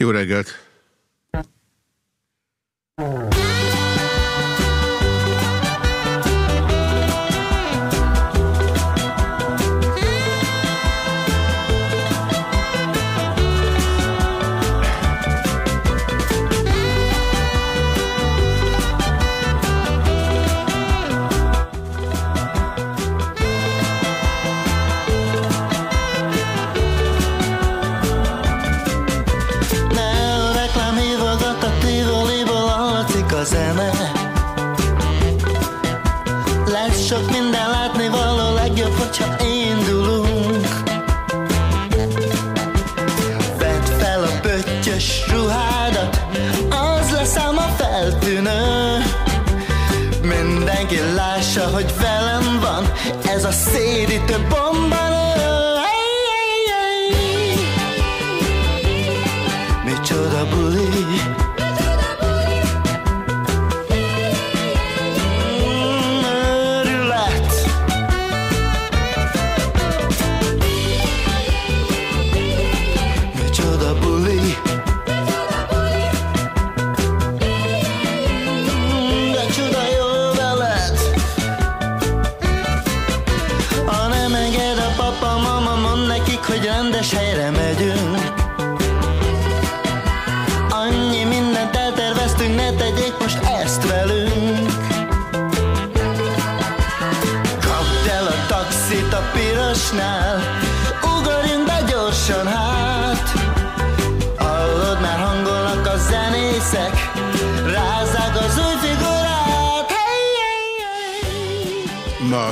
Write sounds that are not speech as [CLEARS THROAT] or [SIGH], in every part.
Jó reggelt!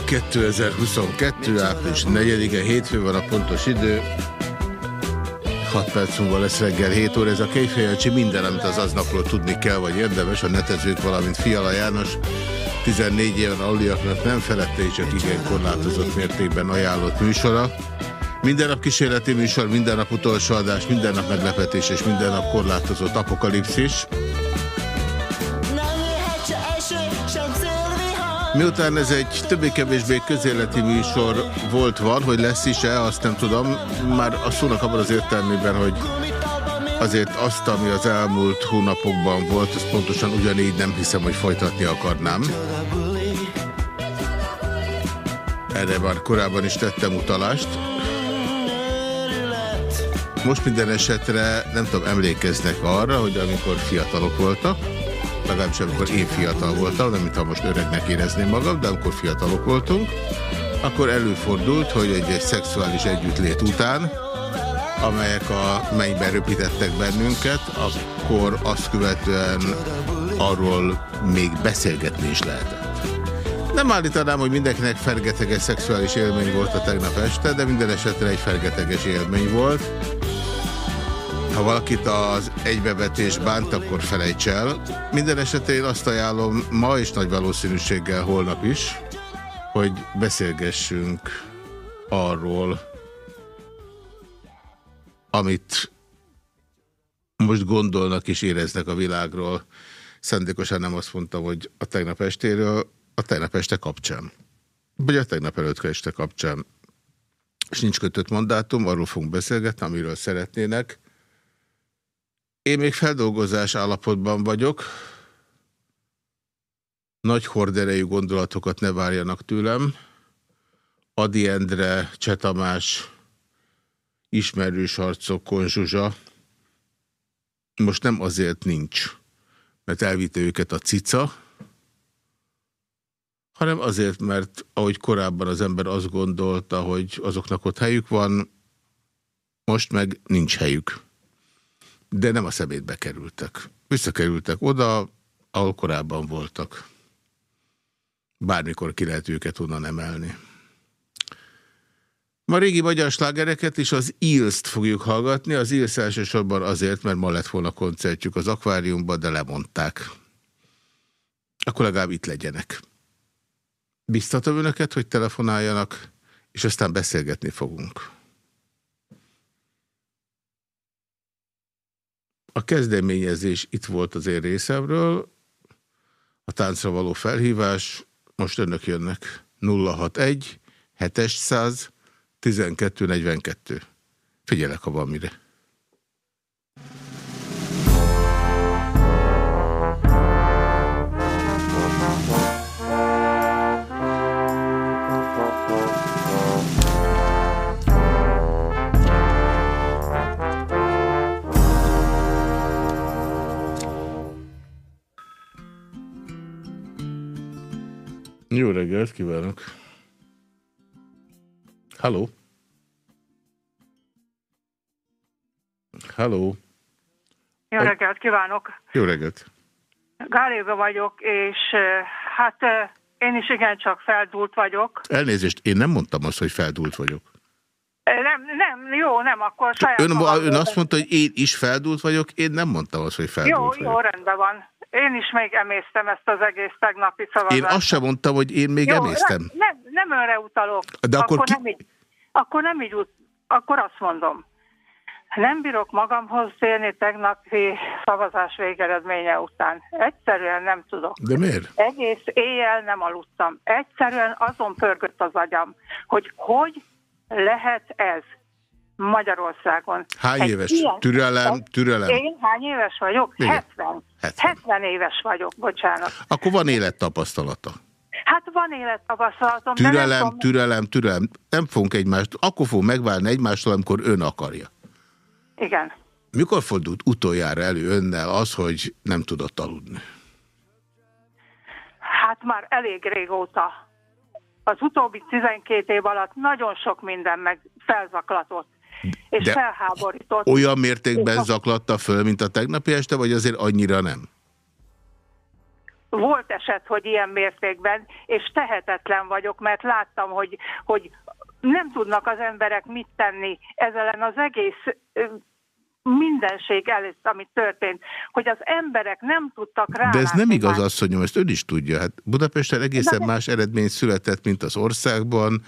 2022. április 4-e, hétfő van a pontos idő. 6 perc múlva lesz reggel 7 óra. Ez a Kejfejancsi minden, amit az aznapról tudni kell, vagy érdemes. A netezők, valamint Fiala János 14 éven aluliaknak nem felette, és csak igen korlátozott mértékben ajánlott műsora. Minden nap kísérleti műsor, minden nap utolsó adás, minden nap meglepetés és minden nap korlátozott apokalipszis. Miután ez egy többé-kevésbé közéleti műsor volt, van, hogy lesz is-e, azt nem tudom, már a szónak abban az értelmében, hogy azért azt, ami az elmúlt hónapokban volt, azt pontosan ugyanígy nem hiszem, hogy folytatni akarnám. Erre már korábban is tettem utalást. Most minden esetre nem tudom, emlékeznek arra, hogy amikor fiatalok voltak, legalábbis amikor én fiatal voltam, nem mintha most öregnek érezném magam, de amikor fiatalok voltunk, akkor előfordult, hogy egy, egy szexuális együttlét után, amelyek a mennyben röpítettek bennünket, akkor azt követően arról még beszélgetni is lehetett. Nem állítanám, hogy mindenkinek fergeteges szexuális élmény volt a tegnap este, de minden esetre egy fergeteges élmény volt. Ha valakit az egybevetés bánt, akkor felejts el. Minden esetén azt ajánlom ma és nagy valószínűséggel holnap is, hogy beszélgessünk arról, amit most gondolnak és éreznek a világról. Szándékosan nem azt mondtam, hogy a tegnap estéről, a tegnap este kapcsán. Vagy a tegnap előtt este kapcsán. És nincs kötött mandátum, arról fogunk beszélgetni, amiről szeretnének. Én még feldolgozás állapotban vagyok. Nagy horderejű gondolatokat ne várjanak tőlem. Adi Endre, Csetamás, ismerős arcok, konzsuzsa. Most nem azért nincs, mert elvitte őket a cica, hanem azért, mert ahogy korábban az ember azt gondolta, hogy azoknak ott helyük van, most meg nincs helyük de nem a szemétbe kerültek. Visszakerültek oda, ahol korábban voltak. Bármikor ki lehet őket onnan emelni. Ma régi magyar slágereket és az Ilst fogjuk hallgatni. Az Ilst elsősorban azért, mert ma lett volna koncertjük az akváriumban, de lemondták. Akkor legalább itt legyenek. Biztatom önöket, hogy telefonáljanak, és aztán beszélgetni fogunk. A kezdeményezés itt volt az én részemről, a táncra való felhívás, most önök jönnek 061 700 1242. Figyelek, ha van mire. Jó reggelt kívánok! Halló! Halló! Jó reggelt kívánok! Jó reggelt! Gálébe vagyok, és hát én is igencsak feldúlt vagyok. Elnézést, én nem mondtam azt, hogy feldúlt vagyok. Nem, nem, jó, nem, akkor saját Ön, ön azt mondta, hogy én is feldúlt vagyok, én nem mondtam azt, hogy feldúlt jó, vagyok. Jó, rendben van. Én is még emésztem ezt az egész tegnapi szavazást. Én azt sem mondtam, hogy én még jó, emésztem. Nem, nem önre utalok. De akkor, akkor, ki... nem így, akkor nem így, akkor azt mondom. Nem bírok magamhoz térni tegnapi szavazás végeredménye után. Egyszerűen nem tudok. De miért? Egész éjjel nem aludtam. Egyszerűen azon pörgött az agyam, hogy hogy lehet ez Magyarországon. Hány egy éves? Ilyen, türelem, türelem. Én hány éves vagyok? Igen. 70. 70. 70 éves vagyok, bocsánat. Akkor van élettapasztalata. Hát van élettapasztalatom. Türelem, nem türelem, türelem. Nem fogunk egymást, akkor fogunk megválni egymástól, amikor ön akarja. Igen. Mikor fordult utoljára elő önnel az, hogy nem tudott aludni? Hát már elég régóta. Az utóbbi 12 év alatt nagyon sok minden meg felzaklatott. És De felháborított. Olyan mértékben zaklatta föl, mint a tegnapi este, vagy azért annyira nem? Volt eset, hogy ilyen mértékben, és tehetetlen vagyok, mert láttam, hogy, hogy nem tudnak az emberek mit tenni ezzel az egész mindenség előtt, ami történt, hogy az emberek nem tudtak rá. De ez nem igaz, asszonyom, ezt ön is tudja. Hát Budapesten egészen De más eredmény született, mint az országban.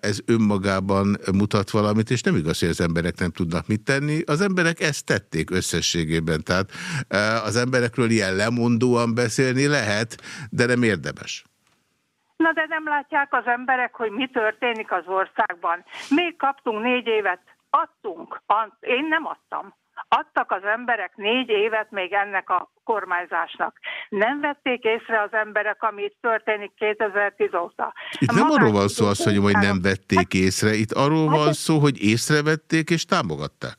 Ez önmagában mutat valamit, és nem igaz, hogy az emberek nem tudnak mit tenni. Az emberek ezt tették összességében. Tehát az emberekről ilyen lemondóan beszélni lehet, de nem érdemes. Na de nem látják az emberek, hogy mi történik az országban. Még kaptunk négy évet adtunk, én nem adtam. Adtak az emberek négy évet még ennek a kormányzásnak. Nem vették észre az emberek, ami itt történik 2010 óta. Itt nem arról van szó, azt, hogy nem vették észre, itt arról hát van szó, hogy észrevették és támogatták.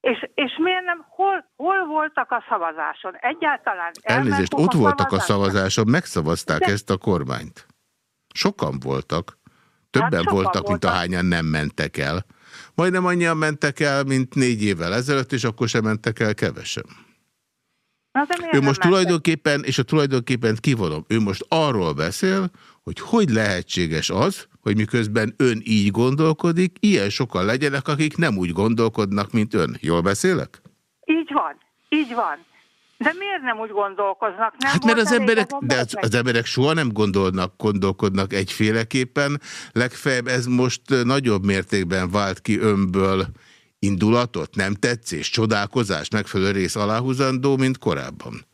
És, és miért nem, hol, hol voltak a szavazáson? Egyáltalán Elnézést, ott a voltak a szavazáson, megszavazták De... ezt a kormányt. Sokan voltak. Többen hát voltak, voltak, mint ahányan nem mentek el. Majdnem annyian mentek el, mint négy évvel ezelőtt, és akkor sem mentek el kevesen. Ő most tulajdonképpen, és a tulajdonképpen kivonom, ő most arról beszél, hogy hogy lehetséges az, hogy miközben ön így gondolkodik, ilyen sokan legyenek, akik nem úgy gondolkodnak, mint ön. Jól beszélek? Így van, így van. De miért nem úgy gondolkoznak? Nem hát mert az emberek, de az, az emberek soha nem gondolnak, gondolkodnak egyféleképpen. Legfeljebb ez most nagyobb mértékben vált ki önből indulatot, nem tetszés, csodálkozás, megfelelő rész aláhúzandó, mint korábban.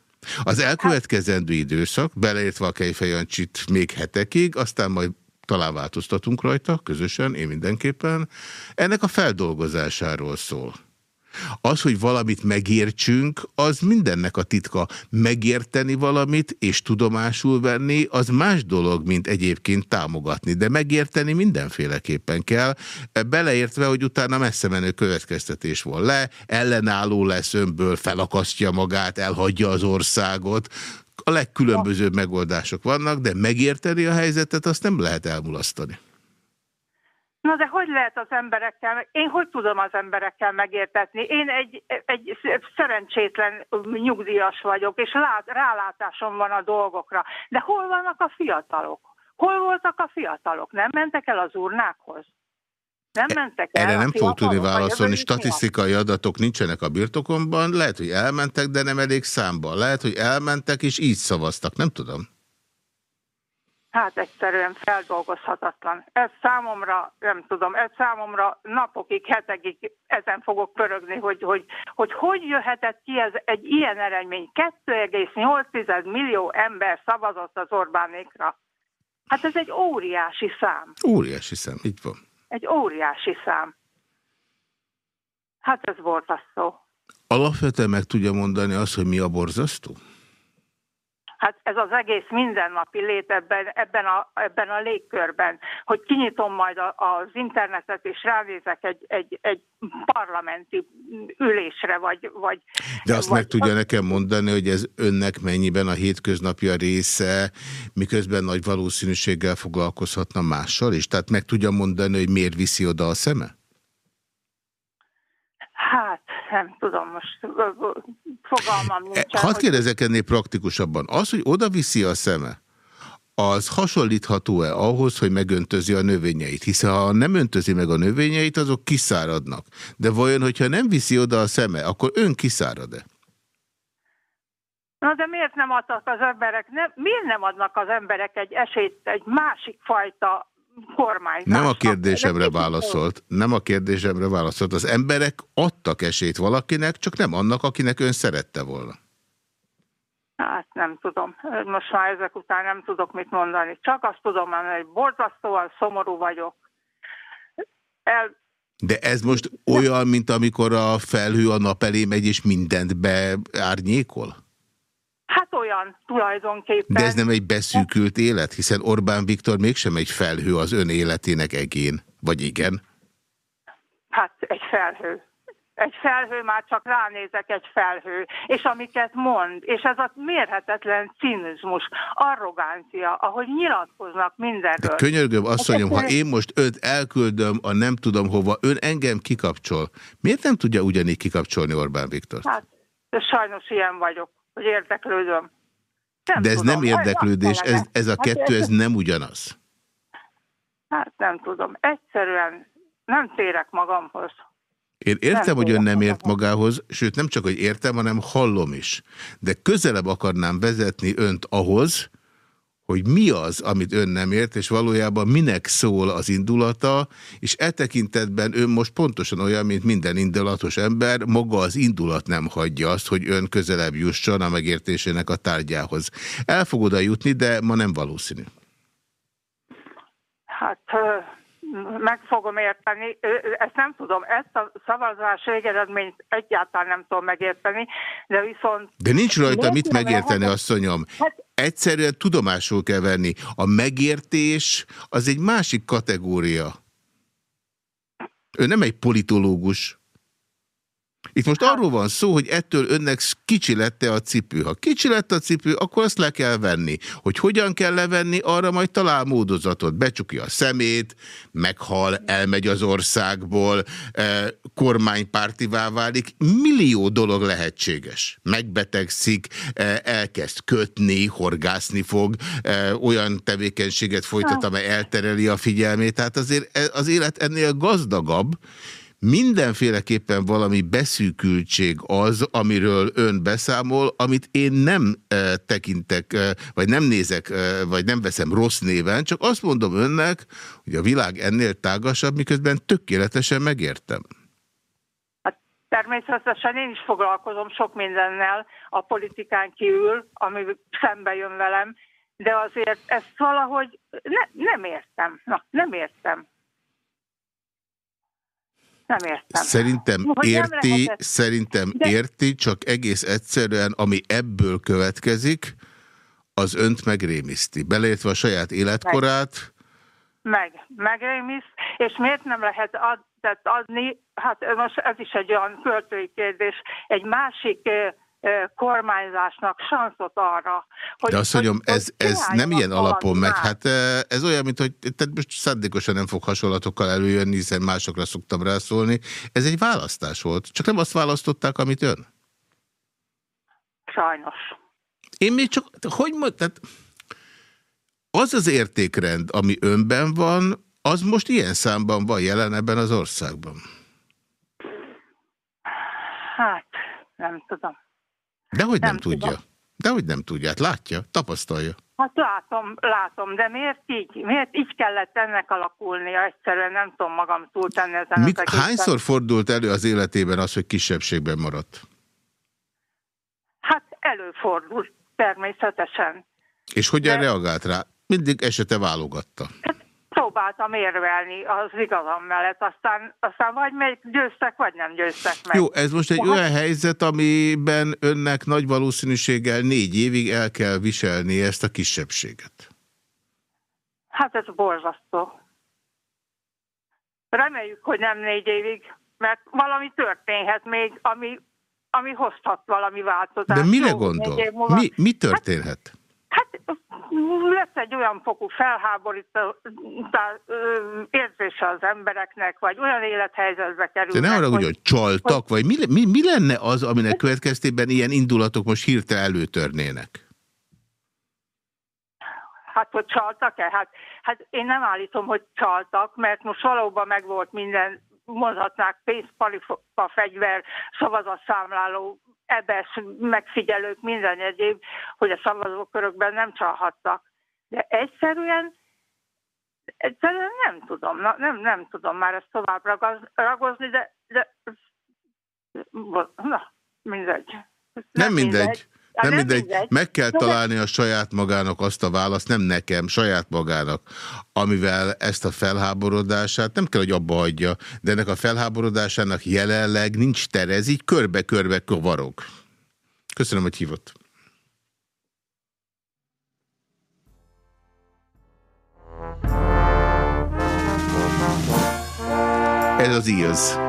Az elkövetkezendő időszak, beleértve a Kejfejancsit még hetekig, aztán majd talán változtatunk rajta, közösen, én mindenképpen, ennek a feldolgozásáról szól. Az, hogy valamit megértsünk, az mindennek a titka. Megérteni valamit és tudomásul venni, az más dolog, mint egyébként támogatni. De megérteni mindenféleképpen kell, beleértve, hogy utána messze menő következtetés van le, ellenálló lesz önből, felakasztja magát, elhagyja az országot. A legkülönbözőbb megoldások vannak, de megérteni a helyzetet, azt nem lehet elmulasztani. Na de hogy lehet az emberekkel, én hogy tudom az emberekkel megértetni? Én egy, egy szerencsétlen nyugdíjas vagyok, és lát, rálátásom van a dolgokra. De hol vannak a fiatalok? Hol voltak a fiatalok? Nem mentek el az urnákhoz? Nem mentek el Erre nem fog tudni válaszolni, statisztikai adatok nincsenek a birtokomban, lehet, hogy elmentek, de nem elég számban. Lehet, hogy elmentek és így szavaztak, nem tudom. Hát egyszerűen feldolgozhatatlan. Ez számomra, nem tudom, ez számomra napokig, hetekig ezen fogok pörögni, hogy hogy, hogy, hogy jöhetett ki ez egy ilyen eredmény. 2,8 millió ember szavazott az Orbánékra. Hát ez egy óriási szám. Óriási szám, így van. Egy óriási szám. Hát ez volt az szó. Alapvetően meg tudja mondani azt, hogy mi a borzasztó? Hát ez az egész mindennapi lét ebben, ebben, a, ebben a légkörben, hogy kinyitom majd a, az internetet, és ránézek egy, egy, egy parlamenti ülésre, vagy... vagy De azt vagy, meg tudja nekem mondani, hogy ez önnek mennyiben a hétköznapja része, miközben nagy valószínűséggel foglalkozhatna mással is? Tehát meg tudja mondani, hogy miért viszi oda a szeme? Nem tudom, most fogalmam. E, hadd kérdezek ennél praktikusabban. Az, hogy oda viszi a szeme, az hasonlítható-e ahhoz, hogy megöntözi a növényeit? Hiszen ha nem öntözi meg a növényeit, azok kiszáradnak. De vajon, hogyha nem viszi oda a szeme, akkor ön kiszárad-e? Na de miért nem adnak az emberek, nem, miért nem adnak az emberek egy esélyt egy másik fajta kormányzásnak. Nem a kérdésemre válaszolt. Nem a kérdésemre válaszolt. Az emberek adtak esélyt valakinek, csak nem annak, akinek ön szerette volna. Hát nem tudom. Most már ezek után nem tudok mit mondani. Csak azt tudom hogy borzasztóan szomorú vagyok. El... De ez most olyan, mint amikor a felhő a nap elé megy, és mindent beárnyékol? Hát olyan tulajdonképpen. De ez nem egy beszűkült élet, hiszen Orbán Viktor mégsem egy felhő az ön életének egén, vagy igen? Hát egy felhő. Egy felhő, már csak ránézek egy felhő, és amiket mond, és ez a mérhetetlen cinizmus, arrogancia, ahogy nyilatkoznak mindenről. De könyörgöm, azt mondjam, ha én most öt elküldöm a nem tudom hova, ön engem kikapcsol, miért nem tudja ugyanígy kikapcsolni Orbán Viktor? Hát, sajnos ilyen vagyok hogy érdeklődöm. Nem De ez tudom. nem érdeklődés, ez, ez a kettő, ez nem ugyanaz. Hát nem tudom. Egyszerűen nem térek magamhoz. Én értem, nem hogy ön nem ért magához, sőt nem csak, hogy értem, hanem hallom is. De közelebb akarnám vezetni önt ahhoz, hogy mi az, amit ön nem ért, és valójában minek szól az indulata, és e tekintetben ön most pontosan olyan, mint minden indulatos ember, maga az indulat nem hagyja azt, hogy ön közelebb jusson a megértésének a tárgyához. El fog oda jutni, de ma nem valószínű. Hát meg fogom érteni. Ezt nem tudom, ezt a szavazás végeredményt egyáltalán nem tudom megérteni, de viszont... De nincs rajta mit megérteni, asszonyom. Hát, Egyszerűen tudomásul kell venni. A megértés az egy másik kategória. Ő nem egy politológus. Itt most arról van szó, hogy ettől önnek kicsi lette a cipő. Ha kicsi lett a cipő, akkor azt le kell venni. Hogy hogyan kell levenni, arra majd talál módozatot. Becsukja a szemét, meghal, elmegy az országból, eh, kormánypártivá válik. Millió dolog lehetséges. Megbetegszik, eh, elkezd kötni, horgászni fog, eh, olyan tevékenységet folytat, amely eltereli a figyelmét. Tehát azért az élet ennél gazdagabb, mindenféleképpen valami beszűkültség az, amiről ön beszámol, amit én nem e, tekintek, e, vagy nem nézek, e, vagy nem veszem rossz néven, csak azt mondom önnek, hogy a világ ennél tágasabb, miközben tökéletesen megértem. Hát természetesen én is foglalkozom sok mindennel a politikán kívül, ami szembe jön velem, de azért ezt valahogy ne, nem értem. Na, nem értem. Nem értem. Szerintem Hogy érti, szerintem De... érti, csak egész egyszerűen, ami ebből következik, az önt megrémiszti. Beleértve a saját életkorát. Meg, meg megrémiszt, és miért nem lehet ad, tehát adni, hát most ez is egy olyan költői kérdés, egy másik kormányzásnak sanszot arra, hogy... De azt mondjam, ez, ez nem ilyen alapon meg. Hát ez olyan, mint hogy tehát most szándékosan nem fog hasonlatokkal előjönni, hiszen másokra szoktam rászólni. Ez egy választás volt. Csak nem azt választották, amit ön? Sajnos. Én még csak, hogy tehát az az értékrend, ami önben van, az most ilyen számban van jelen ebben az országban? Hát, nem tudom. Dehogy nem, nem tudja. Dehogy nem tudja, hát látja, tapasztalja. Hát látom, látom, de miért így? Miért így kellett ennek alakulnia? Egyszerűen nem tudom magam túltenni ezen Mik, az Hányszor fordult elő az életében az, hogy kisebbségben maradt? Hát előfordult, természetesen. És hogyan de... reagált rá? Mindig esete válogatta. Hát próbáltam érvelni az igazam mellett, aztán, aztán vagy meg győztek, vagy nem győztek meg. Jó, ez most egy olyan helyzet, amiben önnek nagy valószínűséggel négy évig el kell viselni ezt a kisebbséget. Hát ez borzasztó. Reméljük, hogy nem négy évig, mert valami történhet még, ami, ami hozhat valami változást. De mire gondol? Mi, mi történhet? Hát, hát lesz egy olyan fokú felháborító érzése az embereknek, vagy olyan élethelyzetbe kerülnek. De ne arra hogy, hogy csaltak, hogy, vagy mi, mi, mi lenne az, aminek következtében ilyen indulatok most hirtelen előtörnének? Hát, hogy csaltak-e? Hát, hát én nem állítom, hogy csaltak, mert most valóban megvolt minden, mondhatnák pénzparifa fegyver, szavazatszámláló, ebes megfigyelők, minden egyéb, hogy a szavazókörökben nem csalhattak. De egyszerűen Egyszerűen nem tudom, na, nem, nem tudom már ezt tovább ragaz, ragozni, de, de na, mindegy. Nem, nem mindegy. mindegy. Nem, nem mindegy. mindegy. Meg kell találni a saját magának azt a választ, nem nekem, saját magának, amivel ezt a felháborodását nem kell, hogy abba hagyja, de ennek a felháborodásának jelenleg nincs tere, ez így körbe-körbe kovarog. Köszönöm, hogy hívott. Ez az IAZ.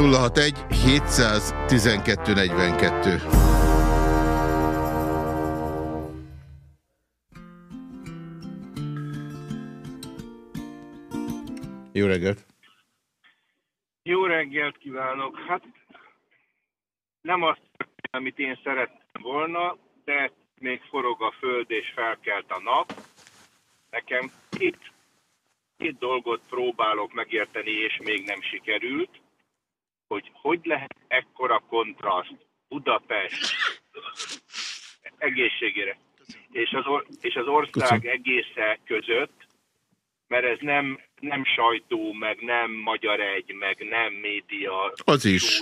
061 712 42. Jó reggelt! Jó reggelt kívánok! Hát nem azt, amit én szerettem volna, de még forog a föld és felkelt a nap. Nekem két, két dolgot próbálok megérteni, és még nem sikerült hogy hogy lehet ekkora kontraszt Budapest egészségére és az, és az ország egésze között, mert ez nem, nem sajtó, meg nem magyar egy, meg nem média. Az is.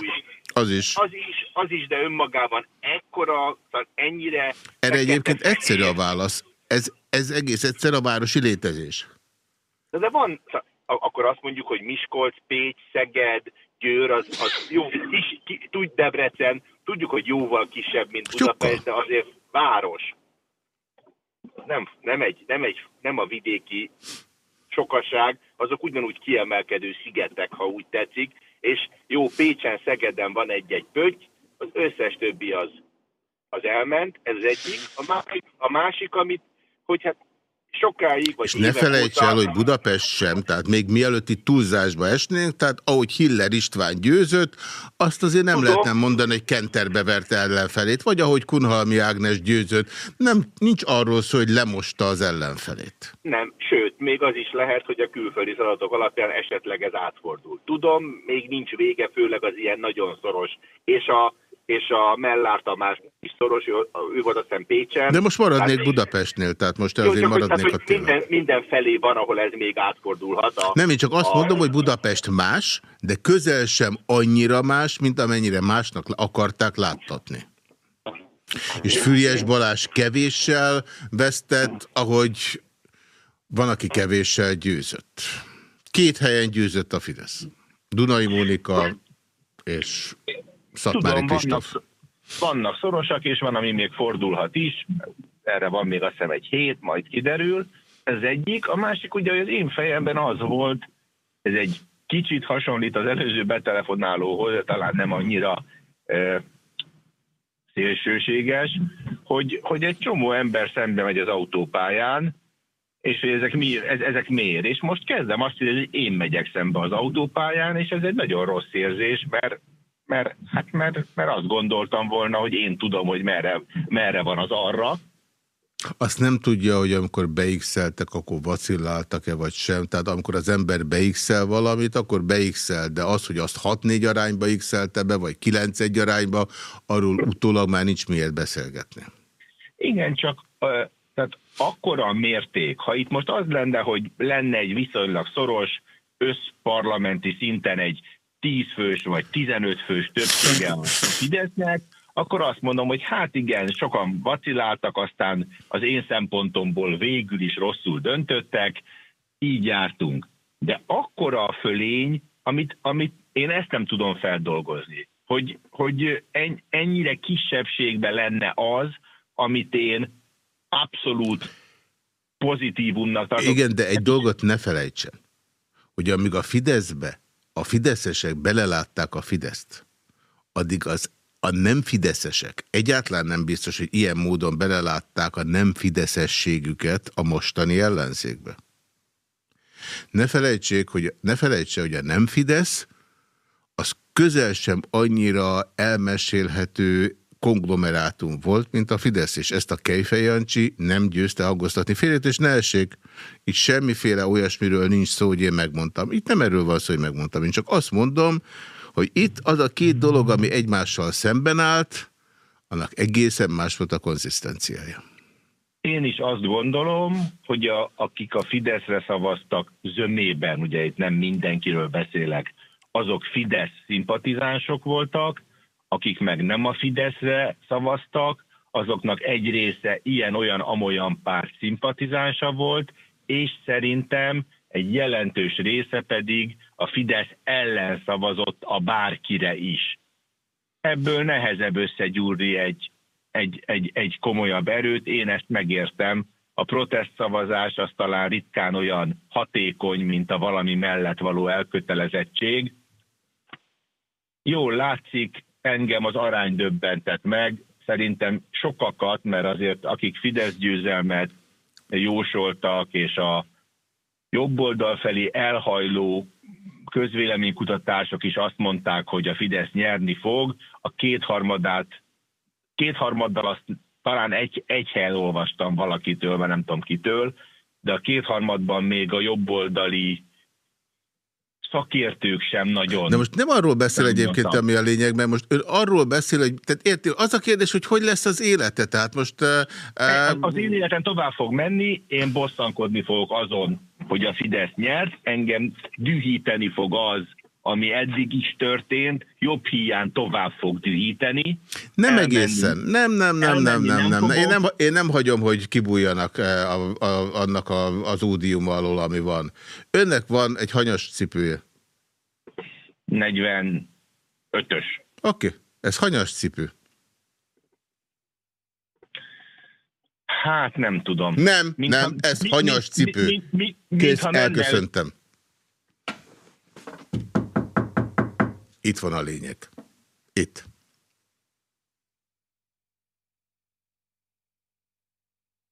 Az is. Az is, az is, de önmagában ekkora, tehát ennyire... Erre egyébként egyszerű a válasz. Ez, ez egész egyszer a városi létezés. De, de van, akkor azt mondjuk, hogy Miskolc, Pécs, Szeged, Győr, az, az jó, kis, ki, tudj Debrecen, tudjuk, hogy jóval kisebb, mint Budapest, de azért város. Nem, nem, egy, nem, egy, nem a vidéki sokaság, azok ugyanúgy kiemelkedő szigetek, ha úgy tetszik, és jó, Pécsen, Szegeden van egy-egy pötty, az összes többi az, az elment, ez az egyik. A másik, a másik amit, hogy hát sokáig... Vagy és ne felejts el, hogy Budapest sem, tehát még mielőtt itt túlzásba esnénk, tehát ahogy Hiller István győzött, azt azért nem Tudom. lehetne mondani, hogy Kenterbe verte ellenfelét, vagy ahogy Kunhalmi Ágnes győzött. Nem, nincs arról szó, hogy lemosta az ellenfelét. Nem, sőt, még az is lehet, hogy a külföldi adatok alapján esetleg ez átfordul. Tudom, még nincs vége, főleg az ilyen nagyon szoros. És a és a Mellár Tamás is szoros, ő, volt aztán Pécsen. De most maradnék tehát, Budapestnél, tehát most jó, azért maradnék tehát, a tényleg. Minden, minden felé van, ahol ez még átfordulhat. A, Nem, én csak azt a... mondom, hogy Budapest más, de közel sem annyira más, mint amennyire másnak akarták láttatni. És Füriás Balázs kevéssel vesztett, ahogy van, aki kevéssel győzött. Két helyen győzött a Fidesz. Dunai Mónika és Szatmári Tudom, vannak, vannak szorosak, és van, ami még fordulhat is. Erre van még azt hiszem egy hét, majd kiderül. Ez egyik. A másik ugye, hogy az én fejemben az volt, ez egy kicsit hasonlít az előző betelefonálóhoz, de talán nem annyira e, szélsőséges, hogy, hogy egy csomó ember szembe megy az autópályán, és hogy ezek, mi, ez, ezek miért. És most kezdem azt, hogy én megyek szembe az autópályán, és ez egy nagyon rossz érzés, mert mert, hát mert, mert azt gondoltam volna, hogy én tudom, hogy merre, merre van az arra. Azt nem tudja, hogy amikor beixeltek, akkor vacilláltak-e vagy sem. Tehát amikor az ember beixel valamit, akkor beixel, de az, hogy azt 6-4 arányba x be, vagy 9-1 arányba, arról utólag már nincs miért beszélgetni. Igen, csak tehát akkora a mérték, ha itt most az lenne, hogy lenne egy viszonylag szoros összparlamenti szinten egy 10 fős vagy 15 fős többsége a Fidesznek, akkor azt mondom, hogy hát igen, sokan vaciláltak, aztán az én szempontomból végül is rosszul döntöttek, így jártunk. De akkora a fölény, amit, amit én ezt nem tudom feldolgozni, hogy, hogy ennyire kisebbségben lenne az, amit én abszolút pozitívumnak tartok. Igen, de egy dolgot ne felejtsen, hogy amíg a Fideszbe a fideszesek belelátták a Fideszt, addig az a nem fideszesek egyáltalán nem biztos, hogy ilyen módon belelátták a nem fideszességüket a mostani ellenzékbe. Ne felejtsék, hogy, ne felejtse, hogy a nem Fidesz az közel sem annyira elmesélhető konglomerátum volt, mint a Fidesz, és ezt a Kejfej Jancsi nem győzte hangoztatni. Félét, és ne essék, itt semmiféle olyasmiről nincs szó, hogy én megmondtam. Itt nem erről van szó, hogy megmondtam. Én csak azt mondom, hogy itt az a két dolog, ami egymással szemben állt, annak egészen más volt a konzisztenciája. Én is azt gondolom, hogy a, akik a Fideszre szavaztak zömében, ugye itt nem mindenkiről beszélek, azok Fidesz szimpatizánsok voltak, akik meg nem a Fideszre szavaztak, azoknak egy része ilyen-olyan-amolyan párt szimpatizánsa volt, és szerintem egy jelentős része pedig a Fidesz ellen szavazott a bárkire is. Ebből nehezebb összegyúrni egy, egy, egy, egy komolyabb erőt, én ezt megértem. A protest szavazás az talán ritkán olyan hatékony, mint a valami mellett való elkötelezettség. Jól látszik, engem az arány döbbentett meg, szerintem sokakat, mert azért akik Fidesz győzelmet jósoltak, és a jobb oldal felé elhajló közvéleménykutatások is azt mondták, hogy a Fidesz nyerni fog, a kétharmadát, kétharmaddal azt talán egy, egy helyen olvastam valakitől, mert nem tudom kitől, de a kétharmadban még a jobboldali szakértők sem nagyon. De most nem arról beszél nem egyébként, mondtam. ami a lényeg, mert most arról beszél, hogy tehát érti, az a kérdés, hogy hogy lesz az élete, tehát most... Uh, az én életem tovább fog menni, én bosszankodni fogok azon, hogy a Fidesz nyert, engem dühíteni fog az, ami eddig is történt, jobb hiány tovább fog dühíteni. Nem elmenni, egészen. Nem, nem, nem, nem, nem, nem. nem. Én, nem én nem hagyom, hogy kibújjanak a, a, annak a, az ódium alól, ami van. Önnek van egy hanyas cipője. 45-ös. Oké, okay. ez hanyas cipő? Hát nem tudom. Nem, mint nem, ha, ez mi, hanyas cipő. Mi, mi, mi, Kész, elköszöntem. Itt van a lényeg. Itt.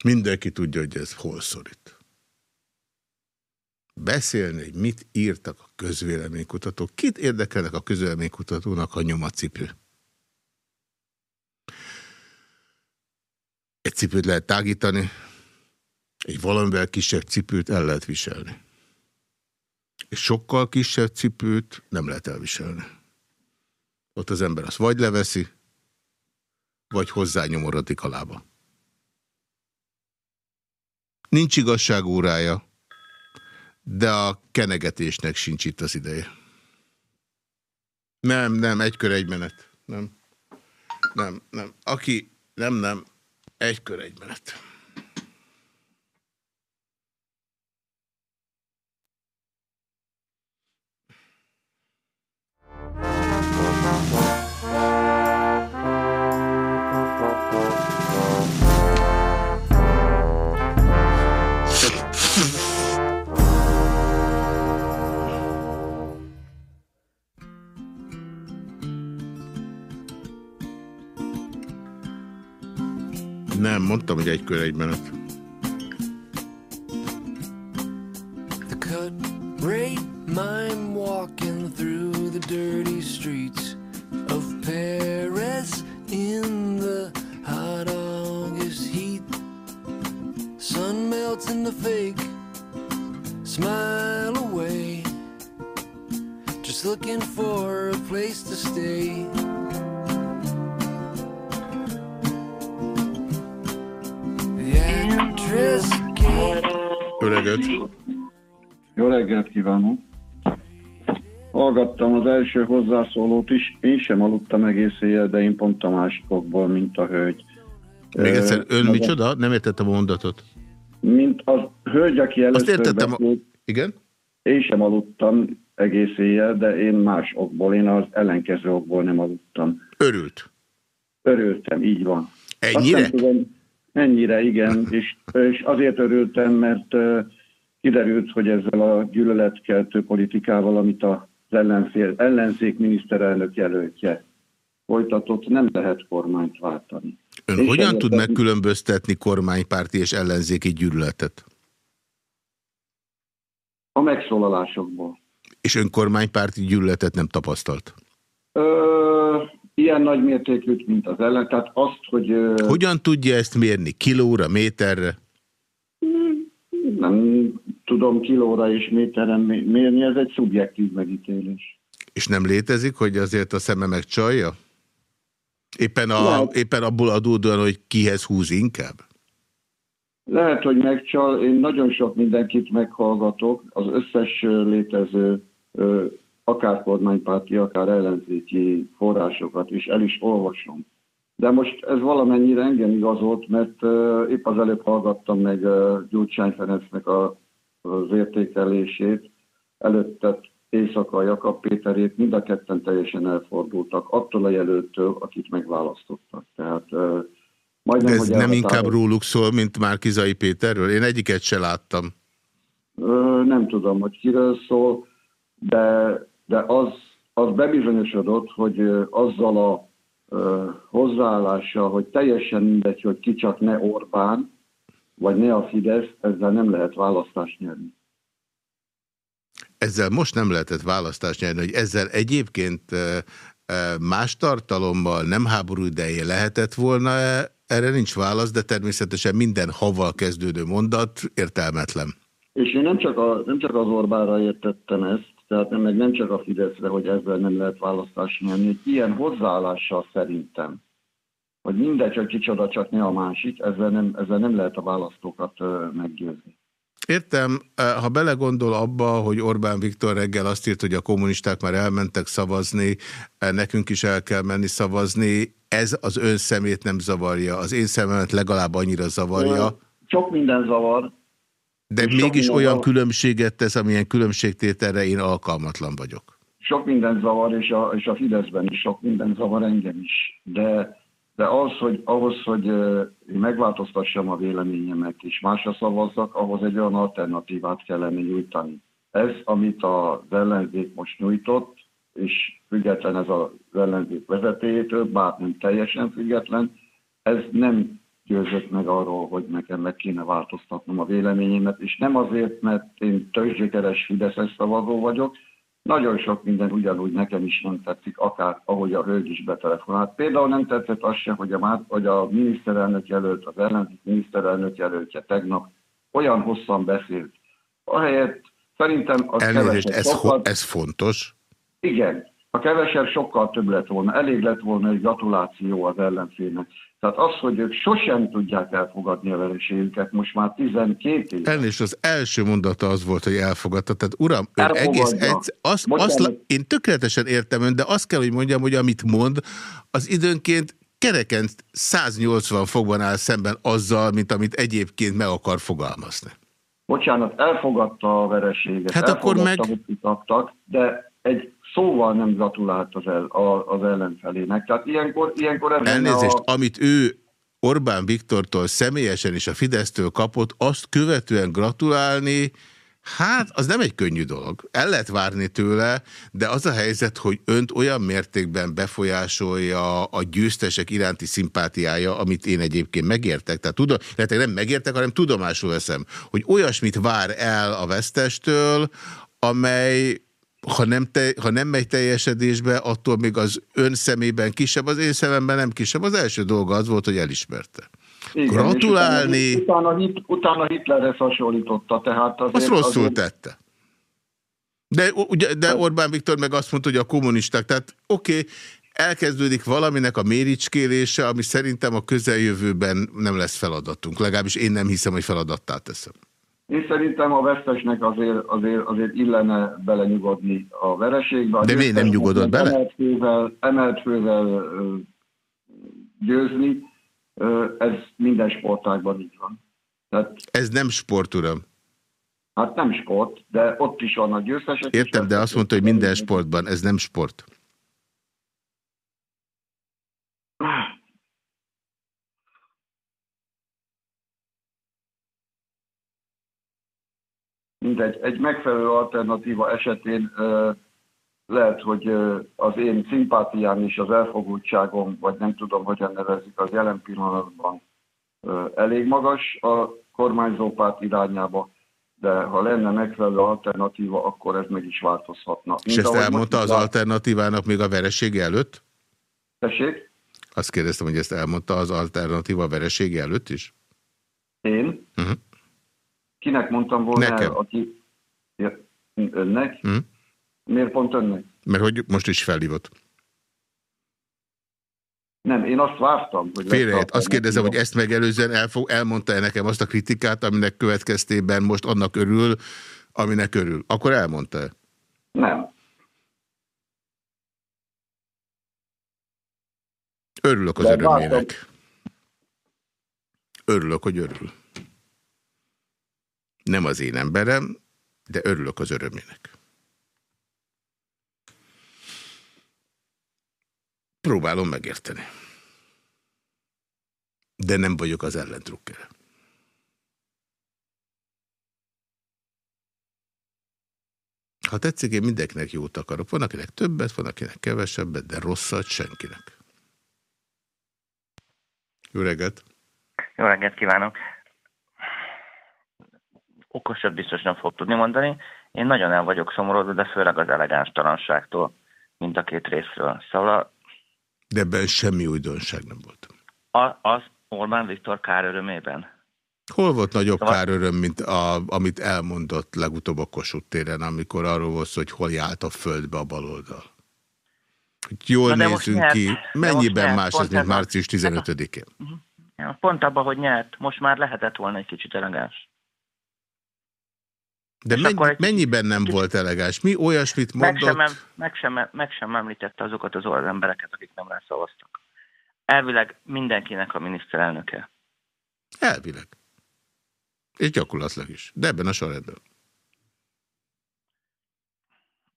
Mindenki tudja, hogy ez hol szorít. Beszélni, hogy mit írtak a közvéleménykutatók. Kit érdekelnek a közvéleménykutatónak a nyomacipő? Egy cipőt lehet tágítani, egy valamivel kisebb cipőt el lehet viselni. És sokkal kisebb cipőt nem lehet elviselni. Ott az ember azt vagy leveszi, vagy hozzányomorodik a lába. Nincs igazság órája, de a kenegetésnek sincs itt az ideje. Nem, nem, egy kör, egy menet. Nem, nem, nem. Aki, nem, nem, egy kör, egy menet. Nem, mondtam. The cut rate mime walking through the dirty streets of Paris in the hot August heat. Sun melts in the fake smile away. Just looking for a place to stay. Jó reggelt! Jó reggelt kívánok! hallgattam az első hozzászólót is, én sem aludtam egész éjjel, de én pont a másikokból, mint a hölgy. Még egyszer, ön uh, micsoda? Nem értettem a mondatot. Mint a hölgy, aki először Azt értettem. Beszélt, Igen? Én sem aludtam egész éjjel, de én más okból, én az ellenkező okból nem aludtam. Örült? Örültem, így van. Ennyire? Tudom, ennyire, igen. És, és azért örültem, mert kiderült, hogy ezzel a gyűlöletkeltő politikával, amit az ellenzék, ellenzék miniszterelnök jelöltje folytatott, nem lehet kormányt váltani. Ön és hogyan tud megkülönböztetni kormánypárti és ellenzéki gyűlöletet? A megszólalásokból. És ön kormánypárti gyűlöletet nem tapasztalt? Ö, ilyen nagy mértékűt, mint az ellen. Tehát azt, hogy... Hogyan tudja ezt mérni? Kilóra, méterre? Nem tudom kilóra és méteren mérni, ez egy szubjektív megítélés. És nem létezik, hogy azért a szeme megcsalja? Éppen, a, éppen abból adódóan, hogy kihez húz inkább? Lehet, hogy megcsal. Én nagyon sok mindenkit meghallgatok, az összes létező akár kormánypárti, akár ellenzéki forrásokat is el is olvasom. De most ez valamennyire engem igazolt, mert épp az előbb hallgattam meg Gyurcsány Ferencnek a, az értékelését, előtte éjszaka Jakab Péterét, mind a ketten teljesen elfordultak attól a jelöltől, akit megválasztottak. Tehát Majdnem, De ez nem inkább róluk szól, mint Márkizai Péterről? Én egyiket se láttam. Nem tudom, hogy kiről szól, de, de az, az bebizonyosodott, hogy azzal a hozzáállással, hogy teljesen mindegy, hogy ki csak ne Orbán, vagy ne a Fidesz, ezzel nem lehet választást nyerni. Ezzel most nem lehetett választást nyerni, hogy ezzel egyébként más tartalommal nem háború ideje lehetett volna -e erre nincs válasz, de természetesen minden haval kezdődő mondat értelmetlen. És én nem csak, a, nem csak az Orbánra értettem ezt, tehát meg nem csak a Fideszre, hogy ezzel nem lehet választást nyerni. Egy ilyen hozzáállással szerintem, hogy mindegy, hogy kicsoda, csak ne a másik, ezzel nem, ezzel nem lehet a választókat meggyőzni. Értem, ha belegondol abba, hogy Orbán Viktor reggel azt írt, hogy a kommunisták már elmentek szavazni, nekünk is el kell menni szavazni, ez az ön szemét nem zavarja, az én szememet legalább annyira zavarja. Sok minden zavar. De mégis minden olyan zavar. különbséget tesz, amilyen különbségtételre én alkalmatlan vagyok. Sok minden zavar, és a, és a Fideszben is sok minden zavar engem is. De, de az, hogy, ahhoz, hogy én megváltoztassam a véleményemet, és másra szavazzak, ahhoz egy olyan alternatívát kellene nyújtani. Ez, amit az ellenzék most nyújtott, és független ez az ellenzék vezetéjétől, bár nem teljesen független, ez nem győzött meg arról, hogy nekem meg kéne változtatnom a véleményemet, és nem azért, mert én tőzsgyökeres Fideszes szavazó vagyok, nagyon sok minden ugyanúgy nekem is nem tetszik, akár ahogy a hölgy is betelefonált. Például nem tetszett az se, hogy a, hogy a miniszterelnök jelölt, az ellenzék miniszterelnök jelöltje tegnap olyan hosszan beszélt. Ahelyett szerintem az Elnézést, ez, sokkal... ez fontos? Igen, a kevesebb sokkal több lett volna. Elég lett volna egy gratuláció az ellenfélnek. Tehát az, hogy ők sosem tudják elfogadni a vereségüket, most már 12 év. Elnézést, az első mondata az volt, hogy elfogadta. Tehát uram, ön egész egyszer, azt, azt, én tökéletesen értem ön, de azt kell, hogy mondjam, hogy amit mond, az időnként kereken 180 fokban áll szemben azzal, mint amit egyébként meg akar fogalmazni. Bocsánat, elfogadta a vereséget, hát akkor meg... hogy de egy szóval nem gratulált az, el, az ellenfelének. Tehát ilyenkor, ilyenkor Elnézést, a... amit ő Orbán Viktortól személyesen és a Fidesztől kapott, azt követően gratulálni, Hát, az nem egy könnyű dolog. El lehet várni tőle, de az a helyzet, hogy önt olyan mértékben befolyásolja a győztesek iránti szimpátiája, amit én egyébként megértek. Tehát tudom, lehet, nem megértek, hanem tudomásul veszem, hogy olyasmit vár el a vesztestől, amely ha nem, te, ha nem megy teljesedésbe, attól még az ön szemében kisebb, az én szememben nem kisebb. Az első dolga az volt, hogy elismerte. Igen, Gratulálni... Utána, utána, utána Hitlerhez hasonlította, tehát azért... Azt rosszul azért... tette. De, ugye, de Orbán Viktor meg azt mondta, hogy a kommunisták, tehát oké, okay, elkezdődik valaminek a méricskélése, ami szerintem a közeljövőben nem lesz feladatunk. Legalábbis én nem hiszem, hogy feladattá teszem. Én szerintem a vesztesnek azért, azért, azért illene belenyugodni a vereségbe. A De miért nem nyugodott bele? Emelt fővel, emelt fővel győzni, ez minden sportágban így van. Tehát, ez nem sport, uram. Hát nem sport, de ott is vannak győztesek. Értem, de azt mondta, hogy minden sportban, ez nem sport. Mindegy, egy megfelelő alternatíva esetén lehet, hogy az én szimpátiám és az elfogultságom, vagy nem tudom, hogyan nevezik, az jelen pillanatban elég magas a kormányzópárt irányába, de ha lenne megfelelő alternatíva, akkor ez meg is változhatna. És Mint ezt elmondta az alternatívának még a veresége előtt? Tessék? Azt kérdeztem, hogy ezt elmondta az alternatíva a veresége előtt is? Én? Uh mhm. -huh. Kinek mondtam volna Nekem. el, aki... Önnek? Hm? Miért pont önnek? Mert hogy most is felhívott. Nem, én azt vártam, hogy... Félrejött. Azt kérdezem, hogy ezt megelőzően elfog, elmondta-e nekem azt a kritikát, aminek következtében most annak örül, aminek örül. Akkor elmondta-e? Nem. Örülök az De örömének. Vártam. Örülök, hogy örül. Nem az én emberem, de örülök az örömének. Próbálom megérteni. De nem vagyok az ellentrukkere. Ha tetszik, én mindenkinek jót akarok. Van, akinek többet, van, akinek kevesebbet, de rosszat senkinek. Jó reggelt! Jó reggelt kívánok! Okosat biztos nem fog tudni mondani. Én nagyon el vagyok szomorodva, de főleg az elegáns talanságtól, mint a két részről. Szóval... De ebben semmi újdonság nem volt. A, az Orbán Viktor kár örömében? Hol volt nagyobb szóval... kár öröm, mint a, amit elmondott legutóbb a Kossuth téren, amikor arról volt hogy hol járt a földbe a baloldal? Hogy jól Na nézzünk nyert, ki, mennyiben más ez, mint március 15-én? Mhm. Pont abban, hogy nyert, most már lehetett volna egy kicsit elegáns. De mennyi, mennyiben nem kicsit, volt elegáns? Mi olyasmit mondott? Meg sem, meg, sem, meg sem említette azokat az olyan embereket, akik nem rászavaztak. Elvileg mindenkinek a miniszterelnöke. Elvileg. És gyakorlatilag is. De ebben a sorrendben.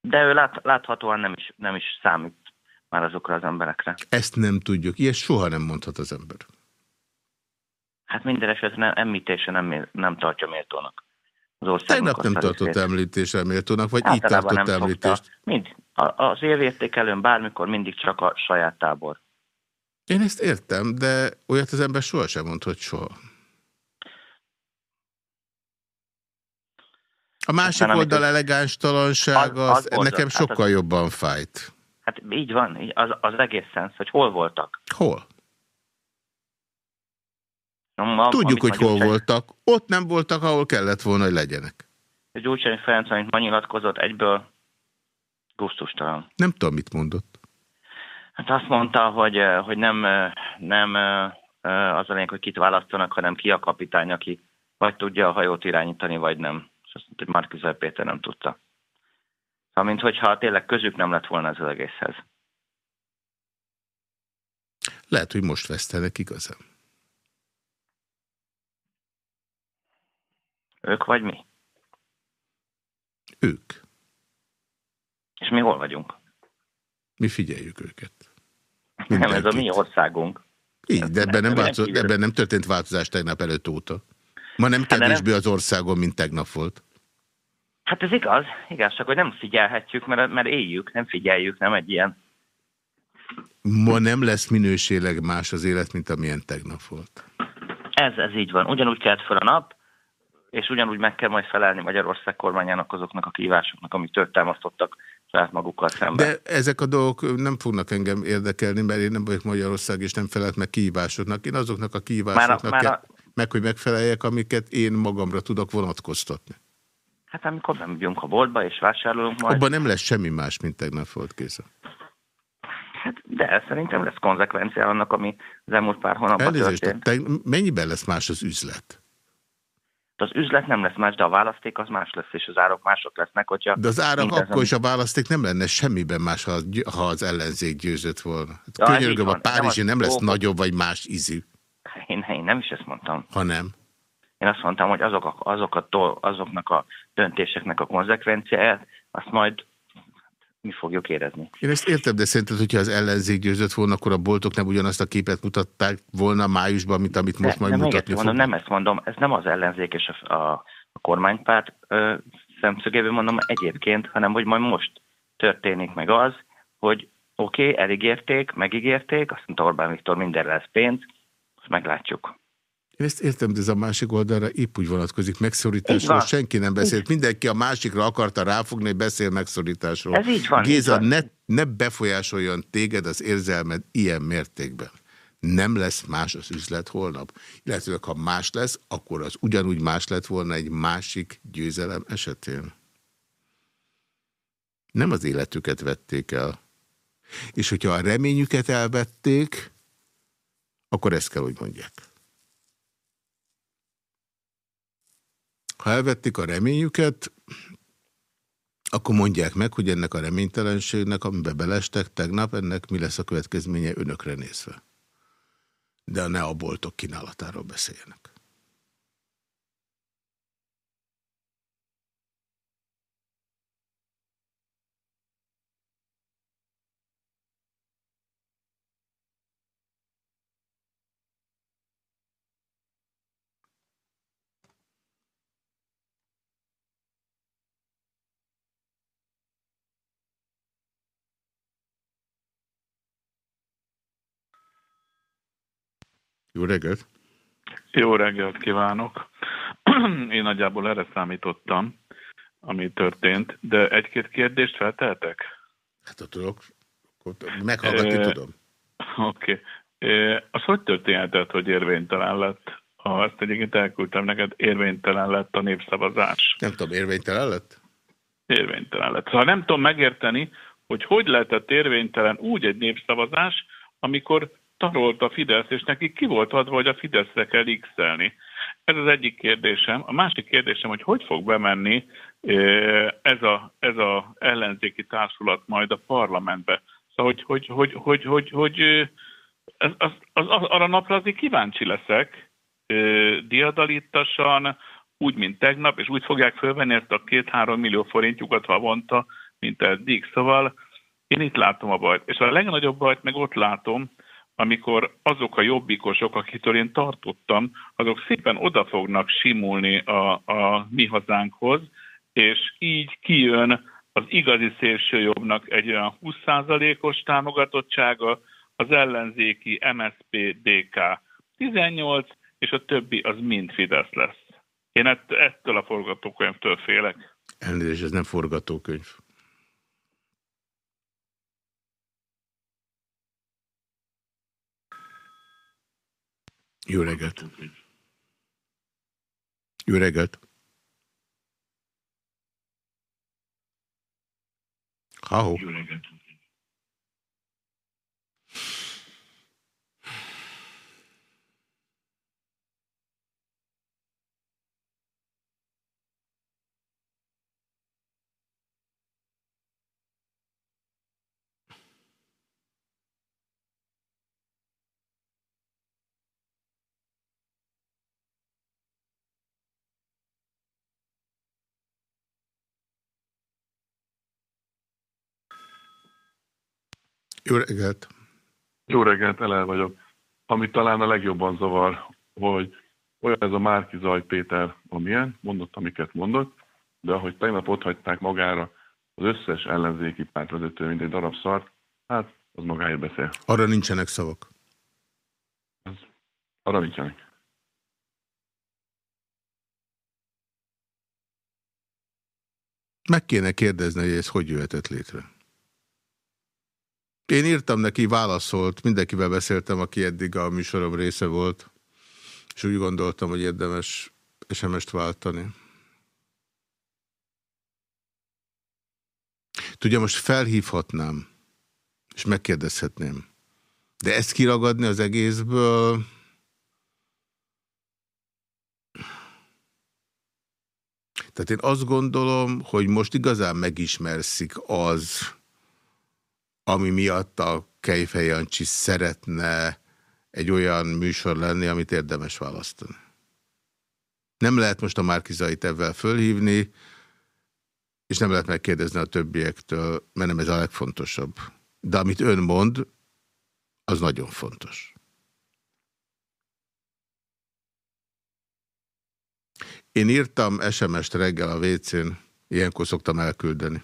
De ő lát, láthatóan nem is, nem is számít már azokra az emberekre. Ezt nem tudjuk. Ilyet soha nem mondhat az ember. Hát minden esetben említése nem, nem tartja méltónak az országnak. Tegnap nem tartott említésre méltónak, vagy így tartott nem említést? Szokta. Mind. Az évértékelőn bármikor mindig csak a saját tábor. Én ezt értem, de olyat az ember sohasem mond, hogy soha. A másik Aztán, oldal elegáns talanság, az, az, az nekem hát sokkal az, jobban fájt. Hát így van, az, az egész szensz, hogy hol voltak. Hol? Ma, Tudjuk, hogy hol voltak. Ott nem voltak, ahol kellett volna, hogy legyenek. Gyurcsány Ferenc, amit ma nyilatkozott, egyből gusztustalan. Nem tudom, mit mondott. Hát azt mondta, hogy, hogy nem, nem az a lényeg, hogy kit választanak, hanem ki a kapitány, aki vagy tudja a hajót irányítani, vagy nem. És azt mondta, hogy Márkizaj Péter nem tudta. Szóval, mint hogyha tényleg közük nem lett volna ez az egészhez. Lehet, hogy most vesztenek igazán. Ők vagy mi? Ők. És mi hol vagyunk? Mi figyeljük őket. Mindenkit. Nem, ez a mi országunk. Így, de ebben nem, változ, ebben nem történt változás tegnap előtt óta. Ma nem hát kevésbé az országon, mint tegnap volt. Hát ez igaz, igaz, csak hogy nem figyelhetjük, mert, mert éljük, nem figyeljük, nem egy ilyen. Ma nem lesz minőséleg más az élet, mint amilyen tegnap volt. Ez, ez így van. Ugyanúgy kelt fel a nap, és ugyanúgy meg kell majd felelni Magyarország kormányának azoknak a kívásoknak, amik tört támasztottak saját magukkal szemben. De ezek a dolgok nem fognak engem érdekelni, mert én nem vagyok Magyarország, és nem felelt meg kívásoknak. Én azoknak a kívásoknak már a, már a... meg, hogy megfeleljek, amiket én magamra tudok vonatkoztatni. Hát amikor nem jönk a boltba, és vásárolunk majd... Abban nem lesz semmi más, mint tegnap volt kész. Hát de szerintem lesz konzekvencia annak, ami az elmúlt pár hónapban történt. Te, mennyiben lesz más az üzlet? Az üzlet nem lesz más, de a választék az más lesz, és az árak mások lesznek, hogyha... De az árak akkor is a választék nem lenne semmiben más, ha, ha az ellenzék győzött volna. Hát ja, könyörgöm, a Párizsi nem, nem lesz nagyobb vagy más ízű. Én, én nem is ezt mondtam. Ha nem. Én azt mondtam, hogy azok a, azok a, azoknak a döntéseknek a konzekvenciáját, azt majd mi fogjuk érezni. Én ezt értem, de szerinted, hogyha az ellenzék győzött volna, akkor a boltok nem ugyanazt a képet mutatták volna májusban, mint amit most de, majd mutatni mondom, Nem ezt mondom, ez nem az ellenzék és a, a, a kormánypárt ö, szemszögéből mondom egyébként, hanem hogy majd most történik meg az, hogy oké, okay, elígérték, megígérték, azt mondta Orbán Viktor, mindenre lesz pénz, most meglátjuk. Én ezt értem, de ez a másik oldalra épp úgy vonatkozik. Megszorításról senki nem beszélt. Mindenki a másikra akarta ráfogni, hogy beszél megszorításról. Ez így van. Géza, így van. Ne, ne befolyásoljon téged az érzelmed ilyen mértékben. Nem lesz más az üzlet holnap. Illetve ha más lesz, akkor az ugyanúgy más lett volna egy másik győzelem esetén. Nem az életüket vették el. És hogyha a reményüket elvették, akkor ezt kell, hogy mondják. Ha elvették a reményüket, akkor mondják meg, hogy ennek a reménytelenségnek, amiben belestek tegnap, ennek mi lesz a következménye önökre nézve. De ne a boltok kínálatáról beszéljenek. Jó reggelt! Jó reggelt kívánok! [CLEARS THROAT] Én nagyjából erre számítottam, ami történt, de egy-két kérdést felteltek? Hát tudok, meghallgatni e, tudom. Oké. Okay. E, az hogy történhetett, hogy érvénytelen lett? Ha ezt egyébként elküldtem neked, érvénytelen lett a népszavazás. Nem tudom, érvénytelen lett? Érvénytelen lett. Szóval nem tudom megérteni, hogy hogy lehetett érvénytelen úgy egy népszavazás, amikor tarolt a Fidesz, és neki ki volt adva, hogy a Fideszre kell x -elni. Ez az egyik kérdésem. A másik kérdésem, hogy hogy fog bemenni ez a, ez a ellenzéki társulat majd a parlamentbe. Szóval, hogy, hogy, hogy, hogy, hogy, hogy az, az, az, arra napra azért kíváncsi leszek, diadalítasan, úgy, mint tegnap, és úgy fogják fölvenni ezt a két-három millió forintjukat havonta, mint eddig. Szóval én itt látom a bajt. És a legnagyobb bajt meg ott látom, amikor azok a jobbikosok, akitől én tartottam, azok szépen oda fognak simulni a, a mi hazánkhoz, és így kijön az igazi szélsőjobbnak egy olyan 20%-os támogatottsága, az ellenzéki MSP DK 18, és a többi az mind Fidesz lesz. Én ettől a forgatókönyvtől félek. Elnézést, ez nem forgatókönyv. Jó reggelt! Jó reggelt! Ha-ho. Jó reggelt! Jó reggelt! Jó reggelt, Elel vagyok. Ami talán a legjobban zavar, hogy olyan ez a Márki Zaj Péter, amilyen, mondott, amiket mondott, de ahogy tegnap ott hagyták magára az összes ellenzéki pártvezető, mint egy darab szart, hát az magáért beszél. Arra nincsenek szavak. Az, arra nincsenek. Meg kéne kérdezni, hogy ez hogy jöhetett létre. Én írtam neki, válaszolt, mindenkivel beszéltem, aki eddig a műsorom része volt, és úgy gondoltam, hogy érdemes SMS-t váltani. Tudja, most felhívhatnám, és megkérdezhetném. De ezt kiragadni az egészből... Tehát én azt gondolom, hogy most igazán megismerszik az, ami miatt a Kejfej Jancsi szeretne egy olyan műsor lenni, amit érdemes választani. Nem lehet most a Márkizait ebben fölhívni, és nem lehet megkérdezni a többiektől, mert nem ez a legfontosabb. De amit ön mond, az nagyon fontos. Én írtam SMS-t reggel a WC-n, ilyenkor szoktam elküldeni.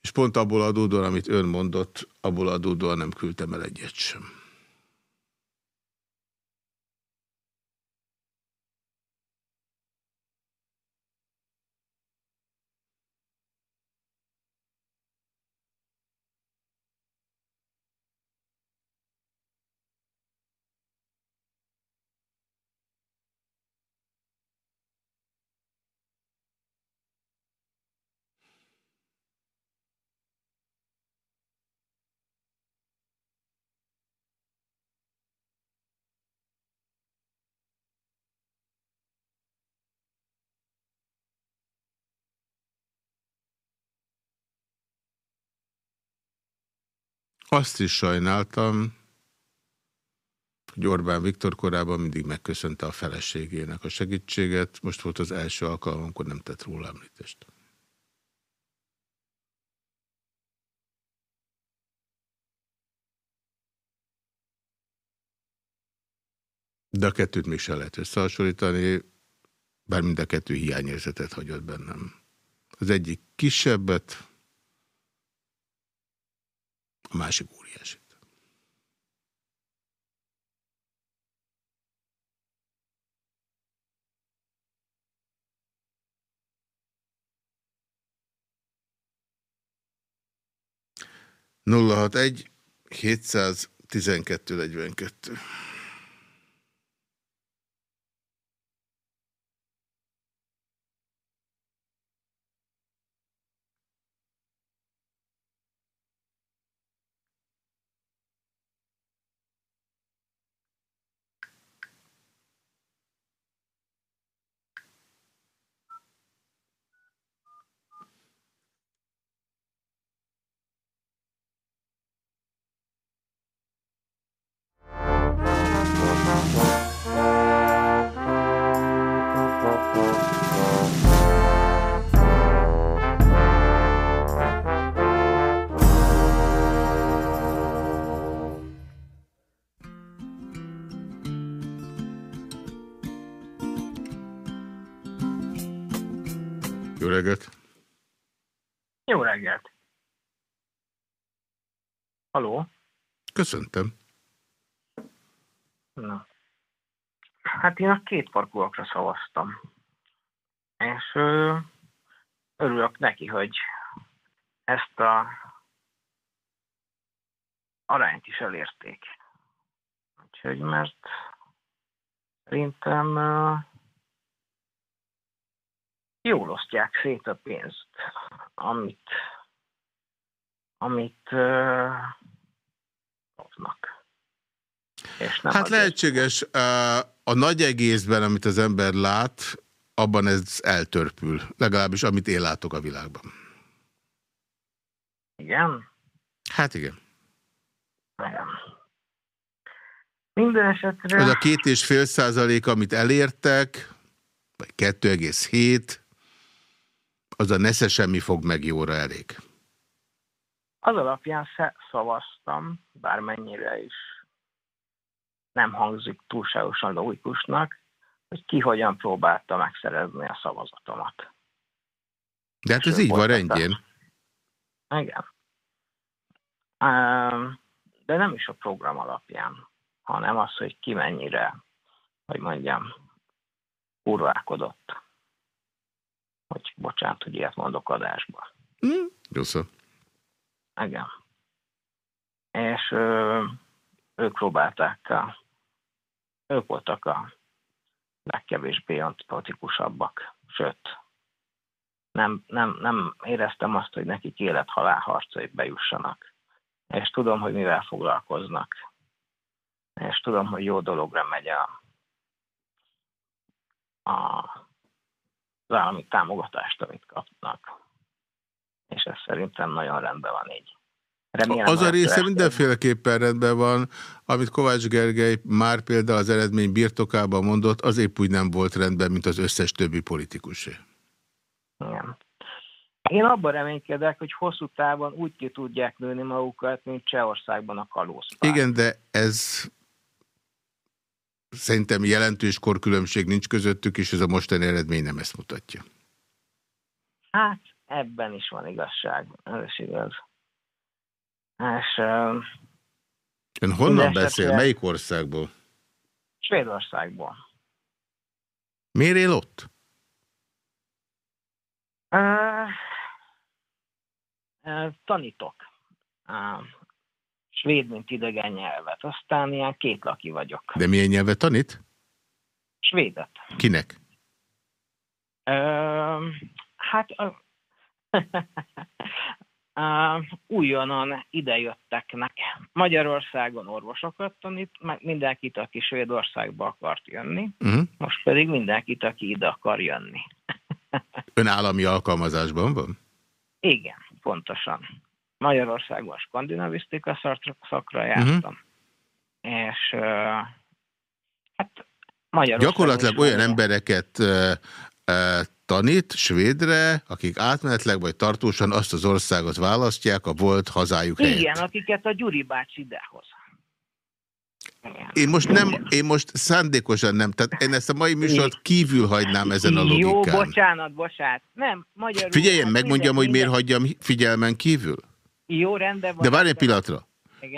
És pont abból adódóan, amit ön mondott, abból adódóan nem küldtem el egyet sem. Azt is sajnáltam, hogy Orbán Viktor korábban mindig megköszönte a feleségének a segítséget, most volt az első alkalom, amikor nem tett róla említést. De a kettőt még se lehet összehasonlítani, bár mind a kettő hiányérzetet hagyott bennem. Az egyik kisebbet, a másik óriásit. Nulla hat egy 712 42. reggelt! Haló? Köszöntem. Na. Hát én a két parkolókra szavaztam. És ö, örülök neki, hogy ezt a arányt is elérték. Úgyhogy mert szerintem jól osztják szét a pénzt, amit, amit uh, kapnak. És nem hát lehetséges, a nagy egészben, amit az ember lát, abban ez eltörpül. Legalábbis amit én látok a világban. Igen? Hát igen. Igen. Minden esetre... Az a két és fél százalék, amit elértek, vagy 2,7, az a nesze semmi fog meg jóra elég. Az alapján szavaztam, bármennyire is nem hangzik túlságosan logikusnak, hogy ki hogyan próbálta megszerezni a szavazatomat. De hát ez így van rendjén. Igen. De nem is a program alapján, hanem az, hogy ki mennyire, hogy mondjam, urválkodott hogy bocsánat, hogy ilyet mondok adásban. Mm, jó szó. Igen. És ö, ők próbálták, a, ők voltak a legkevésbé antipatikusabbak, sőt, nem, nem, nem éreztem azt, hogy nekik élet-halál harcai bejussanak. És tudom, hogy mivel foglalkoznak. És tudom, hogy jó dologra megy a, a az állami támogatást, amit kapnak. És ez szerintem nagyon rendben van így. Remélem, az a része mindenféleképpen rendben van, amit Kovács Gergely már például az eredmény birtokában mondott, az épp úgy nem volt rendben, mint az összes többi politikusé. Igen. Én abban reménykedek, hogy hosszú távon úgy ki tudják nőni magukat, mint Csehországban a kalózpár. Igen, de ez szerintem jelentős korkülönbség nincs közöttük, és ez a mostani eredmény nem ezt mutatja. Hát, ebben is van igazság, ez is igaz. És, uh, Ön honnan beszél? Melyik országból? Svédországból. Miért él ott? Uh, uh, tanítok. Uh, svéd, mint idegen nyelvet. Aztán ilyen két laki vagyok. De milyen nyelvet tanít? Svédet. Kinek? Uh, hát uh, [LAUGHS] újonnan idejötteknek. Magyarországon orvosokat tanít, meg mindenkit, aki Svédországba akart jönni, uh -huh. most pedig mindenkit, aki ide akar jönni. [LAUGHS] Ön állami alkalmazásban van? Igen, pontosan. Magyarországon skandinávisztika szakra jártam. Uh -huh. És uh, hát Magyarországon Gyakorlatilag olyan embereket uh, uh, tanít svédre, akik átmenetleg vagy tartósan azt az országot választják a volt hazájuk helyett. Igen, akiket a Gyuri bácsi idehoz. Én most nem, én most szándékosan nem, tehát én ezt a mai műsort kívül hagynám ezen a logikán. Jó, bocsánat, bocsánat. Nem, magyarul... Figyeljen, hát megmondjam, hogy miért hagyjam figyelmen kívül? Jó, rendben van. De várj egy pillanatra.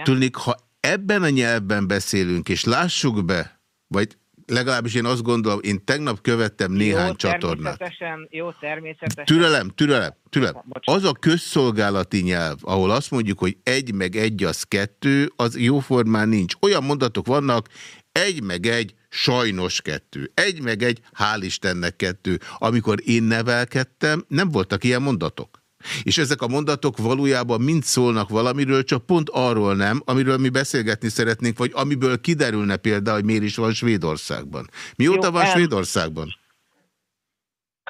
Tudnék, ha ebben a nyelvben beszélünk, és lássuk be, vagy legalábbis én azt gondolom, én tegnap követtem néhány jó, csatornát. Természetesen, jó, természetesen. Türelem, türelem, türelem. Az a közszolgálati nyelv, ahol azt mondjuk, hogy egy meg egy az kettő, az jóformán nincs. Olyan mondatok vannak, egy meg egy, sajnos kettő. Egy meg egy, hál' Istennek kettő. Amikor én nevelkedtem, nem voltak ilyen mondatok. És ezek a mondatok valójában mind szólnak valamiről, csak pont arról nem, amiről mi beszélgetni szeretnénk, vagy amiből kiderülne például, hogy miért is van Svédországban. Mióta Jó, van el... Svédországban?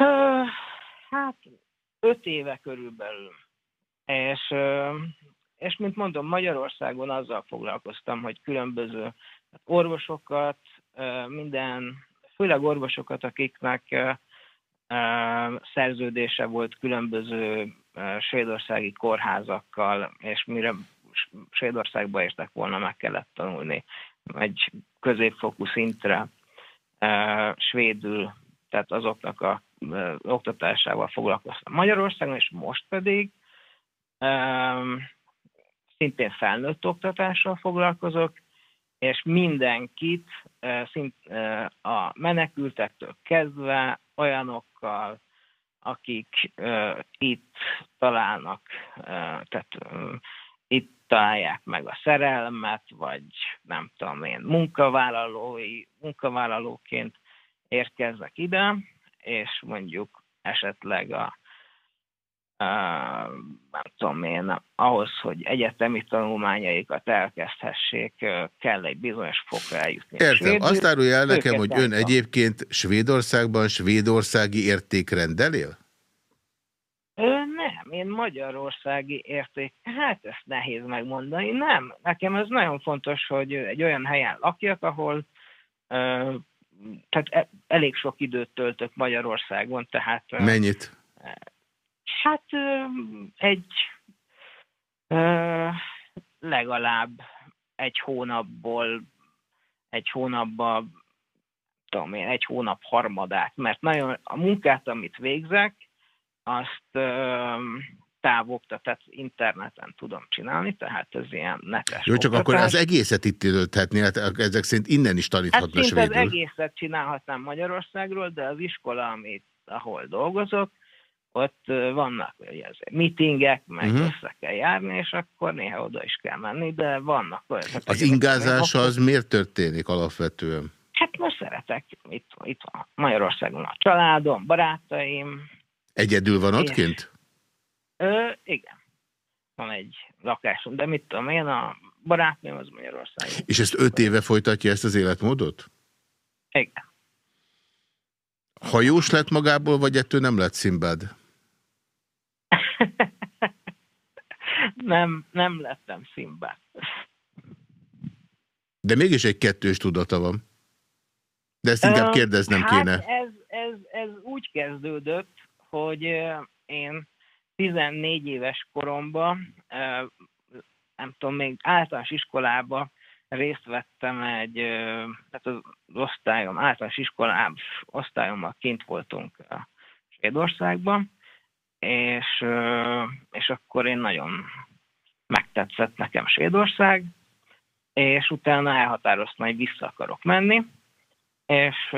Uh, hát öt éve körülbelül. És, uh, és mint mondom, Magyarországon azzal foglalkoztam, hogy különböző hát orvosokat, uh, minden, főleg orvosokat, akiknek szerződése volt különböző svédországi kórházakkal, és mire Svédországba értek volna, meg kellett tanulni egy középfokú szintre svédül, tehát azoknak a oktatásával foglalkoztam. Magyarországon, és most pedig szintén felnőtt oktatással foglalkozok, és mindenkit szint, a menekültektől kezdve olyanokkal, akik uh, itt találnak, uh, tehát uh, itt találják meg a szerelmet, vagy nem tudom én, munkavállalói, munkavállalóként érkeznek ide, és mondjuk esetleg a nem tudom én, ahhoz, hogy egyetemi tanulmányaikat elkezdhessék, kell egy bizonyos fokra eljutni. Értem. Svéd... Azt árulja el nekem, hogy ön egyébként Svédországban svédországi értékrendel él? Nem, én magyarországi érték, hát ezt nehéz megmondani, nem. Nekem ez nagyon fontos, hogy egy olyan helyen lakjak, ahol tehát e, elég sok időt töltök Magyarországon, tehát... Mennyit? Hát egy legalább egy hónapból egy hónapban tudom én, egy hónap harmadát, mert nagyon a munkát, amit végzek, azt távokta, tehát interneten tudom csinálni, tehát ez ilyen netes Jó, csak oktatás. akkor az egészet itt tölthetni, hát ezek szerint innen is taníthatna hát svédül. az egészet csinálhatnám Magyarországról, de az iskola, amit, ahol dolgozok, ott vannak ugye, meetingek, meg uh mhm. -huh. össze kell járni, és akkor néha oda is kell menni, de vannak olyan. Az ingázás az miért történik alapvetően? Hát most szeretek, itt, itt van Magyarországon a családom, barátaim. Egyedül van ott kint? Ö, igen. Van egy lakásom, de mit tudom én, a barátnőm az Magyarországon. És ezt öt éve folytatja ezt az életmódot? Igen. Hajós lett magából, vagy ettől nem lett Szimbád? [LAUGHS] nem, nem lettem Szimbád. De mégis egy kettős tudata van. De ezt inkább kérdeznem hát kéne. Ez, ez, ez úgy kezdődött, hogy én 14 éves koromban, nem tudom, még általános iskolába részt vettem egy, tehát az osztályom, általános iskolám osztályommal kint voltunk Svédországban, és, és akkor én nagyon megtetszett nekem Svédország, és utána elhatároztam, hogy vissza akarok menni, és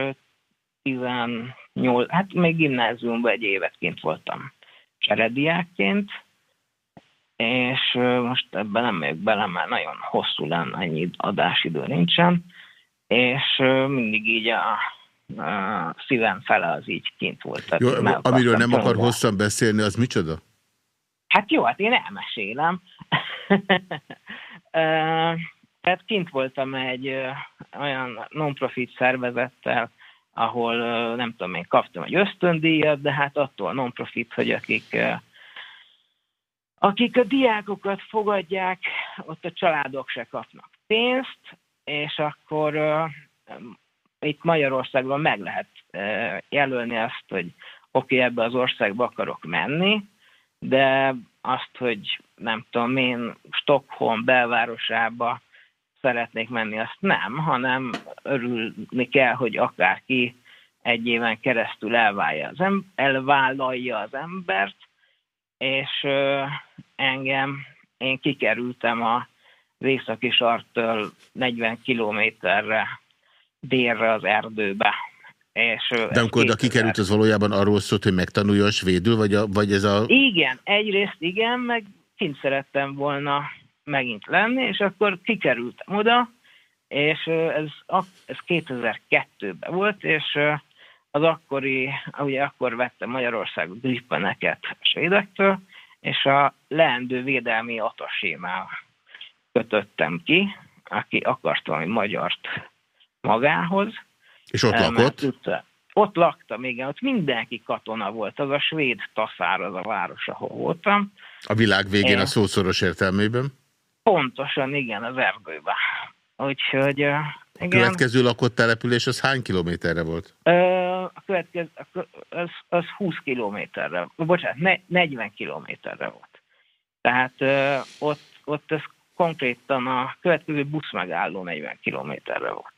18, hát még gimnáziumban egy évet kint voltam cserediákként, és most ebben nem megyek bele, mert nagyon hosszú lenne, ennyi adásidő nincsen, és mindig így a, szívem fele az így kint volt. Jó, amiről nem akar hosszan beszélni, az micsoda? Hát jó, hát én elmesélem. [LAUGHS] Tehát kint voltam egy olyan non-profit szervezettel, ahol nem tudom én, kaptam egy ösztöndíjat, de hát attól non-profit, hogy akik akik a diákokat fogadják, ott a családok se kapnak pénzt, és akkor itt Magyarországban meg lehet jelölni azt, hogy oké, okay, ebbe az országba akarok menni, de azt, hogy nem tudom én, Stockholm belvárosába szeretnék menni, azt nem, hanem örülni kell, hogy akárki egy éven keresztül elválja az em- elvállalja az embert, és engem, én kikerültem a északi sarttól 40 kilométerre délre az erdőbe. És De amikor oda kikerült, az valójában arról szólt, hogy megtanuljon svédül, vagy, a, vagy ez a... Igen, egyrészt igen, meg kint szerettem volna megint lenni, és akkor kikerültem oda, és ez, ez 2002-ben volt, és az akkori, ugye akkor vettem Magyarországot grippeneket svédektől, és a leendő védelmi atasémával kötöttem ki, aki akart valami magyart magához. És ott lakott? Ott, ott laktam, igen, ott mindenki katona volt, az a svéd taszár, az a város, ahol voltam. A világ végén é. a szószoros értelmében? Pontosan, igen, az erdőben. Úgyhogy igen. A következő lakott település az hány kilométerre volt? A következő, az, az 20 kilométerre, bocsánat, ne, 40 kilométerre volt. Tehát ott, ott ez konkrétan a következő busz megálló 40 kilométerre volt.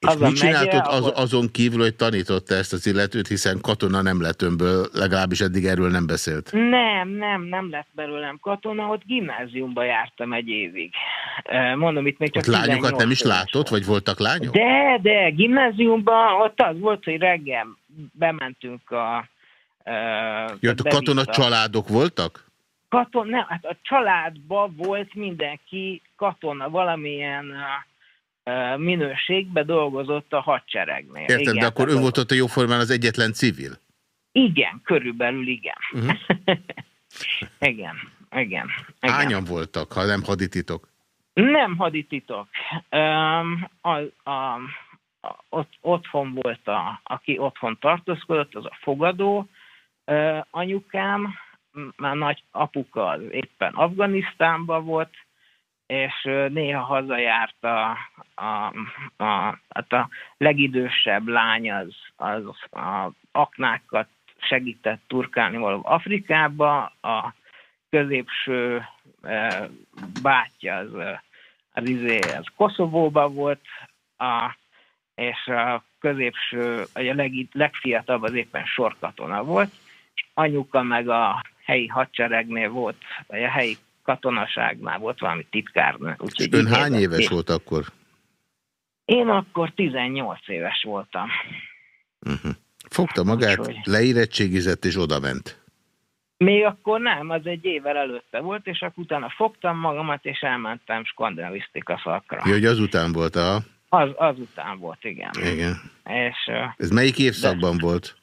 És az mit csináltott az, azon kívül, hogy tanította ezt az illetőt, hiszen katona nem lett önből, legalábbis eddig erről nem beszélt? Nem, nem, nem lett belőlem katona, ott gimnáziumba jártam egy évig. Mondom, itt még csak ott lányokat nem is látott, vagy voltak lányok? De, de, gimnáziumban ott az volt, hogy reggel bementünk a... Jött a katona családok voltak? Katon, nem, hát a családban volt mindenki katona, valamilyen minőségbe dolgozott a hadseregnél. Értem, igen, de akkor ön volt ott a jóformán az egyetlen civil? Igen, körülbelül igen. Uh [LAUGHS] -huh. igen, igen, igen. Hányan voltak, ha nem hadititok? Nem hadititok. Um, a, a, a, ott, otthon volt, a, aki otthon tartózkodott, az a fogadó uh, anyukám, már nagy apuka az éppen Afganisztánban volt, és néha hazajárt a, a, a, hát a legidősebb lány, az, az a aknákat segített turkálni való Afrikába, a középső e, bátyja az, az, izé, az Koszovóban volt, a, és a középső, a leg, legfiatalabb az éppen sorkatona volt, anyuka meg a helyi hadseregnél volt, vagy a helyi katonaságnál volt valami titkárnő. És ön hány éves volt akkor? Én akkor 18 éves voltam. Uh mhm. -huh. Fogta magát, Úgyhogy... leérettségizett és odament. Még akkor nem, az egy évvel előtte volt, és akkor utána fogtam magamat, és elmentem skandinavisztika szakra. Jó, hogy azután volt a... Az, azután volt, igen. Igen. És, ez melyik évszakban de... volt?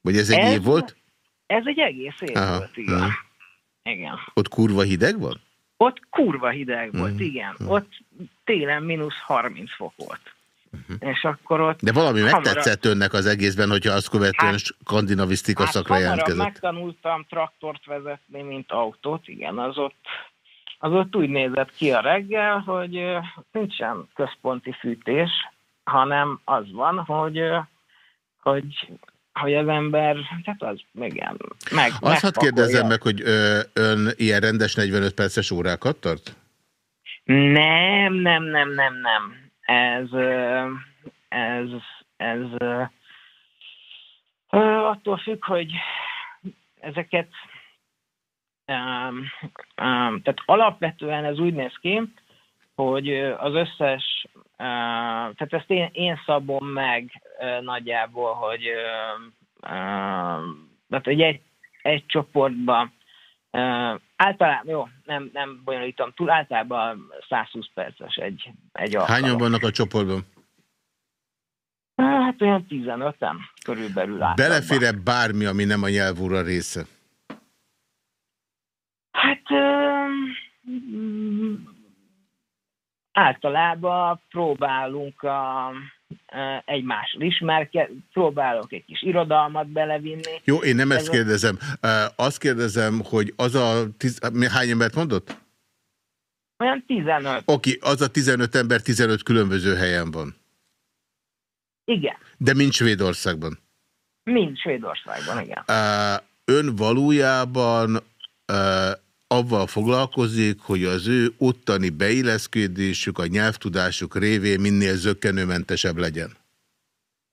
Vagy ez egy ez, év volt? Ez egy egész év Aha, volt, igen. Aha. Igen. Ott kurva hideg van? Ott kurva hideg volt, mm. igen. Mm. Ott télen mínusz 30 fok volt. Mm. -huh. és akkor ott... De valami hamarabb... megtetszett önnek az egészben, hogyha azt követően hát, skandinavisztika hát szakra jelentkezett. megtanultam traktort vezetni, mint autót, igen, az ott, az ott úgy nézett ki a reggel, hogy nincsen központi fűtés, hanem az van, hogy, hogy hogy az ember, tehát az igen, meg Azt hadd kérdezem meg, hogy ö, ön ilyen rendes 45 perces órákat tart? Nem, nem, nem, nem, nem. Ez, ez, ez, ez attól függ, hogy ezeket um, um, tehát alapvetően ez úgy néz ki, hogy az összes, tehát ezt én, én szabom meg nagyjából, hogy tehát egy, egy, egy csoportban általában, jó, nem, nem bonyolítom túl, általában 120 perces egy, egy alkalom. Hányan vannak a csoportban? Hát olyan 15-en körülbelül általában. Belefér-e bármi, ami nem a nyelvúra része? Hát általában próbálunk a, egymással ismerkedni, próbálok egy kis irodalmat belevinni. Jó, én nem Ez ezt kérdezem. Azt kérdezem, hogy az a... Tiz... Hány embert mondott? Olyan 15. Oké, az a 15 ember 15 különböző helyen van. Igen. De mind Svédországban? Mind Svédországban, igen. Ön valójában avval foglalkozik, hogy az ő ottani beilleszkedésük, a nyelvtudásuk révén minél zöggenőmentesebb legyen?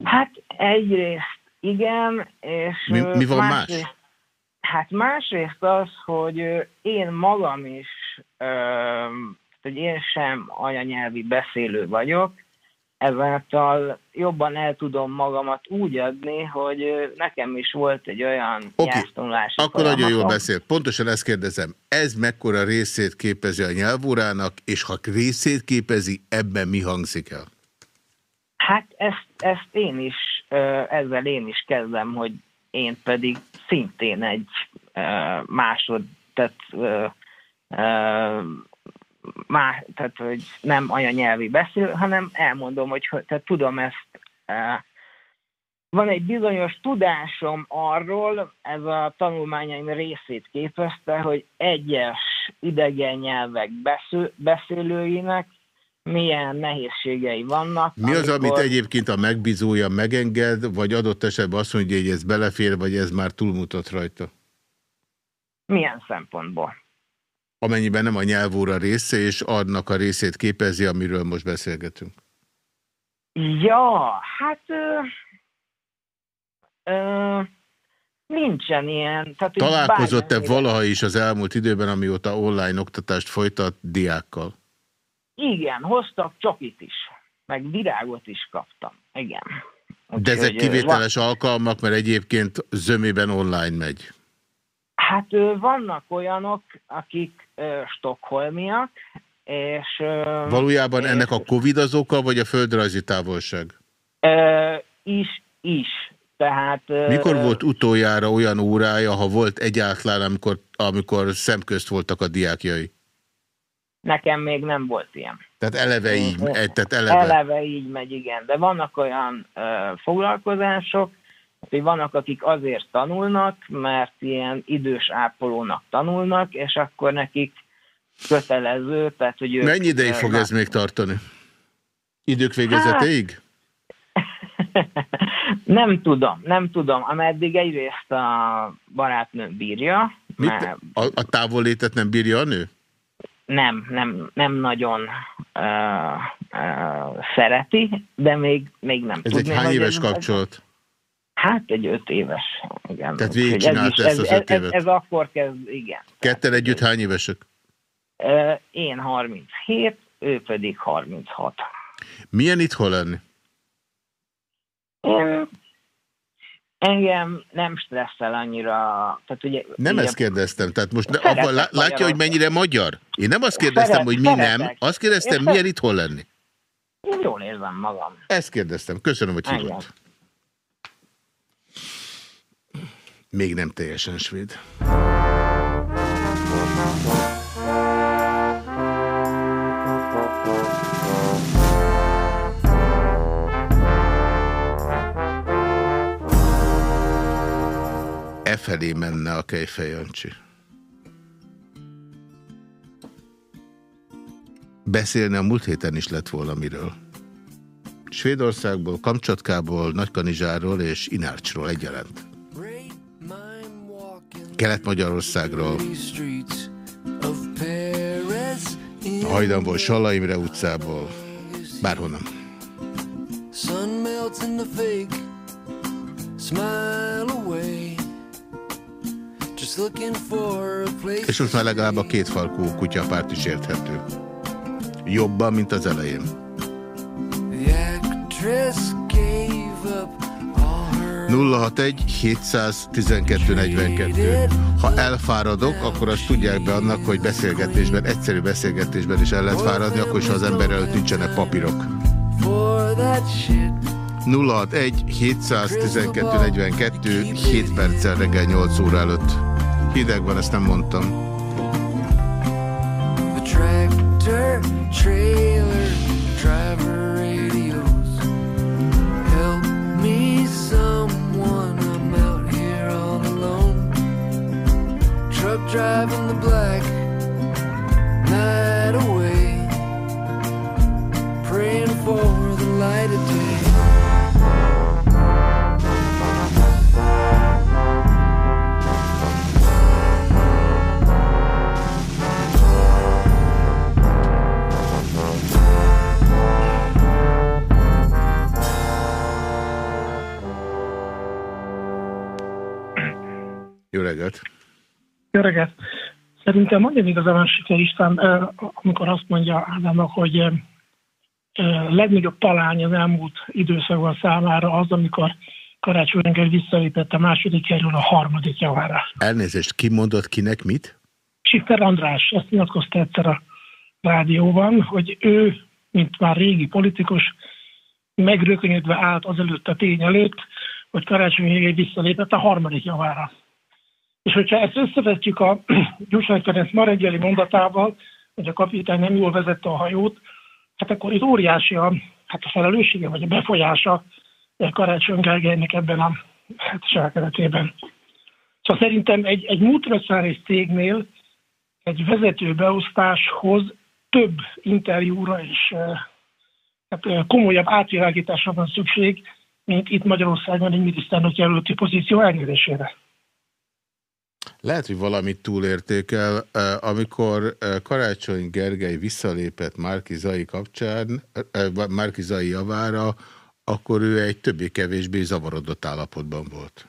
Hát egyrészt igen, és... Mi, mi van más? Hát másrészt az, hogy én magam is, hogy én sem anyanyelvi beszélő vagyok, ezáltal jobban el tudom magamat úgy adni, hogy nekem is volt egy olyan okay. nyelvtanulási Akkor nagyon jól beszél. Pontosan ezt kérdezem. Ez mekkora részét képezi a nyelvórának, és ha részét képezi, ebben mi hangzik el? Hát ezt, ezt én is, ezzel én is kezdem, hogy én pedig szintén egy másod, tehát má, tehát hogy nem anyanyelvi beszél, hanem elmondom, hogy tehát tudom ezt, e, van egy bizonyos tudásom arról, ez a tanulmányaim részét képezte, hogy egyes idegen nyelvek beszél, beszélőinek milyen nehézségei vannak. Mi az, amikor... amit egyébként a megbízója megenged, vagy adott esetben azt mondja, hogy ez belefér, vagy ez már túlmutat rajta? Milyen szempontból? Amennyiben nem a nyelvóra része, és annak a részét képezi, amiről most beszélgetünk? Ja, hát ö, ö, nincsen ilyen. Találkozott-e valaha is az elmúlt időben, amióta online oktatást folytat diákkal? Igen, hoztak csokit is, meg virágot is kaptam, igen. Úgy, De ezek kivételes van... alkalmak, mert egyébként zömében online megy. Hát vannak olyanok, akik stokholmiak, és... Valójában és, ennek a Covid az oka, vagy a földrajzi távolság? Is, is. Tehát, Mikor volt utoljára olyan órája, ha volt egyáltalán, amikor, amikor szemközt voltak a diákjai? Nekem még nem volt ilyen. Tehát eleve így, tehát eleve. eleve így megy, igen. De vannak olyan uh, foglalkozások, hogy vannak, akik azért tanulnak, mert ilyen idős ápolónak tanulnak, és akkor nekik kötelező, tehát hogy ők... Mennyi ideig fog ez még tartani? Idők végezetéig? Hát, [LAUGHS] nem tudom, nem tudom. Ameddig egyrészt a barátnő bírja. Mit? Mert... A, a távollétet nem bírja a nő? Nem, nem, nem nagyon uh, uh, szereti, de még, még nem Ez tudni, egy hány éves kapcsolat? Hát egy öt éves, igen. Tehát végigcsinált ezt az öt évet? Ez, ez akkor kezd, igen. Ketten együtt hány évesek? Én 37, ő pedig 36. Milyen itthon lenni? Én, engem nem stresszel annyira. Tehát ugye, nem ezt kérdeztem, tehát most ne, abban, látja, hogy mennyire magyar? Én nem azt kérdeztem, Szeret, hogy mi szeretek. nem, azt kérdeztem, Én milyen itthon lenni? Én jól érzem magam. Ezt kérdeztem, köszönöm, hogy hívott. még nem teljesen svéd. E felé menne a Kejfej Jancsi. Beszélni a múlt héten is lett volna miről. Svédországból, Kamcsatkából, Nagykanizsáról és Inárcsról egyaránt. Kelet-Magyarországról, Hajdanból, Salaimre utcából, bárhonnan. És most már legalább a kétfalkú kutyapárt is érthető. Jobban, mint az elején. The actress 061 712 42. Ha elfáradok, akkor azt tudják be annak, hogy beszélgetésben, egyszerű beszélgetésben is el lehet fáradni, akkor is, az ember előtt nincsenek papírok. 061 712 42 7 perccel reggel 8 óra előtt. Hideg van, ezt nem mondtam. tractor, trailer, driver driving the black night Szerintem nagyon igazán Siker István, amikor azt mondja Ádámnak, hogy legnagyobb talány az elmúlt időszakban számára az, amikor Karácsony Engel visszalépett a második erről a harmadik javára. Elnézést, ki mondott kinek mit? Siker András, ezt nyilatkozta egyszer a rádióban, hogy ő, mint már régi politikus, megrökönyödve állt azelőtt a tény előtt, hogy Karácsony Engel visszalépett a harmadik javára. És hogyha ezt összevetjük a [CLEARS THROAT] Gyurcsány Ferenc ma reggeli mondatával, hogy a kapitány nem jól vezette a hajót, hát akkor itt óriási a, hát a felelőssége, vagy a befolyása Karácsony Gergelynek ebben a hát, selkeretében. Szóval szerintem egy, egy multinacionális cégnél egy vezető beosztáshoz több interjúra és hát, komolyabb átvilágításra van szükség, mint itt Magyarországon egy miniszternek jelölti pozíció elnyerésére. Lehet, hogy valamit túlértékel. Amikor Karácsony Gergely visszalépett Márki Zai kapcsán, Márki Zai javára, akkor ő egy többé-kevésbé zavarodott állapotban volt.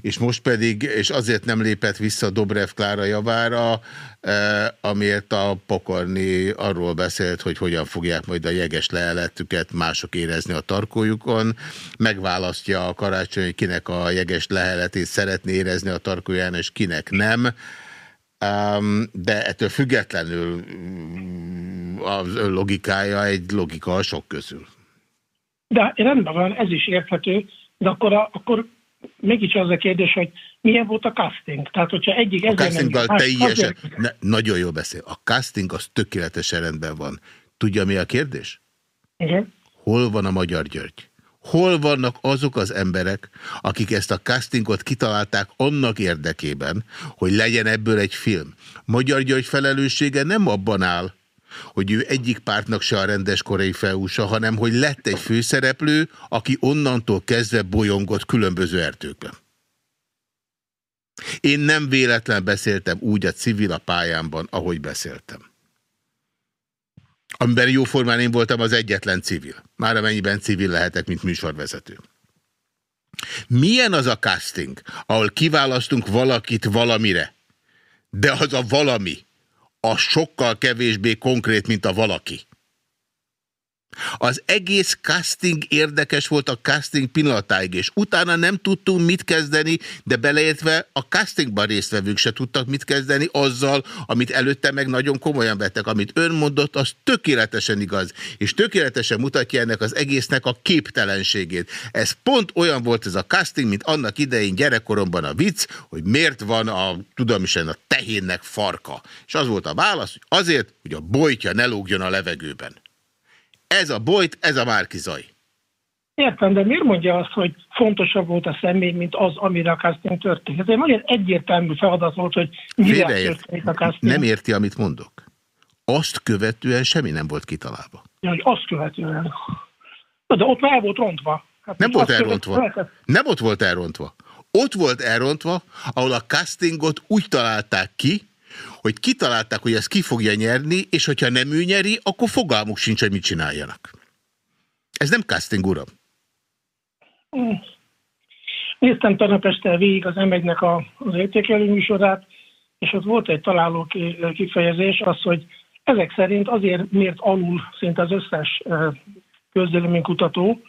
És most pedig, és azért nem lépett vissza Dobrev Klára javára, eh, amiért a pokorni arról beszélt, hogy hogyan fogják majd a jeges leheletüket mások érezni a tarkójukon, megválasztja a karácsony, kinek a jeges leheletét szeretné érezni a tarkóján, és kinek nem. De ettől függetlenül mm, az ön logikája egy logika a sok közül. De rendben van, ez is érthető, de akkor, a, akkor mégis az a kérdés, hogy milyen volt a casting? Tehát, hogyha egyik... A castinggal teljesen... Ne, nagyon jól beszél. A casting az tökéletesen rendben van. Tudja, mi a kérdés? Igen. Hol van a Magyar György? Hol vannak azok az emberek, akik ezt a castingot kitalálták annak érdekében, hogy legyen ebből egy film? Magyar György felelőssége nem abban áll, hogy ő egyik pártnak se a rendes korai felúsa, hanem hogy lett egy főszereplő, aki onnantól kezdve bolyongott különböző erdőkben. Én nem véletlen beszéltem úgy a civil a pályámban, ahogy beszéltem. Amiben jóformán én voltam az egyetlen civil. Már amennyiben civil lehetek, mint műsorvezető. Milyen az a casting, ahol kiválasztunk valakit valamire, de az a valami a sokkal kevésbé konkrét, mint a valaki. Az egész casting érdekes volt a casting pillanatáig, és utána nem tudtunk mit kezdeni, de beleértve a castingban résztvevők se tudtak mit kezdeni azzal, amit előtte meg nagyon komolyan vettek. Amit ön mondott, az tökéletesen igaz, és tökéletesen mutatja ennek az egésznek a képtelenségét. Ez pont olyan volt ez a casting, mint annak idején gyerekkoromban a vicc, hogy miért van a, tudom a tehénnek farka. És az volt a válasz, hogy azért, hogy a bojtja ne lógjon a levegőben. Ez a Bojt, ez a Márki Zaj. Értem, de miért mondja azt, hogy fontosabb volt a személy, mint az, amire a casting történt? Ez egy nagyon egyértelmű feladat volt, hogy mire történik a casting. Nem érti, amit mondok. Azt követően semmi nem volt kitalálva. Ja, hogy azt követően. De ott már volt rontva. Hát nem volt elrontva. Követett. Nem ott volt elrontva. Ott volt elrontva, ahol a castingot úgy találták ki, hogy kitalálták, hogy ezt ki fogja nyerni, és hogyha nem ő nyeri, akkor fogalmuk sincs, hogy mit csináljanak. Ez nem casting, uram. Néztem tegnap este végig az m az értékelő műsorát, és ott volt egy találó kifejezés, az, hogy ezek szerint azért miért alul szinte az összes közvéleménykutató,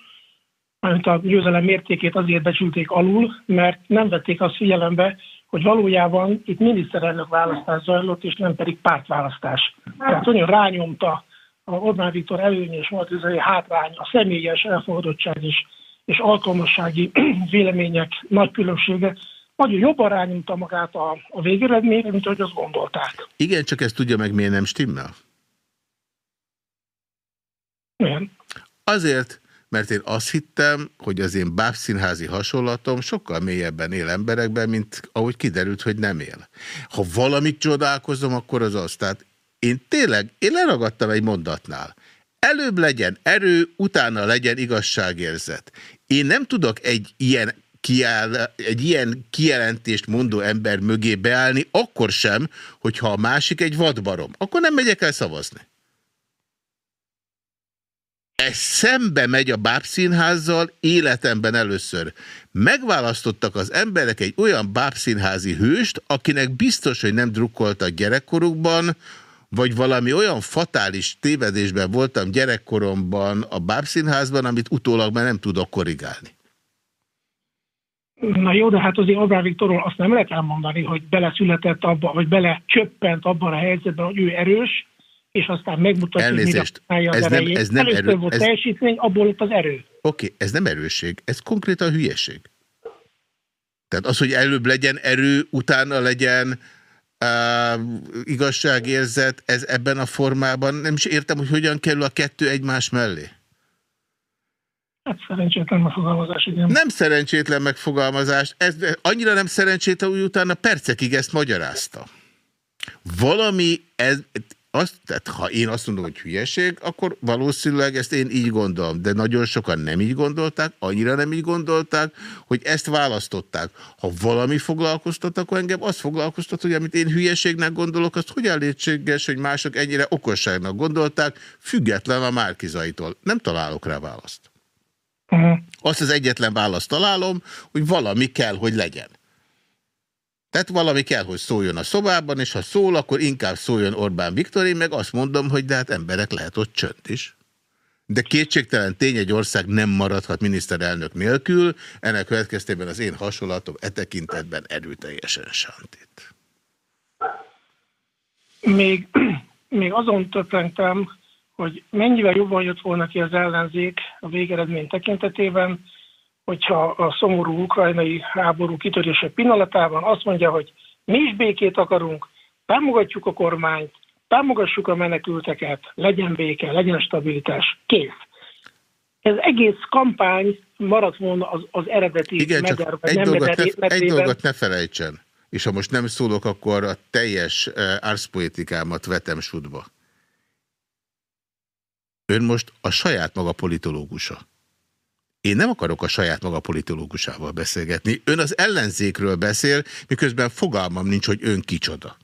mert a győzelem mértékét azért becsülték alul, mert nem vették azt figyelembe, hogy valójában itt miniszterelnök választás zajlott, és nem pedig pártválasztás. Tehát nagyon rányomta a Orbán Viktor előny és Martizai hátrány, a személyes elfogadottság és, és alkalmassági [CLEARS THROAT] vélemények nagy különbsége, nagyon jobban rányomta magát a, a végeredményre, mint ahogy azt gondolták. Igen, csak ezt tudja meg, miért nem stimmel? Igen. Azért, mert én azt hittem, hogy az én bábszínházi hasonlatom sokkal mélyebben él emberekben, mint ahogy kiderült, hogy nem él. Ha valamit csodálkozom, akkor az az. Tehát én tényleg, én leragadtam egy mondatnál. Előbb legyen erő, utána legyen igazságérzet. Én nem tudok egy ilyen, kiáll, egy ilyen kijelentést mondó ember mögé beállni, akkor sem, hogyha a másik egy vadbarom. Akkor nem megyek el szavazni ez szembe megy a bábszínházzal életemben először. Megválasztottak az emberek egy olyan bábszínházi hőst, akinek biztos, hogy nem drukkoltak gyerekkorukban, vagy valami olyan fatális tévedésben voltam gyerekkoromban a bábszínházban, amit utólag már nem tudok korrigálni. Na jó, de hát azért Orbán Viktorról azt nem lehet elmondani, hogy beleszületett abba, vagy belecsöppent abban a helyzetben, hogy ő erős, és aztán megmutatja, Elnézést, hogy ez nem, ez nem Először erő, volt ez... teljesítmény, abból itt az erő. Oké, okay, ez nem erősség, ez konkrétan hülyeség. Tehát az, hogy előbb legyen erő, utána legyen uh, igazságérzet, ez ebben a formában, nem is értem, hogy hogyan kerül a kettő egymás mellé. Hát szerencsétlen megfogalmazás, igen. Nem szerencsétlen megfogalmazás, ez annyira nem szerencsétlen, hogy utána percekig ezt magyarázta. Valami, ez, azt, tehát ha én azt mondom, hogy hülyeség, akkor valószínűleg ezt én így gondolom, de nagyon sokan nem így gondolták, annyira nem így gondolták, hogy ezt választották. Ha valami foglalkoztat, akkor engem azt foglalkoztat, hogy amit én hülyeségnek gondolok, azt hogy létséges, hogy mások ennyire okosságnak gondolták, független a márkizaitól. Nem találok rá választ. Uh -huh. Azt az egyetlen választ találom, hogy valami kell, hogy legyen. Tehát valami kell, hogy szóljon a szobában, és ha szól, akkor inkább szóljon Orbán Viktor, én meg azt mondom, hogy de hát emberek lehet ott csönd is. De kétségtelen tény, egy ország nem maradhat miniszterelnök nélkül, ennek következtében az én hasonlatom e tekintetben erőteljesen santít. Még, még azon többentem, hogy mennyivel jobban jött volna ki az ellenzék a végeredmény tekintetében, hogyha a szomorú ukrajnai háború kitörése pillanatában azt mondja, hogy mi is békét akarunk, támogatjuk a kormányt, támogassuk a menekülteket, legyen béke, legyen stabilitás, kész. Ez egész kampány maradt volna az, az eredeti Igen, mederben, egy, nem dolgot ne, egy dolgot ne felejtsen, és ha most nem szólok, akkor a teljes uh, árszpoétikámat vetem sudba. Ön most a saját maga politológusa. Én nem akarok a saját maga politológusával beszélgetni. Ön az ellenzékről beszél, miközben fogalmam nincs, hogy ön kicsoda.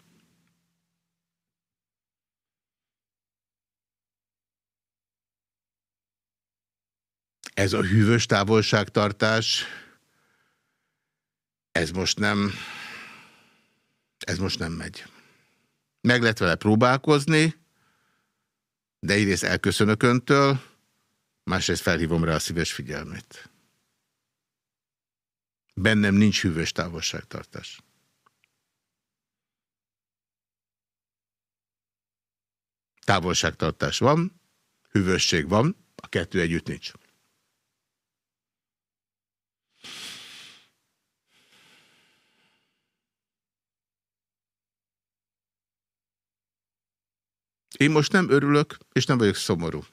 Ez a hűvös távolságtartás, ez most nem, ez most nem megy. Meg lehet vele próbálkozni, de egyrészt elköszönök öntől, másrészt felhívom rá a szíves figyelmét. Bennem nincs hűvös távolságtartás. Távolságtartás van, hűvösség van, a kettő együtt nincs. Én most nem örülök, és nem vagyok szomorú.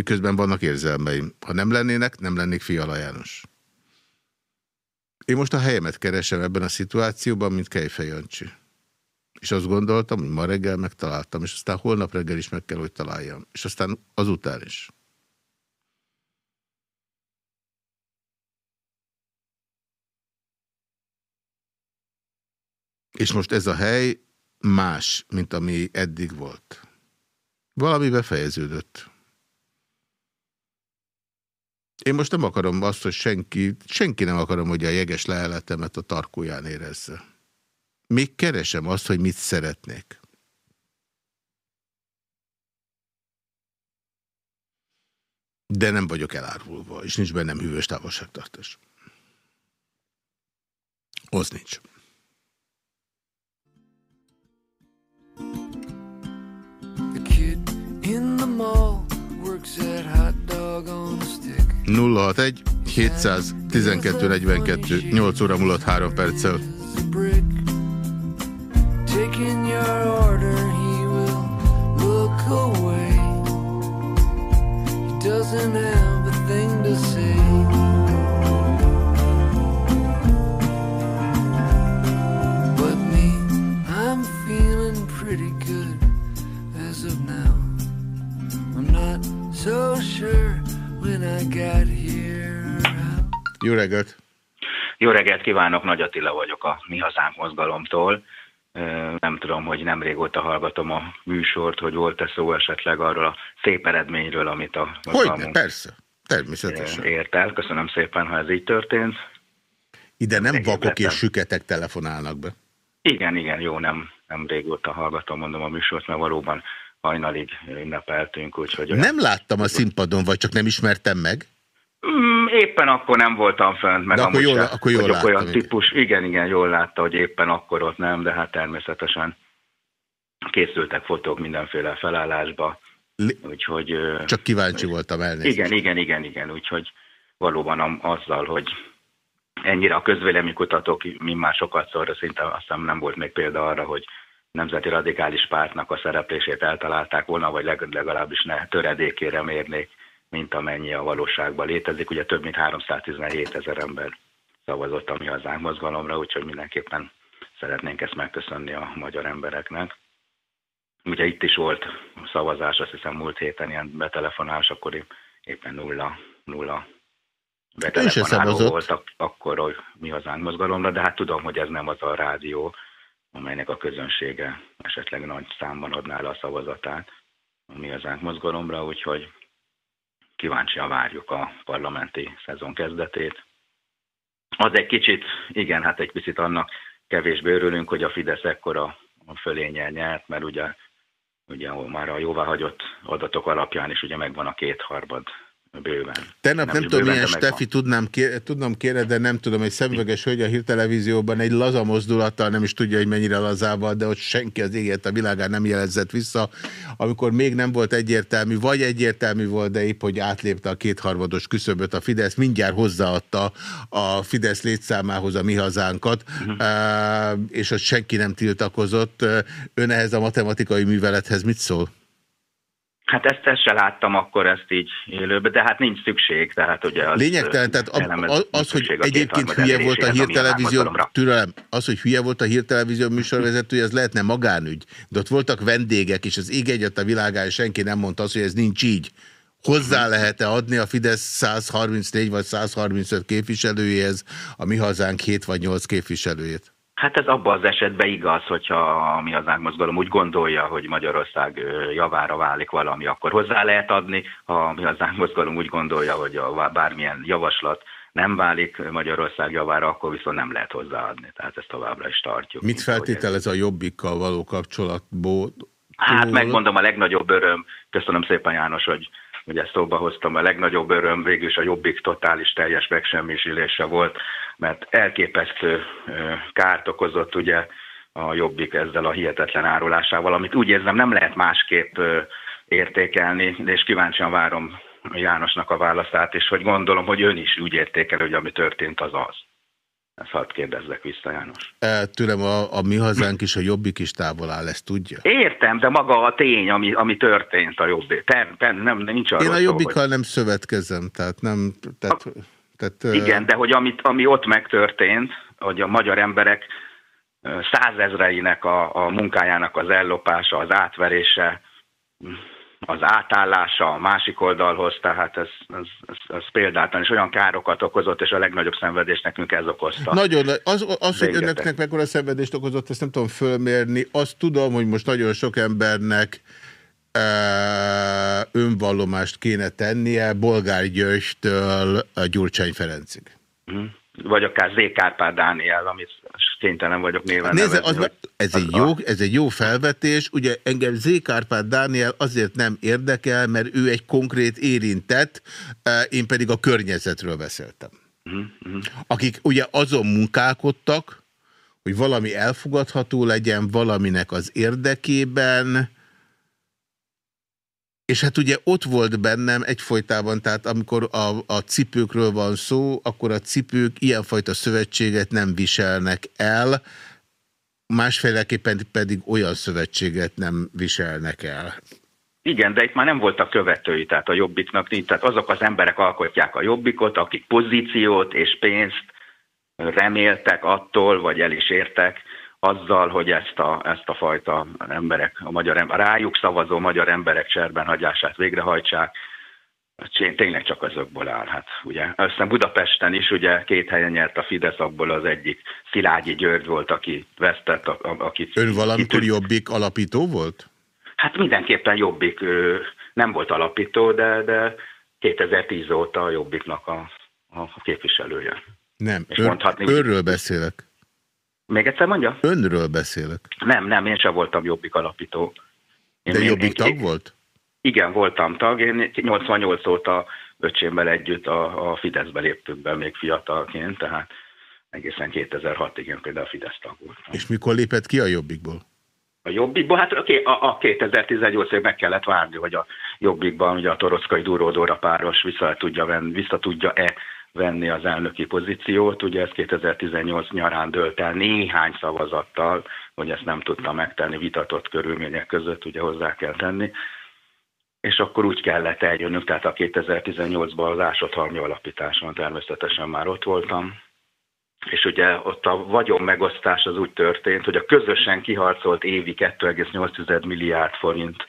Miközben vannak érzelmeim. Ha nem lennének, nem lennék Fiala János. Én most a helyemet keresem ebben a szituációban, mint Kejfej Jancsi. És azt gondoltam, hogy ma reggel megtaláltam, és aztán holnap reggel is meg kell, hogy találjam. És aztán azután is. És most ez a hely más, mint ami eddig volt. Valami befejeződött. Én most nem akarom azt, hogy senki, senki nem akarom, hogy a jeges leheletemet a tarkóján érezze. Még keresem azt, hogy mit szeretnék. De nem vagyok elárulva, és nincs bennem hűvös távolságtartás. Az nincs. 061 712 42 8 óra múlott 3 perccel. Taking your order, he will doesn't have a thing to say. Jó reggelt! Jó reggelt kívánok, Nagy Attila vagyok a Mi Hazánk mozgalomtól. Nem tudom, hogy nem régóta hallgatom a műsort, hogy volt-e szó esetleg arról a szép eredményről, amit a Hogyne, persze, természetesen. Ért el. Köszönöm szépen, ha ez így történt. Ide nem Egész vakok és süketek telefonálnak be. Igen, igen, jó, nem, nem régóta hallgatom, mondom a műsort, mert valóban hajnalig ünnepeltünk, úgyhogy... Nem láttam a színpadon, vagy csak nem ismertem meg? Mm, éppen akkor nem voltam fönt, meg de akkor jól, akkor jól láttam, olyan típus, igen, igen, jól látta, hogy éppen akkor ott nem, de hát természetesen készültek fotók mindenféle felállásba, úgyhogy... Csak kíváncsi voltam elnézést. Igen, igen, igen, igen, úgyhogy valóban azzal, hogy ennyire a közvéleménykutatók, mi már sokat szorra, szinte azt hiszem nem volt még példa arra, hogy nemzeti radikális pártnak a szereplését eltalálták volna, vagy legalábbis ne töredékére mérnék, mint amennyi a valóságban létezik. Ugye több mint 317 ezer ember szavazott a mi hazánk mozgalomra, úgyhogy mindenképpen szeretnénk ezt megköszönni a magyar embereknek. Ugye itt is volt szavazás, azt hiszem múlt héten ilyen betelefonálás, akkor éppen nulla, nulla betelefonáló volt akkor hogy mi hazánk mozgalomra, de hát tudom, hogy ez nem az a rádió, amelynek a közönsége esetleg nagy számban adná le a szavazatát a mi hazánk mozgalomra, úgyhogy kíváncsian várjuk a parlamenti szezon kezdetét. Az egy kicsit, igen, hát egy picit annak kevésbé örülünk, hogy a Fidesz ekkora fölényel nyert, mert ugye, ugye már a jóváhagyott adatok alapján is ugye megvan a kétharmad bőven. Tegnap nem, nem tudom, milyen Stefi tudnám, kér, tudnom kérni, de nem tudom, egy szemüveges hölgy a hírtelevízióban egy laza mozdulattal, nem is tudja, hogy mennyire lazával, de ott senki az égért a világán nem jelezett vissza, amikor még nem volt egyértelmű, vagy egyértelmű volt, de épp, hogy átlépte a kétharmados küszöböt a Fidesz, mindjárt hozzáadta a Fidesz létszámához a mi hazánkat, uh mhm. -huh. és ott senki nem tiltakozott. Ön ehhez a matematikai művelethez mit szól? Hát ezt, ezt se láttam akkor ezt így élőben, de hát nincs szükség. Tehát ugye az, Lényegtelen, tehát az, az hogy egyébként hülye volt a hírtelevízió, türelem, az, hogy hülye volt a hírtelevízió műsorvezető, ez lehetne magánügy. De ott voltak vendégek, és az ég egyet a világán, senki nem mondta azt, hogy ez nincs így. Hozzá mhm. lehet-e adni a Fidesz 134 vagy 135 képviselőjéhez a mi hazánk 7 vagy 8 képviselőjét? Hát ez abban az esetben igaz, hogyha a mi hazánk mozgalom úgy gondolja, hogy Magyarország javára válik valami, akkor hozzá lehet adni. Ha a mi hazánk mozgalom úgy gondolja, hogy a bármilyen javaslat nem válik Magyarország javára, akkor viszont nem lehet hozzáadni. Tehát ezt továbbra is tartjuk. Mit feltételez a jobbikkal való kapcsolatból? Hát megmondom, a legnagyobb öröm, köszönöm szépen János, hogy hogy ezt szóba hoztam, a legnagyobb öröm végül is a jobbik totális teljes megsemmisülése volt, mert elképesztő kárt okozott ugye a jobbik ezzel a hihetetlen árulásával, amit úgy érzem nem lehet másképp értékelni, és kíváncsian várom Jánosnak a válaszát, és hogy gondolom, hogy ön is úgy értékel, hogy ami történt az az. Ezt hadd kérdezzek vissza, János. E, tőlem a, a mi hazánk is, a jobbik is távol áll, ezt tudja? Értem, de maga a tény, ami, ami történt a jobbik. Per, per, nem, nem, nincs Én a jobbikkal hogy... nem szövetkezem, tehát nem... Tehát, a, tehát, igen, de hogy amit, ami ott megtörtént, hogy a magyar emberek százezreinek a, a munkájának az ellopása, az átverése, az átállása a másik oldalhoz, tehát ez, ez, ez, ez példátlan, és olyan károkat okozott, és a legnagyobb szenvedést nekünk ez okozta. Nagyon, az, az hogy önöknek mekkora szenvedést okozott, ezt nem tudom fölmérni. Azt tudom, hogy most nagyon sok embernek önvallomást kéne tennie, Bolgár Györgytől Gyurcsány Ferencig. Hmm vagy akár Z. Kárpát Dániel, amit kénytelen vagyok néven Nézze, nevezni, az, hogy ez, egy jó, ez egy jó felvetés. Ugye engem Z. Kárpát Dániel azért nem érdekel, mert ő egy konkrét érintett, én pedig a környezetről beszéltem. Uh mhm, -huh. Mhm. Akik ugye azon munkálkodtak, hogy valami elfogadható legyen valaminek az érdekében, és hát ugye ott volt bennem egyfolytában, tehát amikor a, a cipőkről van szó, akkor a cipők ilyenfajta szövetséget nem viselnek el, másféleképpen pedig olyan szövetséget nem viselnek el. Igen, de itt már nem voltak követői, tehát a jobbiknak nincs. Tehát azok az emberek alkotják a jobbikot, akik pozíciót és pénzt reméltek attól, vagy el is értek, azzal, hogy ezt a, ezt a fajta emberek, a, magyar, a rájuk szavazó magyar emberek cserben hagyását végrehajtsák, tényleg csak azokból áll. Hát ugye, aztán Budapesten is ugye két helyen nyert a Fidesz, abból az egyik Szilágyi György volt, aki vesztett. A, a, akit, Ön valamikor jobbik alapító volt? Hát mindenképpen jobbik, nem volt alapító, de, de 2010 óta a jobbiknak a, a képviselője. Nem, ön, mondhatni, őről beszélek. Még egyszer mondja? Önről beszélek. Nem, nem, én sem voltam Jobbik alapító. Én, De Jobbik tag volt? Igen, voltam tag. Én 88 óta öcsémmel együtt a, a Fideszbe léptünk be még fiatalként, tehát egészen 2006-ig én például a Fidesz tag voltam. És mikor lépett ki a Jobbikból? A Jobbikból? Hát oké, a, a 2018 év meg kellett várni, hogy a Jobbikban ugye a Torockai Duródóra páros vissza tudja venni, vissza tudja-e venni az elnöki pozíciót. Ugye ez 2018 nyarán dölt el néhány szavazattal, hogy ezt nem tudta megtenni vitatott körülmények között, ugye hozzá kell tenni. És akkor úgy kellett eljönnünk, tehát a 2018-ban az Ásodhalmi alapításon természetesen már ott voltam, és ugye ott a vagyon megosztás az úgy történt, hogy a közösen kiharcolt évi 2,8 milliárd forintnak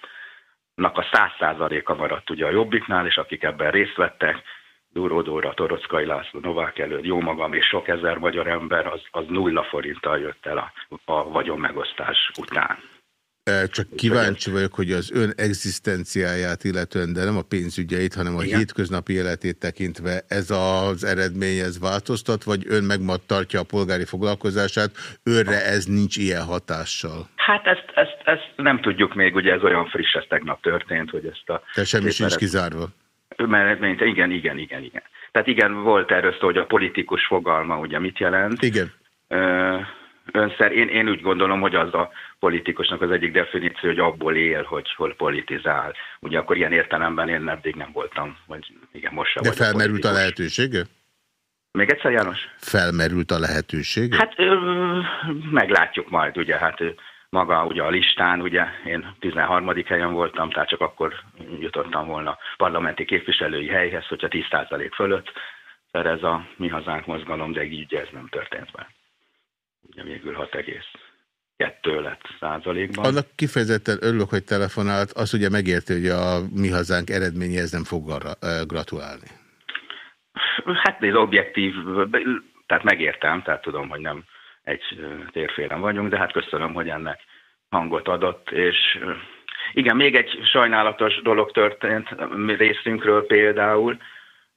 a 100%-a maradt ugye a Jobbiknál, és akik ebben részt vettek, Dúró Dóra, Torockai László, Novák előtt, jó magam és sok ezer magyar ember, az, az nulla forinttal jött el a, a vagyon megosztás után. Csak kíváncsi vagyok, hogy az ön egzisztenciáját illetően, de nem a pénzügyeit, hanem a Igen. hétköznapi életét tekintve ez az eredmény, ez változtat, vagy ön megtartja a polgári foglalkozását, őre ez nincs ilyen hatással? Hát ezt, ezt, ezt nem tudjuk még, ugye ez olyan friss, ez tegnap történt, hogy ezt a... Te semmi sincs kizárva eredményt, igen, igen, igen, igen. Tehát igen, volt erről szó, hogy a politikus fogalma ugye mit jelent. Igen. Önszer, én, én úgy gondolom, hogy az a politikusnak az egyik definíció, hogy abból él, hogy hol politizál. Ugye akkor ilyen értelemben én eddig nem voltam, vagy igen, most sem De felmerült politikus. a lehetősége? Még egyszer, János? Felmerült a lehetőség? Hát ö, meglátjuk majd, ugye, hát maga ugye a listán, ugye én 13. helyen voltam, tehát csak akkor jutottam volna parlamenti képviselői helyhez, hogyha 10% fölött szerez a Mi Hazánk mozgalom, de így ez nem történt be. Ugye végül 6,2 lett százalékban. Annak kifejezetten örülök, hogy telefonált, az ugye megérti, hogy a Mi Hazánk eredményehez nem fog gratulálni. Hát nézd, objektív, tehát megértem, tehát tudom, hogy nem egy térfélen vagyunk, de hát köszönöm, hogy ennek hangot adott, és igen, még egy sajnálatos dolog történt részünkről például,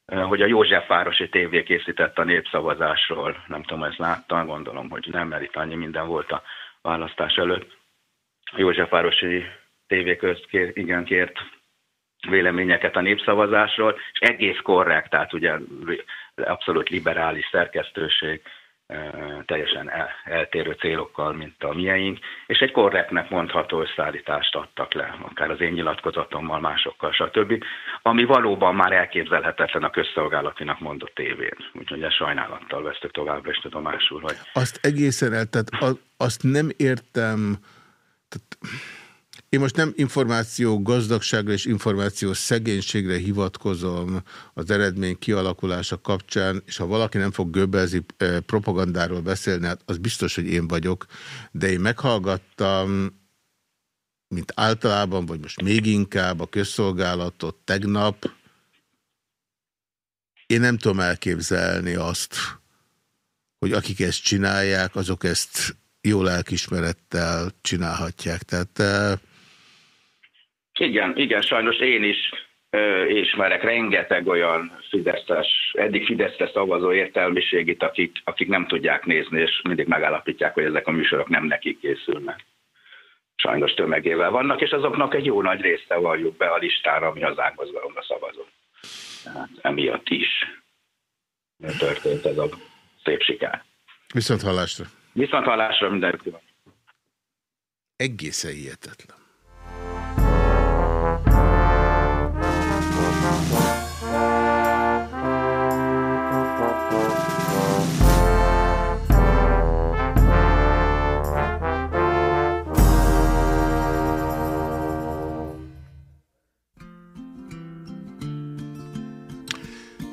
hogy a Józsefvárosi TV készített a népszavazásról, nem tudom, ezt láttam, gondolom, hogy nem, mert itt annyi minden volt a választás előtt. A Józsefvárosi TV közt kér, igen kért véleményeket a népszavazásról, és egész korrekt, tehát ugye abszolút liberális szerkesztőség, teljesen el, eltérő célokkal, mint a mieink, és egy korrektnek mondható összeállítást adtak le, akár az én nyilatkozatommal, másokkal, stb., ami valóban már elképzelhetetlen a közszolgálatinak mondott tévén. Úgyhogy ezt sajnálattal vesztük továbbra is tudomásul. Hogy... Azt egészen el, tehát azt nem értem, tehát én most nem információ gazdagságra és információ szegénységre hivatkozom az eredmény kialakulása kapcsán, és ha valaki nem fog göbbelzi eh, propagandáról beszélni, hát az biztos, hogy én vagyok, de én meghallgattam, mint általában, vagy most még inkább a közszolgálatot tegnap, én nem tudom elképzelni azt, hogy akik ezt csinálják, azok ezt jó lelkismerettel csinálhatják. Tehát eh, igen, igen, sajnos én is ö, ismerek rengeteg olyan Fideszes, eddig Fideszre szavazó értelmiségit, akik, akik nem tudják nézni, és mindig megállapítják, hogy ezek a műsorok nem nekik készülnek. Sajnos tömegével vannak, és azoknak egy jó nagy része valljuk be a listára, ami az ágmozgalomra szavazó. Tehát emiatt is történt ez a szép sikár. Viszont hallásra. Viszont hallásra mindenki. Egészen hihetetlen.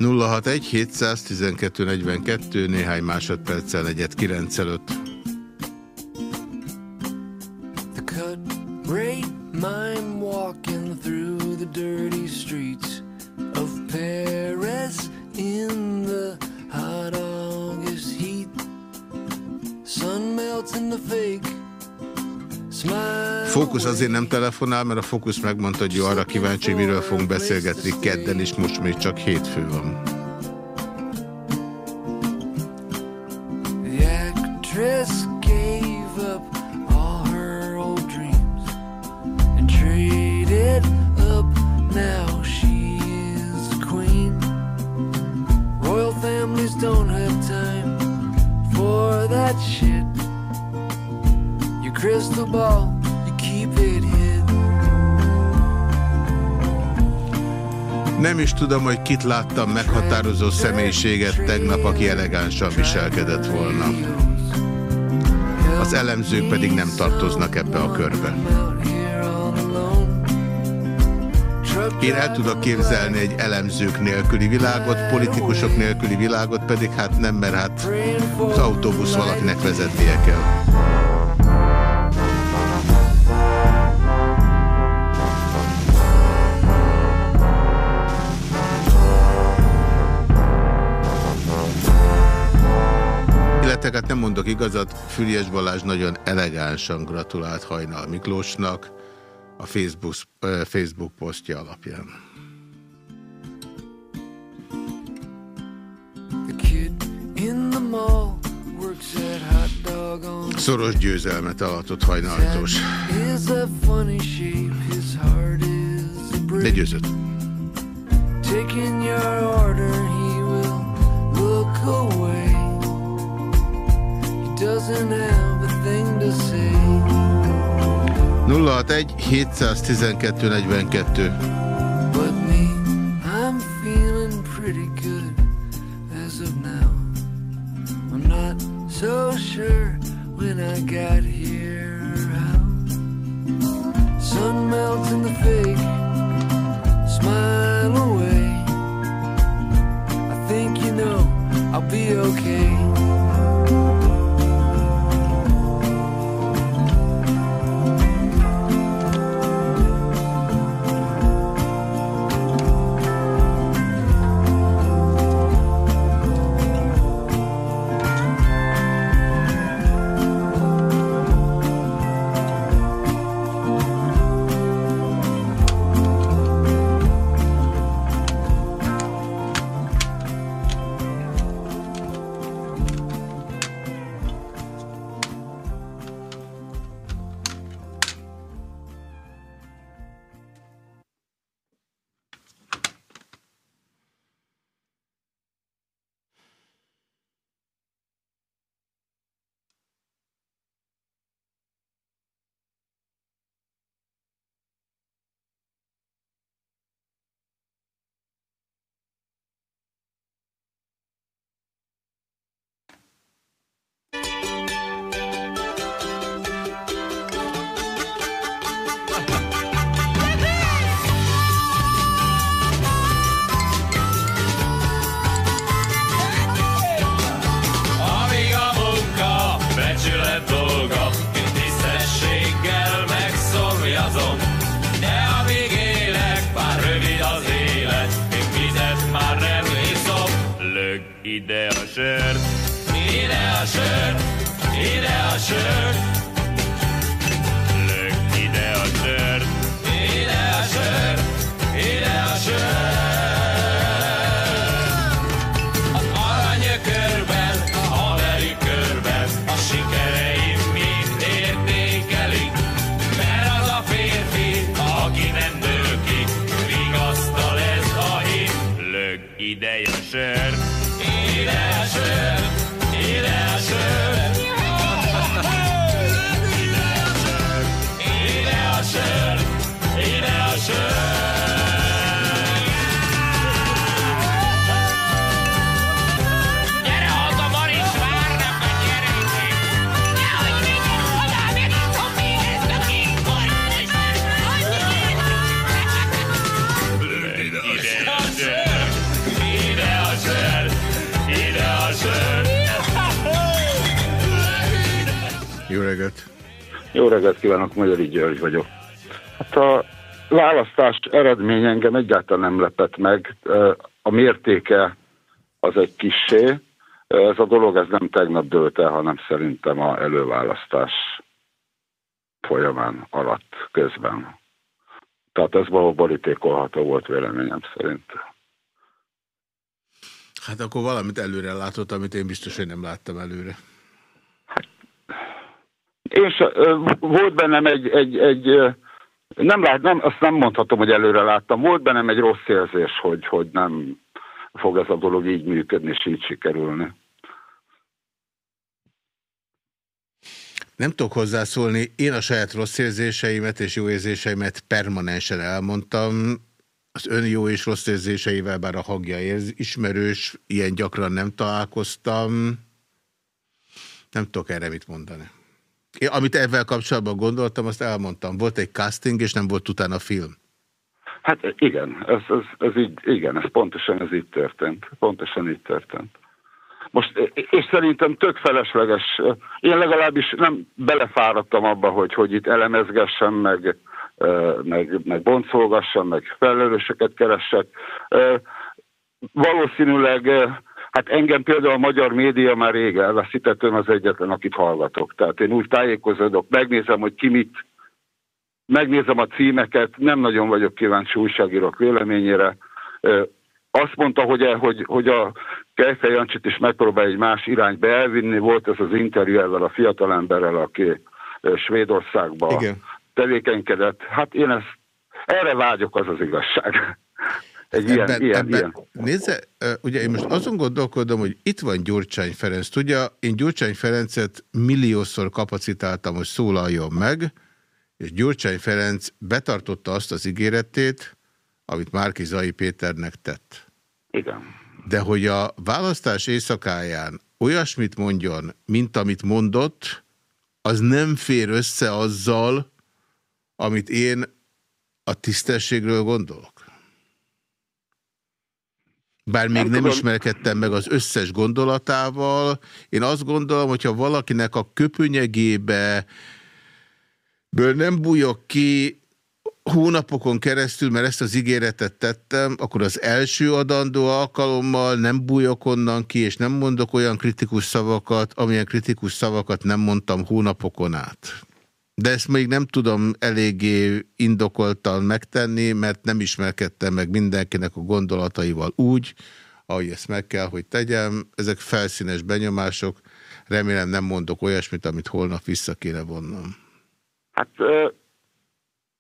061 712 42 néhány másodperccel egyet 9 előtt. Fókusz azért nem telefonál, mert a Fókusz megmondta, hogy jó, arra kíváncsi, miről fogunk beszélgetni kedden, és most még csak hétfő van. Tudom, hogy kit láttam meghatározó személyiséget tegnap, aki elegánsan viselkedett volna. Az elemzők pedig nem tartoznak ebbe a körbe. Én el tudok képzelni egy elemzők nélküli világot, politikusok nélküli világot, pedig hát nem, mert hát az autóbusz valakinek vezetnie kell. Igazat, Füriás Balázs nagyon elegánsan gratulált Hajnal Miklósnak, a Facebook, Facebook posztja alapján. Szoros győzelmet alatott hajnaltos. De győzött. Taking your order, he will look away. 061 712 42 But me, I'm feeling pretty good as of now. I'm not so sure when I got here how. Sun melts in the fake, smile away. I think you know I'll be okay. Kívánok, Magyari György vagyok. Hát a választás eredmény engem egyáltalán nem lepett meg. A mértéke az egy kissé. Ez a dolog ez nem tegnap dőlt el, hanem szerintem a előválasztás folyamán alatt közben. Tehát ez valahol borítékolható volt véleményem szerint. Hát akkor valamit előre látott, amit én biztos, hogy nem láttam előre. És volt bennem egy, egy, egy nem lát, nem, azt nem mondhatom, hogy előre láttam. Volt bennem egy rossz érzés, hogy, hogy nem fog ez a dolog így működni, és így sikerülni. Nem tudok hozzászólni. Én a saját rossz érzéseimet és jó érzéseimet permanensen elmondtam. Az ön jó és rossz érzéseivel, bár a hagja érz, ismerős, ilyen gyakran nem találkoztam. Nem tudok erre mit mondani. Én, amit ezzel kapcsolatban gondoltam, azt elmondtam. Volt egy casting, és nem volt utána film. Hát igen, ez, ez, ez így, igen, ez pontosan ez így történt. Pontosan így történt. Most, és szerintem tök felesleges, én legalábbis nem belefáradtam abba, hogy, hogy itt elemezgessem, meg, meg, meg boncolgassam, meg felelőseket keressek. Valószínűleg Hát engem például a magyar média már rég elveszített, ön az egyetlen, akit hallgatok. Tehát én úgy tájékozódok, megnézem, hogy ki mit, megnézem a címeket, nem nagyon vagyok kíváncsi újságírók véleményére. Azt mondta, hogy, hogy, hogy a Kejfej Jancsit is megpróbál egy más irányba elvinni. Volt ez az interjú ezzel a fiatalemberrel, aki Svédországban Igen. tevékenykedett. Hát én ezt, erre vágyok, az az igazság. Egy ilyen, ebben, ilyen, ebben, ilyen. Nézze, ugye én most azon gondolkodom, hogy itt van Gyurcsány Ferenc. Tudja, én Gyurcsány Ferencet milliószor kapacitáltam, hogy szólaljon meg, és Gyurcsány Ferenc betartotta azt az ígéretét, amit Márki Zai Péternek tett. Igen. De hogy a választás éjszakáján olyasmit mondjon, mint amit mondott, az nem fér össze azzal, amit én a tisztességről gondolok. Bár még nem, nem ismerkedtem meg az összes gondolatával, én azt gondolom, hogyha valakinek a köpönyegébe ből nem bújok ki hónapokon keresztül, mert ezt az ígéretet tettem, akkor az első adandó alkalommal nem bújok onnan ki, és nem mondok olyan kritikus szavakat, amilyen kritikus szavakat nem mondtam hónapokon át. De ezt még nem tudom eléggé indokoltan megtenni, mert nem ismerkedtem meg mindenkinek a gondolataival úgy, ahogy ezt meg kell, hogy tegyem. Ezek felszínes benyomások. Remélem nem mondok olyasmit, amit holnap vissza kéne vonnom. Hát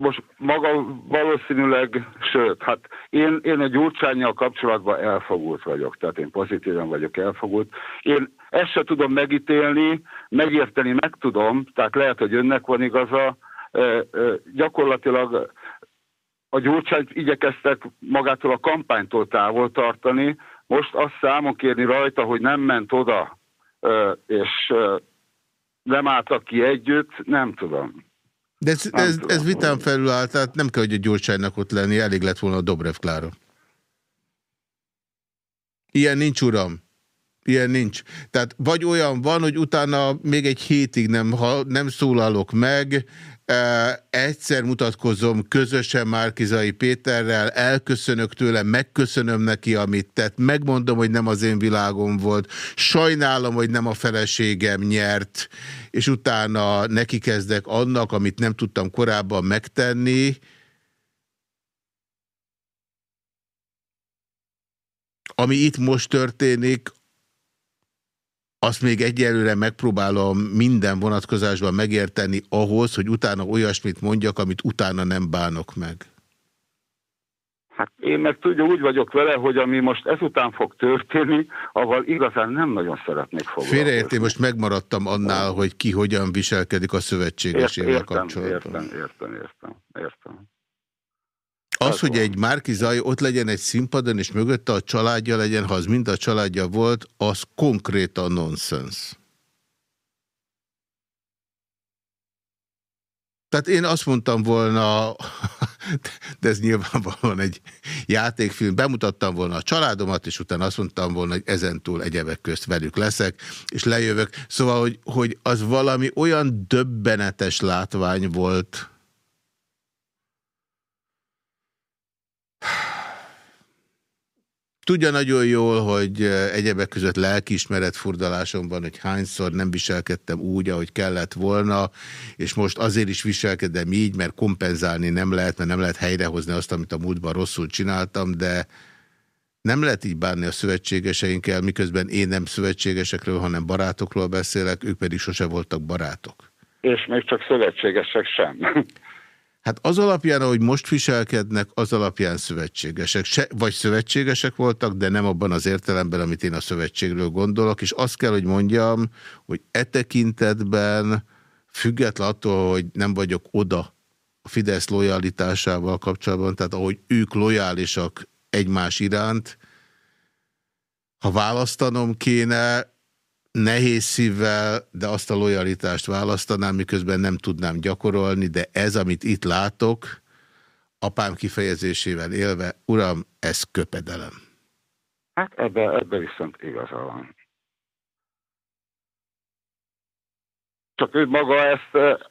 most maga valószínűleg, sőt, hát én, én a gyurcsányjal kapcsolatban elfogult vagyok, tehát én pozitívan vagyok elfogult. Én ezt se tudom megítélni, megérteni meg tudom, tehát lehet, hogy önnek van igaza, gyakorlatilag a gyurcsányt igyekeztek magától a kampánytól távol tartani, most azt számon kérni rajta, hogy nem ment oda, és nem álltak ki együtt, nem tudom. De ez, ez, ez vitán felül áll, tehát nem kell, hogy a Gyurcsánynak ott lenni, elég lett volna a Dobrev Klára. Ilyen nincs, uram. Ilyen nincs. Tehát vagy olyan van, hogy utána még egy hétig nem, ha nem szólalok meg, Egyszer mutatkozom közösen Márkizai Péterrel, elköszönök tőle, megköszönöm neki, amit tett, megmondom, hogy nem az én világom volt, sajnálom, hogy nem a feleségem nyert, és utána neki kezdek annak, amit nem tudtam korábban megtenni, Ami itt most történik, azt még egyelőre megpróbálom minden vonatkozásban megérteni ahhoz, hogy utána olyasmit mondjak, amit utána nem bánok meg. Hát én meg tudja, úgy vagyok vele, hogy ami most ezután fog történni, avval igazán nem nagyon szeretnék foglalkozni. Félreérté, most megmaradtam annál, hogy ki hogyan viselkedik a szövetségesével kapcsolatban. Értem, értem, értem, értem. Az, hogy egy Márki Zaj ott legyen egy színpadon, és mögötte a családja legyen, ha az mind a családja volt, az konkrétan nonsens. Tehát én azt mondtam volna, [LAUGHS] de ez nyilvánvalóan egy játékfilm, bemutattam volna a családomat, és utána azt mondtam volna, hogy ezentúl egyebek közt velük leszek, és lejövök. Szóval, hogy, hogy az valami olyan döbbenetes látvány volt, Tudja nagyon jól, hogy egyebek között lelkiismeret furdalásom van, hogy hányszor nem viselkedtem úgy, ahogy kellett volna, és most azért is viselkedem így, mert kompenzálni nem lehet, mert nem lehet helyrehozni azt, amit a múltban rosszul csináltam, de nem lehet így bánni a szövetségeseinkkel, miközben én nem szövetségesekről, hanem barátokról beszélek, ők pedig sose voltak barátok. És még csak szövetségesek sem. [LAUGHS] Hát az alapján, ahogy most viselkednek, az alapján szövetségesek. Se, vagy szövetségesek voltak, de nem abban az értelemben, amit én a szövetségről gondolok, és azt kell, hogy mondjam, hogy e tekintetben független attól, hogy nem vagyok oda a Fidesz lojalitásával kapcsolatban, tehát ahogy ők lojálisak egymás iránt, ha választanom kéne, nehéz szívvel, de azt a lojalitást választanám, miközben nem tudnám gyakorolni, de ez, amit itt látok, apám kifejezésével élve, uram, ez köpedelem. Hát ebbe, ebbe viszont igaza van. Csak ő maga ezt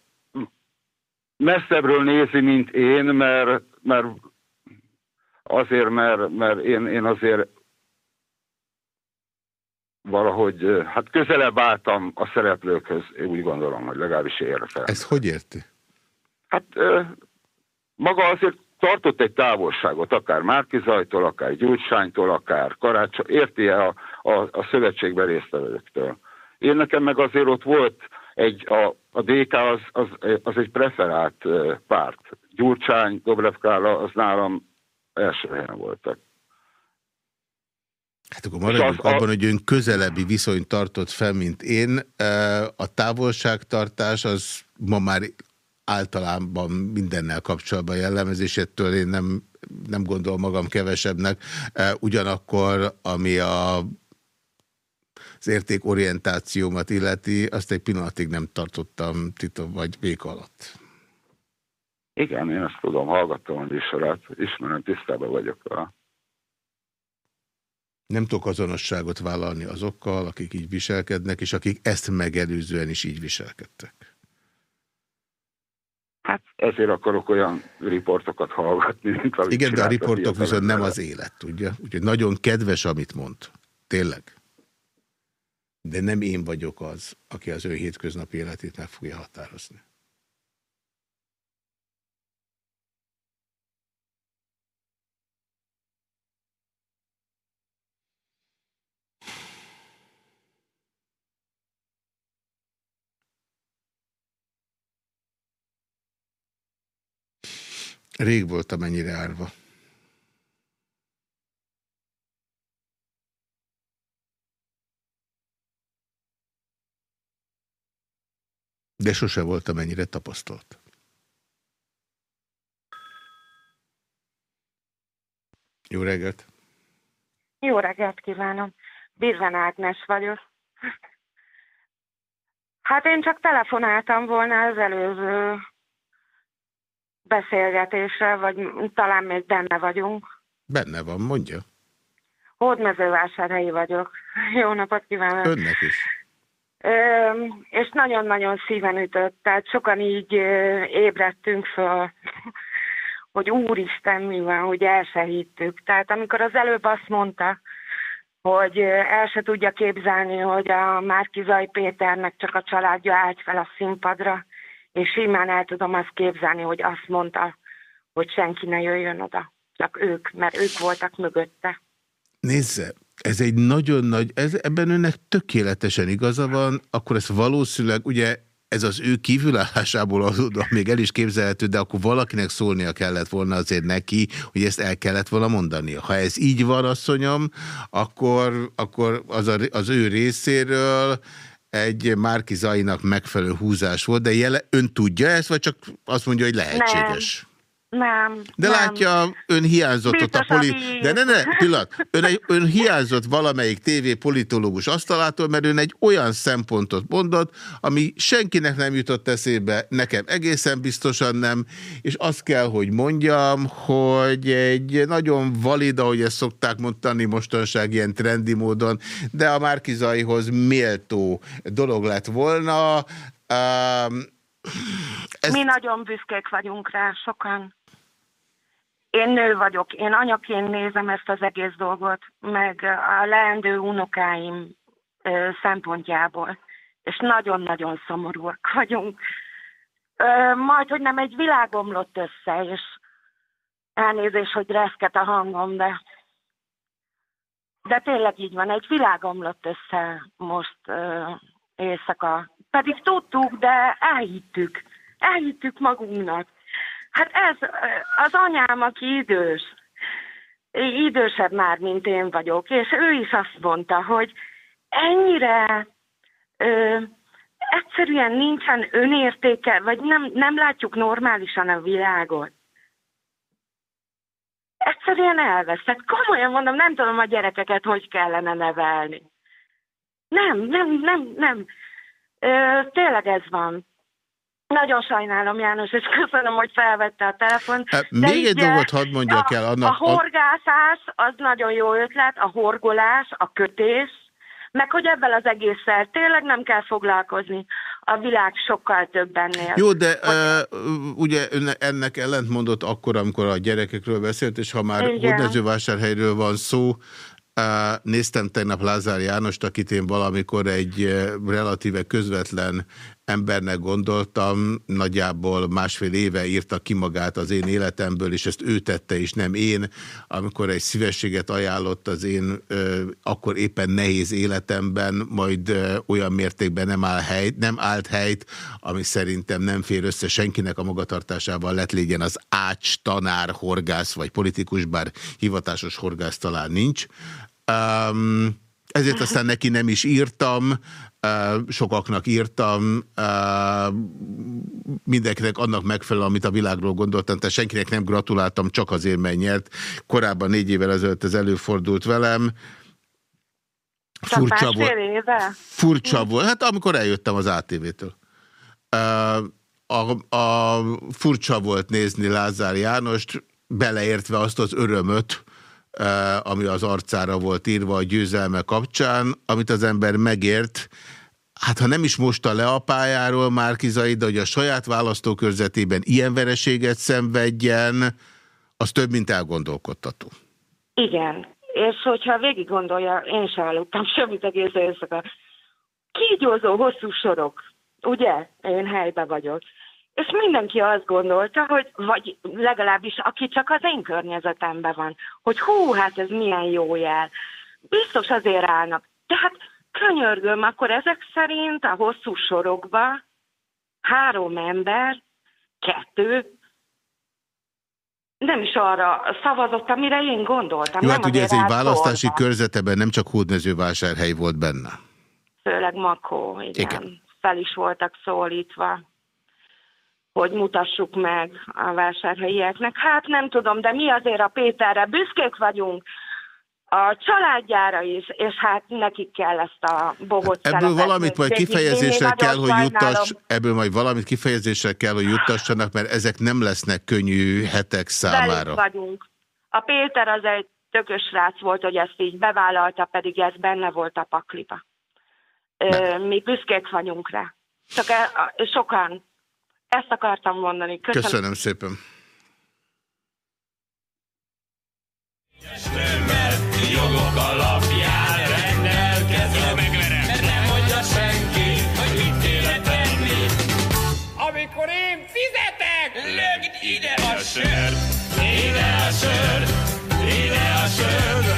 messzebbről nézi, mint én, mert, mert azért, mert, mert én, én azért valahogy hát közelebb álltam a szereplőkhöz, én úgy gondolom, hogy legalábbis értem. Ez hogy érti? Hát maga azért tartott egy távolságot, akár Márkizajtól, akár Gyurcsánytól, akár Karácsony, érti -e a, a, a szövetségben résztvevőktől. Én nekem meg azért ott volt egy, a, a DK az, az, az egy preferált párt. Gyurcsány, Dobrev Kála, az nálam első helyen voltak. Hát akkor maradjunk abban, hogy ön közelebbi viszonyt tartott fel, mint én. A távolságtartás az ma már általában mindennel kapcsolatban jellemezésettől én nem, nem gondolom magam kevesebbnek. Ugyanakkor, ami a, az értékorientációmat illeti, azt egy pillanatig nem tartottam titok vagy vék alatt. Igen, én azt tudom, hallgattam a műsorát, ismerem, tisztában vagyok a nem tudok azonosságot vállalni azokkal, akik így viselkednek, és akik ezt megelőzően is így viselkedtek. Hát ezért akarok olyan riportokat hallgatni, mint Igen, de a riportok viszont nem az élet, tudja? Úgyhogy nagyon kedves, amit mond. Tényleg. De nem én vagyok az, aki az ő hétköznapi életét meg fogja határozni. Rég voltam ennyire árva. De sose voltam ennyire tapasztalt. Jó reggelt! Jó reggelt kívánom! Birven Ágnes vagyok. Hát én csak telefonáltam volna az előző beszélgetésre, vagy talán még benne vagyunk. Benne van, mondja. Hódmezővásárhelyi vagyok. Jó napot kívánok! Önnek is. és nagyon-nagyon szíven ütött, tehát sokan így ébredtünk föl, [LAUGHS] hogy úristen mi van, hogy el se hittük. Tehát amikor az előbb azt mondta, hogy el se tudja képzelni, hogy a Márkizai Péternek csak a családja állt fel a színpadra, és simán el tudom azt képzelni, hogy azt mondta, hogy senki ne jöjjön oda, csak ők, mert ők voltak mögötte. Nézze, ez egy nagyon nagy, ez, ebben önnek tökéletesen igaza van, akkor ez valószínűleg, ugye ez az ő kívülállásából adódóan még el is képzelhető, de akkor valakinek szólnia kellett volna azért neki, hogy ezt el kellett volna mondani. Ha ez így van, asszonyom, akkor, akkor az, a, az ő részéről egy Márki Zainak megfelelő húzás volt, de jele, ön tudja ezt, vagy csak azt mondja, hogy lehetséges? Nem. De nem. látja, ön hiányzott Biztos, ott a poli... ami- De ne, ne, pillanat. Ön, egy, ön hiányzott valamelyik TV politológus asztalától, mert ön egy olyan szempontot mondott, ami senkinek nem jutott eszébe, nekem egészen biztosan nem, és azt kell, hogy mondjam, hogy egy nagyon valid, ahogy ezt szokták mondani mostanság ilyen trendi módon, de a Márkizaihoz méltó dolog lett volna. Um, Ez... Mi nagyon büszkék vagyunk rá, sokan. Én nő vagyok, én anyaként nézem ezt az egész dolgot, meg a leendő unokáim szempontjából, és nagyon-nagyon szomorúak vagyunk. Majd, hogy nem egy világ omlott össze, és elnézés, hogy reszket a hangom, de de tényleg így van, egy világ omlott össze most éjszaka. Pedig tudtuk, de elhittük. Elhittük magunknak. Hát ez az anyám, aki idős, idősebb már, mint én vagyok, és ő is azt mondta, hogy ennyire ö, egyszerűen nincsen önértéke, vagy nem, nem látjuk normálisan a világot. Egyszerűen elveszett. Komolyan mondom, nem tudom a gyerekeket hogy kellene nevelni. Nem, nem, nem, nem. Ö, tényleg ez van. Nagyon sajnálom, János, és köszönöm, hogy felvette a telefont. Hát, De még egy dolgot hadd mondjak a, el. Annak, a, horgászás az nagyon jó ötlet, a horgolás, a kötés, meg hogy ebben az egésszel tényleg nem kell foglalkozni. A világ sokkal több ennél. Jó, de uh, ugye ennek ellent mondott akkor, amikor a gyerekekről beszélt, és ha már. Hódmezővásárhelyről van szó, néztem tegnap Lázár Jánost, akit én valamikor egy relatíve közvetlen embernek gondoltam, nagyjából másfél éve írta ki magát az én életemből, és ezt ő tette, és nem én, amikor egy szívességet ajánlott az én ö, akkor éppen nehéz életemben, majd ö, olyan mértékben nem, áll helyt, nem állt helyt, ami szerintem nem fér össze senkinek a magatartásával, lett légyen az ács, tanár, horgász vagy politikus, bár hivatásos horgász talán nincs. Um, ezért aztán neki nem is írtam, sokaknak írtam, mindenkinek annak megfelel, amit a világról gondoltam, tehát senkinek nem gratuláltam, csak azért, mert nyert. Korábban négy évvel ezelőtt ez előfordult velem. Furcsa volt. éve? Furcsa volt. Hát amikor eljöttem az ATV-től. A, a furcsa volt nézni Lázár Jánost, beleértve azt az örömöt, ami az arcára volt írva a győzelme kapcsán, amit az ember megért, hát ha nem is mosta le a pályáról Márkizai, de hogy a saját választókörzetében ilyen vereséget szenvedjen, az több, mint elgondolkodtató. Igen. És hogyha végig gondolja, én sem aludtam [LAUGHS] semmit egész éjszaka. Kígyózó hosszú sorok, ugye? Én helyben vagyok. És mindenki azt gondolta, hogy, vagy legalábbis aki csak az én környezetemben van, hogy hú, hát ez milyen jó jel. Biztos azért állnak. Tehát könyörgöm, akkor ezek szerint a hosszú sorokba három ember, kettő, nem is arra szavazott, amire én gondoltam. Jó, hát ugye ez egy választási sorba. körzeteben nem csak hódmezővásárhely volt benne. Főleg Makó, igen. Igen. Fel is voltak szólítva, hogy mutassuk meg a vásárhelyieknek. Hát nem tudom, de mi azért a Péterre büszkék vagyunk, a családjára is, és hát nekik kell ezt a bohóc Ebből valamit majd kifejezésre kell, hogy juttass, ebből majd valamit kifejezésre kell, hogy juttassanak, mert ezek nem lesznek könnyű hetek Velük számára. vagyunk. A Péter az egy tökös srác volt, hogy ezt így bevállalta, pedig ez benne volt a pakliba. mi büszkék vagyunk rá. Csak e, sokan. Ezt akartam mondani. Köszönöm, Köszönöm szépen. Jogok alapján rendelkezem, mert nem mondja senki, hogy mit kéne tenni. Amikor én fizetek, lögd ide a sör, ide a sör, ide a sör.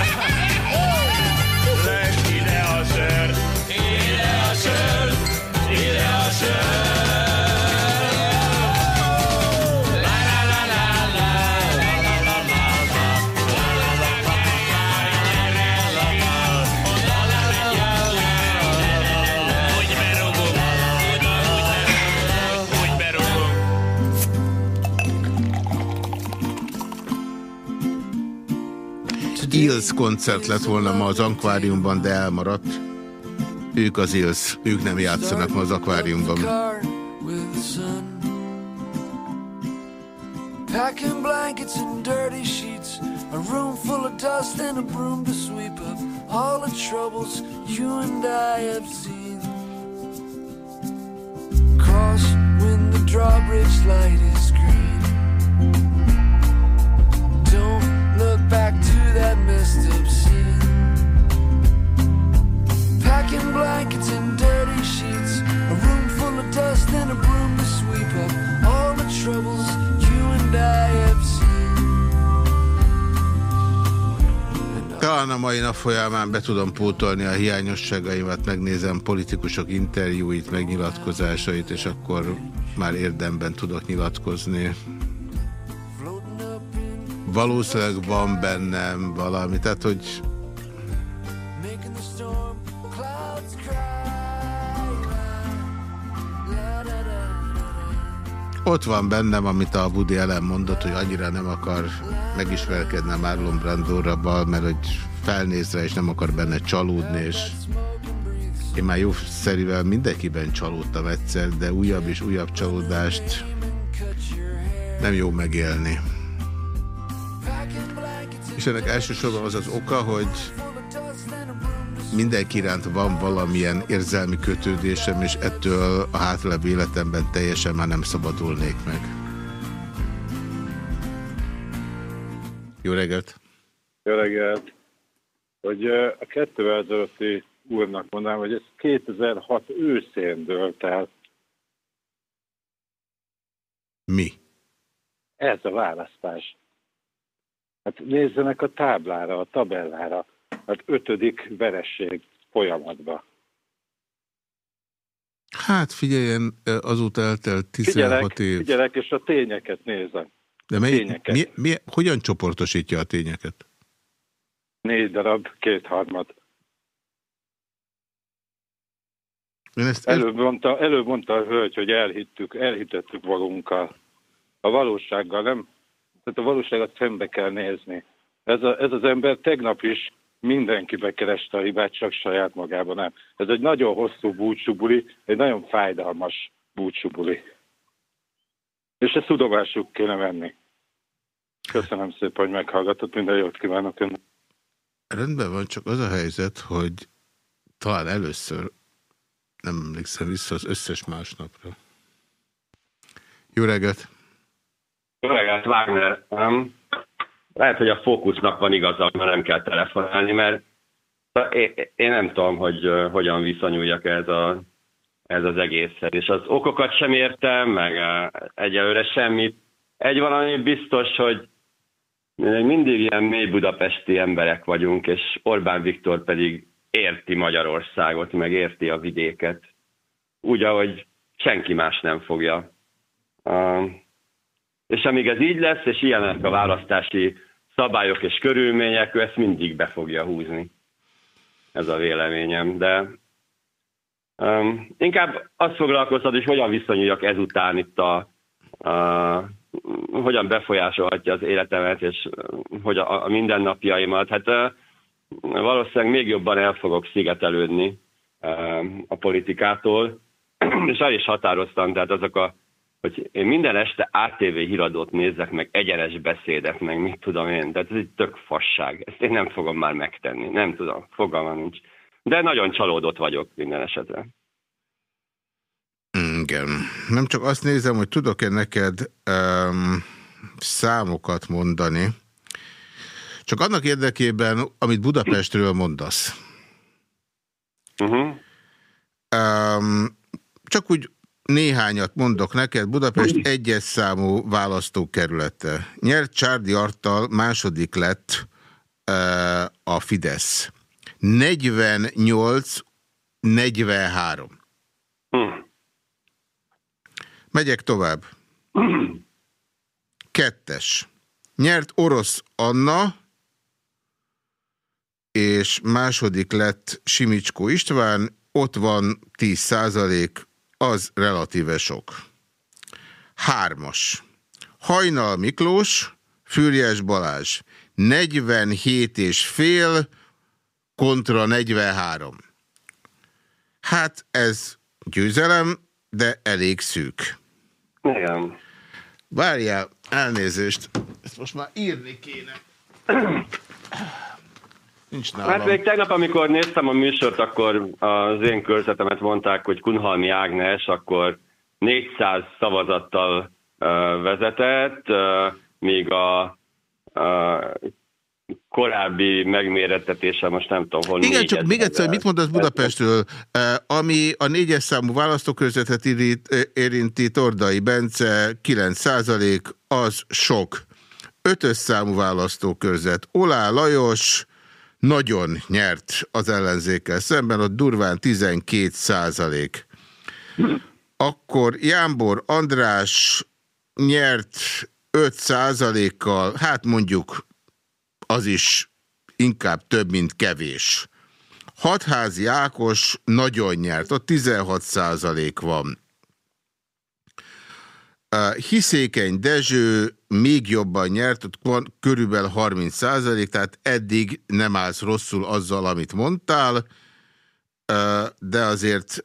Ills koncert lett volna ma az akváriumban, de elmaradt. Ők az Ills, ők nem játszanak ma az akváriumban. Packing blankets and dirty sheets A room full of dust and a broom to sweep up All the troubles you and I have seen Cross when the drawbridge light is green back to that messed up scene Packing blankets and dirty sheets A room full of dust and a broom to sweep up All the troubles Talán a mai nap folyamán be tudom pótolni a hiányosságaimat, megnézem politikusok interjúit, megnyilatkozásait, és akkor már érdemben tudok nyilatkozni. Valószínűleg van bennem valami, tehát hogy Ott van bennem, amit a Woody Allen mondott, hogy annyira nem akar megismerkedni Marlon Brandóra, mert hogy felnéz rá, és nem akar benne csalódni, és én már jó szerivel mindenkiben csalódtam egyszer, de újabb és újabb csalódást nem jó megélni. És ennek elsősorban az az oka, hogy mindenki iránt van valamilyen érzelmi kötődésem, és ettől a hátlebb életemben teljesen már nem szabadulnék meg. Jó reggelt! Jó reggelt! Hogy a kettővel ezelőtti úrnak mondanám, hogy ez 2006 őszén dölt el. Mi? Ez a választás. Hát nézzenek a táblára, a tabellára hát ötödik veresség folyamatba. Hát figyeljen, azóta eltelt 16 figyelek, év. Figyelek, és a tényeket nézem. De mely, tényeket. Mi, mi, hogyan csoportosítja a tényeket? Négy darab, kétharmad. ezt előbb, mondta, előbb mondta a hölgy, hogy elhittük, elhitettük magunkkal. A valósággal nem. Tehát a valóságot szembe kell nézni. Ez, a, ez az ember tegnap is mindenki bekereste a hibát, csak saját magában nem. Ez egy nagyon hosszú búcsúbuli, egy nagyon fájdalmas búcsúbuli. És ezt tudomásuk kéne venni. Köszönöm szépen, hogy meghallgatott, minden jót kívánok önnek. Rendben van, csak az a helyzet, hogy talán először nem emlékszem vissza az összes másnapra. Jó reggelt! Jó reggelt, Wagner! Um, lehet, hogy a fókusznak van igaza, mert nem kell telefonálni, mert én nem tudom, hogy hogyan viszonyuljak ez, a, ez az egészhez. És az okokat sem értem, meg egyelőre semmit. Egy valami biztos, hogy mindig ilyen mély budapesti emberek vagyunk, és Orbán Viktor pedig érti Magyarországot, meg érti a vidéket. Úgy, ahogy senki más nem fogja. És amíg ez így lesz, és ilyenek a választási szabályok és körülmények, ő ezt mindig be fogja húzni. Ez a véleményem. De um, inkább azt foglalkoztat, hogy hogyan viszonyuljak ezután itt a, a hogyan befolyásolhatja az életemet, és hogy a, a mindennapjaimat. Hát uh, valószínűleg még jobban el fogok szigetelődni uh, a politikától, [CLEARS THROAT] és el is határoztam, tehát azok a hogy én minden este ATV híradót nézzek, meg egyenes beszédet, meg mit tudom én, tehát ez egy tök fasság. Ezt én nem fogom már megtenni, nem tudom, fogalmam nincs. de nagyon csalódott vagyok minden esetre. Igen. Nem csak azt nézem, hogy tudok-e neked um, számokat mondani, csak annak érdekében, amit Budapestről mondasz. Uh -huh. um, csak úgy néhányat mondok neked. Budapest egyes számú választókerülete. Nyert Csárdi Artal második lett uh, a Fidesz. 48-43. Hmm. Megyek tovább. Kettes. Nyert orosz Anna, és második lett Simicskó István, ott van 10 százalék, az relatíve sok. Hármas. Hajnal Miklós, Fürjes Balázs. 47 és fél kontra 43. Hát ez győzelem, de elég szűk. Igen. Várjál, elnézést. Ezt most már írni kéne. Nincs nálam. Hát még tegnap, amikor néztem a műsort, akkor az én körzetemet mondták, hogy Kunhalmi Ágnes akkor 400 szavazattal vezetett, míg a korábbi megmérettetése, most nem tudom, hol Igen, csak még egyszer, mit mondasz Budapestről? Ami a négyes számú választókörzetet érinti Tordai Bence 9 az sok. Ötös számú választókörzet. Olá Lajos nagyon nyert az ellenzékkel szemben, ott durván 12 százalék. Akkor Jámbor András nyert 5 százalékkal, hát mondjuk az is inkább több, mint kevés. Hatházi Ákos nagyon nyert, ott 16 százalék van. Hiszékeny Dezső még jobban nyert, ott van körülbelül 30 százalék, tehát eddig nem állsz rosszul azzal, amit mondtál, de azért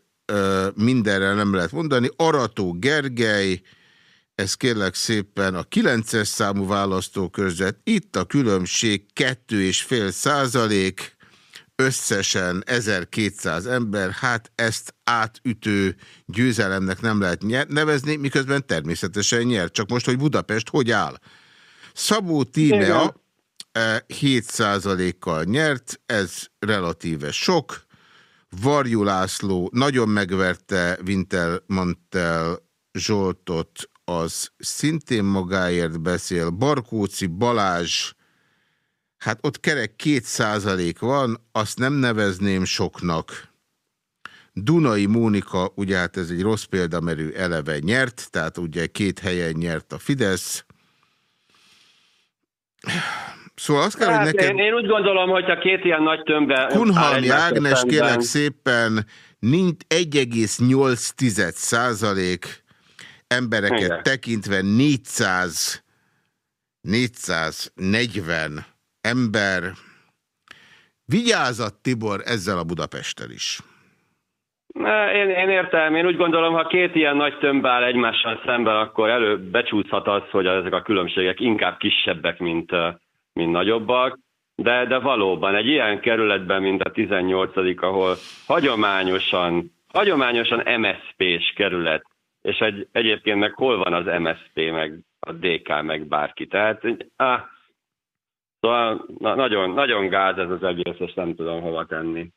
mindenre nem lehet mondani. Arató Gergely, ez kérlek szépen a 9-es számú választókörzet, itt a különbség 2,5 százalék, összesen 1200 ember, hát ezt átütő győzelemnek nem lehet nevezni, miközben természetesen nyert. Csak most, hogy Budapest hogy áll? Szabó Tímea 7%-kal nyert, ez relatíve sok. Varjú László nagyon megverte Winter Mantel Zsoltot, az szintén magáért beszél. Barkóci Balázs Hát ott kerek két százalék van, azt nem nevezném soknak. Dunai Mónika, ugye hát ez egy rossz példa, mert ő eleve nyert, tehát ugye két helyen nyert a Fidesz. Szóval azt kell, hát hogy neked... Én, én úgy gondolom, hogy a két ilyen nagy tömbbe... Kunhalmi Ágnes, kérlek szépen, 1,8 százalék embereket Igen. tekintve 400 440 ember. Vigyázat, Tibor, ezzel a Budapesttel is. Én, én értem, én úgy gondolom, ha két ilyen nagy tömb áll egymással szemben, akkor előbb becsúszhat az, hogy ezek a különbségek inkább kisebbek, mint, mint nagyobbak. De, de valóban egy ilyen kerületben, mint a 18 ahol hagyományosan, hagyományosan MSZP-s kerület, és egy, egyébként meg hol van az MSZP, meg a DK, meg bárki. Tehát ah, Szóval na, nagyon, nagyon gáz ez az egész, és nem tudom hova tenni.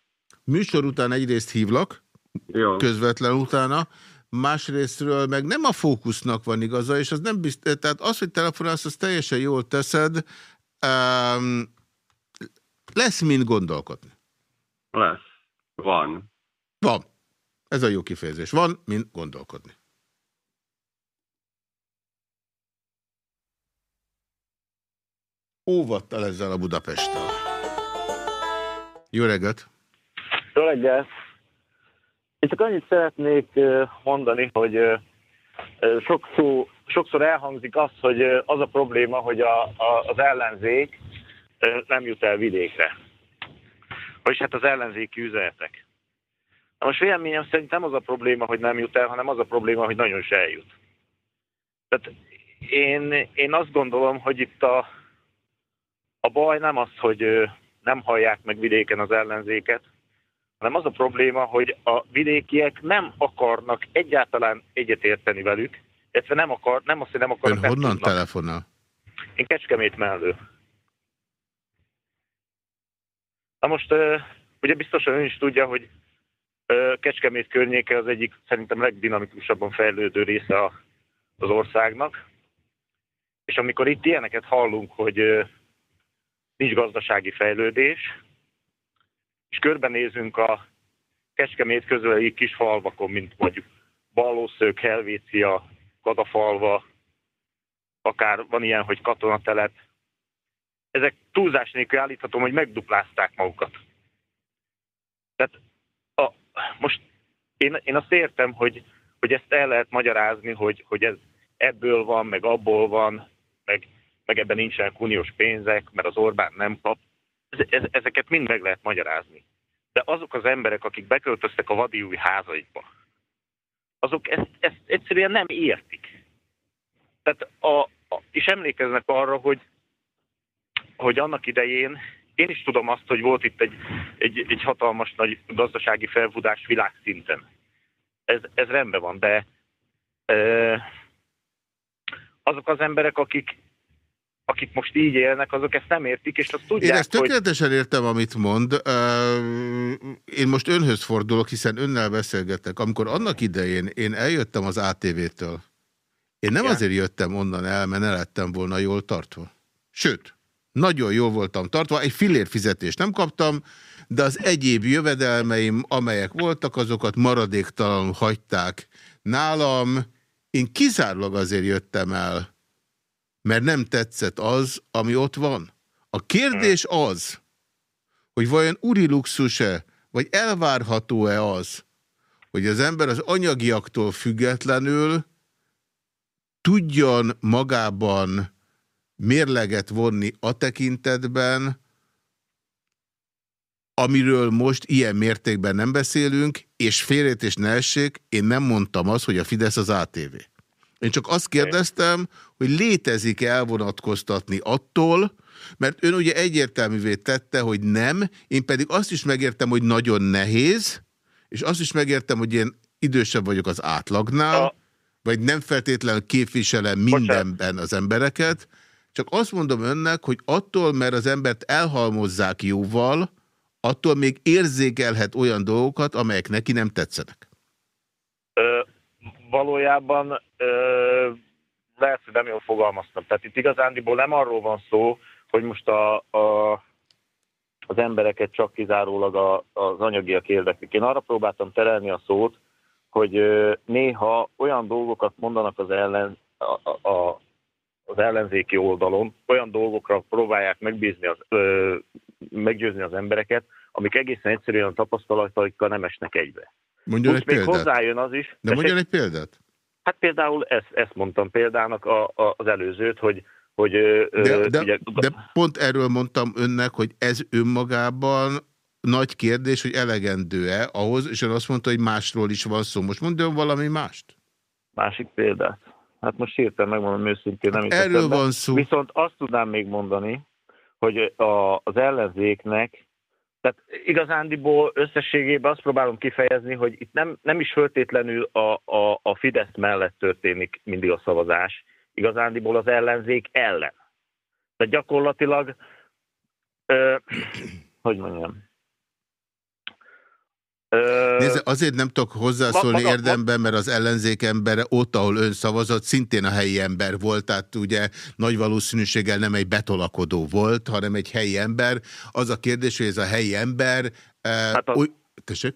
Műsor után egyrészt hívlak, Jó. közvetlen utána, másrésztről meg nem a fókusznak van igaza, és az nem biztos, tehát az, hogy telefonálsz, az teljesen jól teszed, um, lesz mind gondolkodni. Lesz. Van. Van. Ez a jó kifejezés. Van mind gondolkodni. Óvattal ezzel a Budapesttel. Jó reggelt! Jó reggelt! Én csak annyit szeretnék mondani, hogy sok sokszor elhangzik az, hogy az a probléma, hogy a, a, az ellenzék nem jut el vidékre. Vagyis hát az ellenzéki üzenetek. Na most véleményem szerint nem az a probléma, hogy nem jut el, hanem az a probléma, hogy nagyon is eljut. Tehát én, én azt gondolom, hogy itt a, a baj nem az, hogy nem hallják meg vidéken az ellenzéket, hanem az a probléma, hogy a vidékiek nem akarnak egyáltalán egyetérteni velük, illetve nem akar, nem azt, hogy nem akarnak. Ön honnan telefonál? Én Kecskemét mellő. Na most, ugye biztosan ön is tudja, hogy Kecskemét környéke az egyik szerintem legdinamikusabban fejlődő része az országnak. És amikor itt ilyeneket hallunk, hogy nincs gazdasági fejlődés, és körbenézünk a Kecskemét közeli kis falvakon, mint mondjuk Ballószők, Helvécia, Kadafalva, akár van ilyen, hogy katonatelep, ezek túlzás nélkül állíthatom, hogy megduplázták magukat. Tehát a, most én, én azt értem, hogy, hogy ezt el lehet magyarázni, hogy, hogy ez ebből van, meg abból van, meg, meg ebben nincsenek uniós pénzek, mert az Orbán nem kap. Ez, ez, ezeket mind meg lehet magyarázni. De azok az emberek, akik beköltöztek a vadi új házaikba, azok ezt, ezt egyszerűen nem értik. Tehát a, a, és emlékeznek arra, hogy, hogy annak idején én is tudom azt, hogy volt itt egy, egy, egy hatalmas nagy gazdasági felfudás világszinten. Ez, ez rendben van, de e, azok az emberek, akik, akik most így élnek, azok ezt nem értik, és azt tudják, Én ezt tökéletesen hogy... értem, amit mond. Én most önhöz fordulok, hiszen önnel beszélgetek. Amikor annak idején én eljöttem az ATV-től, én nem Igen. azért jöttem onnan el, mert ne lettem volna jól tartva. Sőt, nagyon jól voltam tartva, egy fillér fizetést nem kaptam, de az egyéb jövedelmeim, amelyek voltak, azokat maradéktalanul hagyták nálam. Én kizárólag azért jöttem el, mert nem tetszett az, ami ott van. A kérdés az, hogy vajon uri luxus-e, vagy elvárható-e az, hogy az ember az anyagiaktól függetlenül tudjon magában mérleget vonni a tekintetben, amiről most ilyen mértékben nem beszélünk, és félretés ne essék, én nem mondtam azt, hogy a Fidesz az ATV. Én csak azt kérdeztem, hogy létezik -e elvonatkoztatni attól, mert ön ugye egyértelművé tette, hogy nem, én pedig azt is megértem, hogy nagyon nehéz, és azt is megértem, hogy én idősebb vagyok az átlagnál, a... vagy nem feltétlenül képviselem mindenben az embereket, csak azt mondom önnek, hogy attól, mert az embert elhalmozzák jóval, attól még érzékelhet olyan dolgokat, amelyek neki nem tetszenek. Ö, valójában ö, lehet, hogy nem jól fogalmaztam. Tehát itt igazándiból nem arról van szó, hogy most a, a, az embereket csak kizárólag a, az anyagiak érdeklik. Én arra próbáltam terelni a szót, hogy néha olyan dolgokat mondanak az ellen, a, a, az ellenzéki oldalon olyan dolgokra próbálják megbízni az, ö, meggyőzni az embereket, amik egészen egyszerűen a tapasztalataikkal nem esnek egybe. Mondjon egy még példát. hozzájön az is. De mondjon egy példát. Hát például ezt, ezt mondtam példának a, a, az előzőt, hogy hogy, de, de, ugye, de pont erről mondtam önnek, hogy ez önmagában nagy kérdés, hogy elegendő-e ahhoz, és ön azt mondta, hogy másról is van szó. Most mondjon valami mást. Másik példát. Hát most hirtelen megmondom őszintén, nem is Erről van szó. Viszont azt tudnám még mondani, hogy a, az ellenzéknek, tehát igazándiból összességében azt próbálom kifejezni, hogy itt nem, nem is föltétlenül a, a, a Fidesz mellett történik mindig a szavazás, igazándiból az ellenzék ellen. Tehát gyakorlatilag, ö, hogy mondjam, Nézze, azért nem tudok hozzászólni maga, érdemben, mert az ellenzék embere ott, ahol ön szavazott, szintén a helyi ember volt, tehát ugye nagy valószínűséggel nem egy betolakodó volt, hanem egy helyi ember. Az a kérdés, hogy ez a helyi ember... Hát az. Tessék?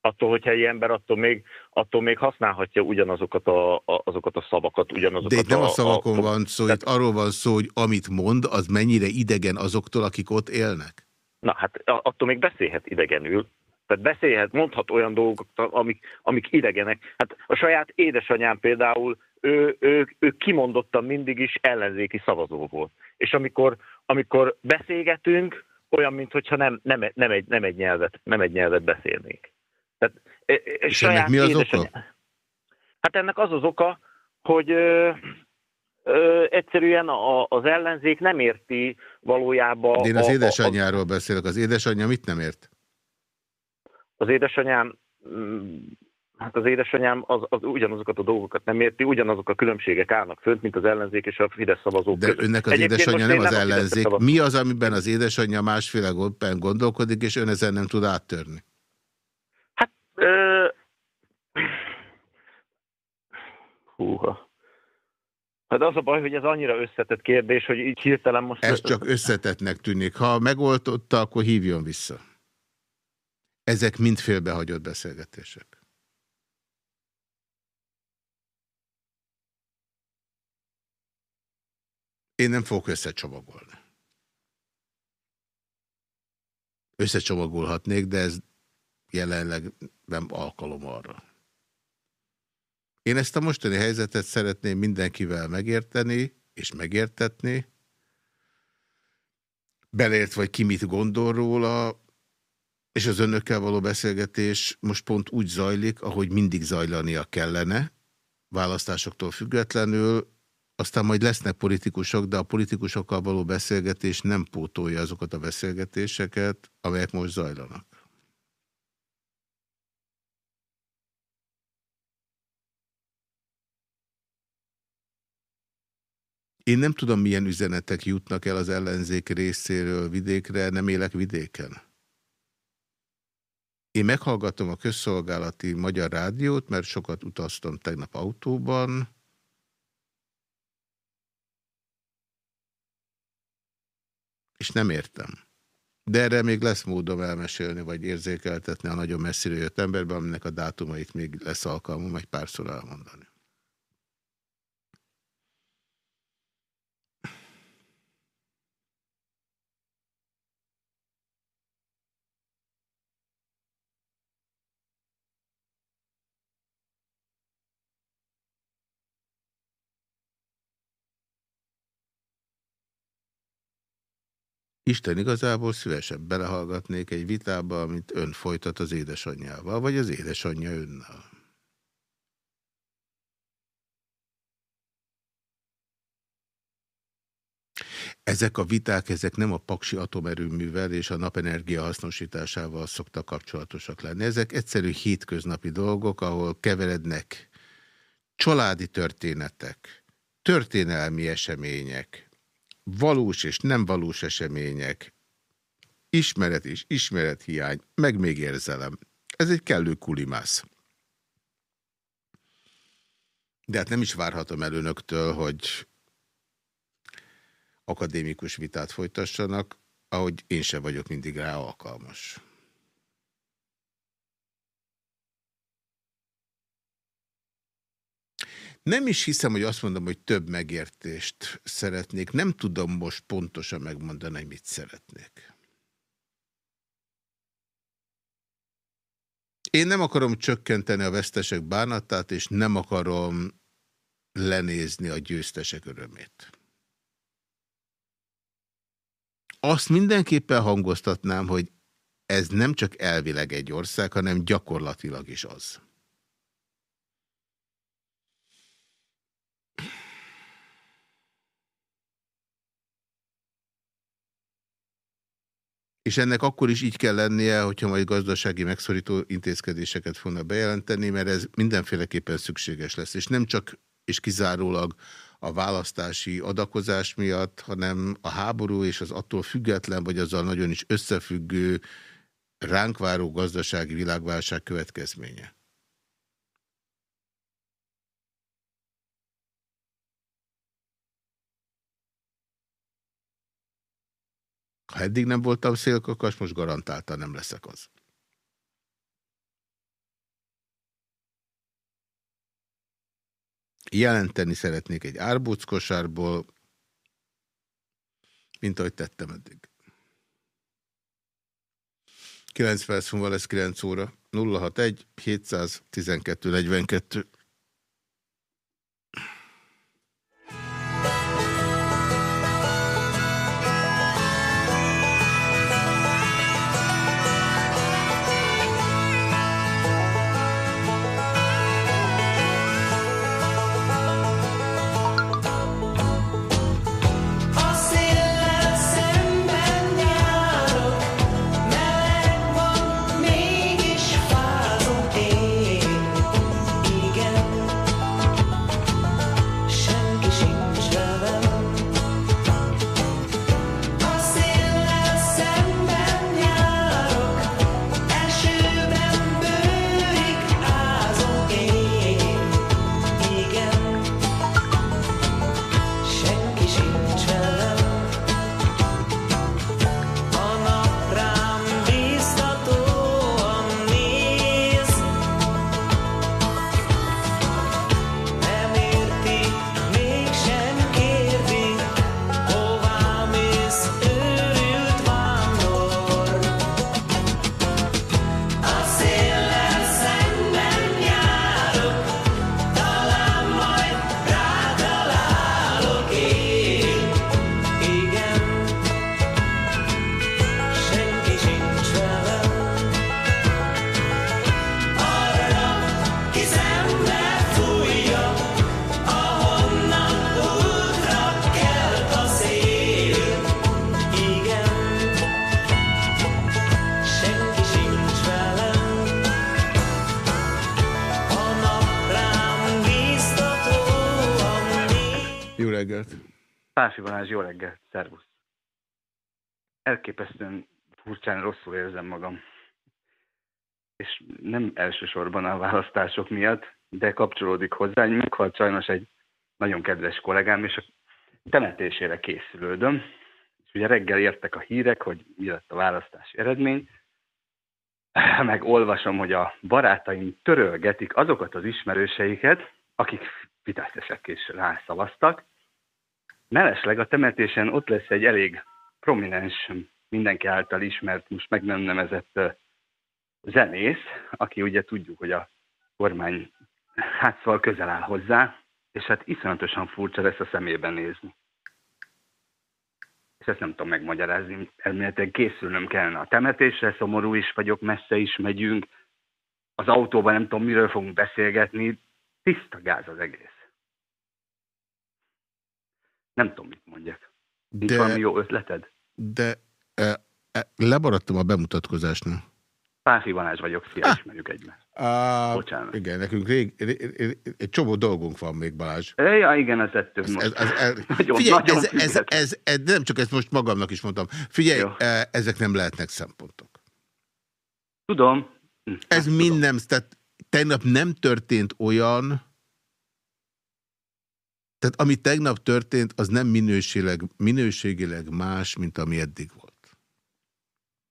Attól, hogy helyi ember, attól még, attól még használhatja ugyanazokat a, a, azokat a szavakat, ugyanazokat De itt nem a, a szavakon a, van szó, tehát... itt arról van szó, hogy amit mond, az mennyire idegen azoktól, akik ott élnek? Na hát attól még beszélhet idegenül, tehát beszélhet, mondhat olyan dolgokat, amik, amik idegenek. Hát a saját édesanyám például, ő, ő, ő kimondottan mindig is ellenzéki szavazó volt. És amikor, amikor beszélgetünk, olyan, mintha nem, nem, nem, egy, nem, egy nyelvet, nem egy nyelvet beszélnénk. Tehát, e, e, és ennek mi az édesanyám... oka? Hát ennek az az oka, hogy ö, ö, egyszerűen a, az ellenzék nem érti valójában... De én az a, édesanyjáról beszélek. Az édesanyja mit nem ért? Az édesanyám mm, hát az édesanyám az, az ugyanazokat a dolgokat nem érti, ugyanazok a különbségek állnak fönt, mint az ellenzék és a Fidesz szavazók De között. önnek az Egyébként édesanyja nem az ellenzék. Mi az, amiben az édesanyja másféle gondolkodik, és ön ezen nem tud áttörni? Hát, ö... húha. Hát az a baj, hogy ez annyira összetett kérdés, hogy így hirtelen most... Ez csak összetettnek tűnik. Ha megoltotta, akkor hívjon vissza. Ezek mind félbehagyott beszélgetések. Én nem fogok összecsomagolni. Összecsomagolhatnék, de ez jelenleg nem alkalom arra. Én ezt a mostani helyzetet szeretném mindenkivel megérteni és megértetni, belért vagy ki mit gondol róla, és az önökkel való beszélgetés most pont úgy zajlik, ahogy mindig zajlania kellene, választásoktól függetlenül, aztán majd lesznek politikusok, de a politikusokkal való beszélgetés nem pótolja azokat a beszélgetéseket, amelyek most zajlanak. Én nem tudom, milyen üzenetek jutnak el az ellenzék részéről vidékre, nem élek vidéken. Én meghallgatom a közszolgálati magyar rádiót, mert sokat utaztam tegnap autóban, és nem értem. De erre még lesz módom elmesélni, vagy érzékeltetni a nagyon messziről jött emberben, aminek a dátumait még lesz alkalmam egy párszor elmondani. Isten igazából szívesebb belehallgatnék egy vitába, amit ön folytat az édesanyjával, vagy az édesanyja önnel. Ezek a viták, ezek nem a paksi atomerőművel és a napenergia hasznosításával szoktak kapcsolatosak lenni. Ezek egyszerű hétköznapi dolgok, ahol keverednek családi történetek, történelmi események, valós és nem valós események, ismeret és ismerethiány, meg még érzelem. Ez egy kellő kulimász. De hát nem is várhatom el önöktől, hogy akadémikus vitát folytassanak, ahogy én sem vagyok mindig rá alkalmas. Nem is hiszem, hogy azt mondom, hogy több megértést szeretnék. Nem tudom most pontosan megmondani, hogy mit szeretnék. Én nem akarom csökkenteni a vesztesek bánatát, és nem akarom lenézni a győztesek örömét. Azt mindenképpen hangoztatnám, hogy ez nem csak elvileg egy ország, hanem gyakorlatilag is az. És ennek akkor is így kell lennie, hogyha majd gazdasági megszorító intézkedéseket fognak bejelenteni, mert ez mindenféleképpen szükséges lesz, és nem csak és kizárólag a választási adakozás miatt, hanem a háború és az attól független, vagy azzal nagyon is összefüggő, ránk váró gazdasági világválság következménye. Ha eddig nem voltam szélkakas, most garantáltan nem leszek az. Jelenteni szeretnék egy árbóckosárból, mint ahogy tettem eddig. 9 perc múlva lesz 9 óra. 061 712 42. Pási Balázs, jó reggel, szervusz. Elképesztően furcsán rosszul érzem magam. És nem elsősorban a választások miatt, de kapcsolódik hozzá. Meghalt sajnos egy nagyon kedves kollégám, és a temetésére készülődöm. És ugye reggel értek a hírek, hogy mi lett a választási eredmény, [CLEARS THROAT] meg olvasom, hogy a barátaim törölgetik azokat az ismerőseiket, akik fideszesek és rászavaztak. Mellesleg a temetésen ott lesz egy elég prominens, mindenki által ismert, most meg nem nevezett zenész, aki ugye tudjuk, hogy a kormány hát szóval közel áll hozzá, és hát iszonyatosan furcsa lesz a szemében nézni. És ezt nem tudom megmagyarázni, elméletileg készülnöm kellene a temetésre, szomorú is vagyok, messze is megyünk, az autóban nem tudom, miről fogunk beszélgetni, tiszta gáz az egész. Nem tudom, mit mondjak. Nincs de, valami jó ötleted? De e, e, lemaradtam a bemutatkozásnál. Páfi Balázs vagyok, szia, ah. ismerjük egymást. Uh, Bocsánat. Igen, nekünk rég, rég, rég, egy csomó dolgunk van még, Balázs. Ja, igen, ez ettől ez, most. Ez, ez, [LAUGHS] nagyon, figyelj, nagyon ez, ez, ez, ez, nem csak ezt most magamnak is mondtam. Figyelj, Jó. E, ezek nem lehetnek szempontok. Tudom. Hm, ez mind tudom. nem, tehát tegnap nem történt olyan, tehát ami tegnap történt, az nem minőségileg, minőségileg más, mint ami eddig volt.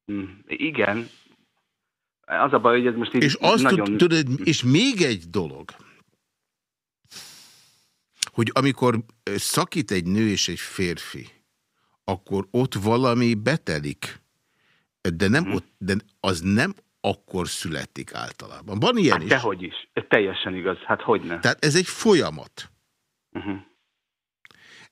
Hm, igen, az a baj, hogy ez most így és azt nagyon... tudod, és még egy dolog, hogy amikor szakít egy nő és egy férfi, akkor ott valami betelik, de, nem hmm. ott, de az nem akkor születik általában. Van ilyen hát is. Dehogy is. Teljesen igaz. Hát hogy ne? Tehát ez egy folyamat. -huh.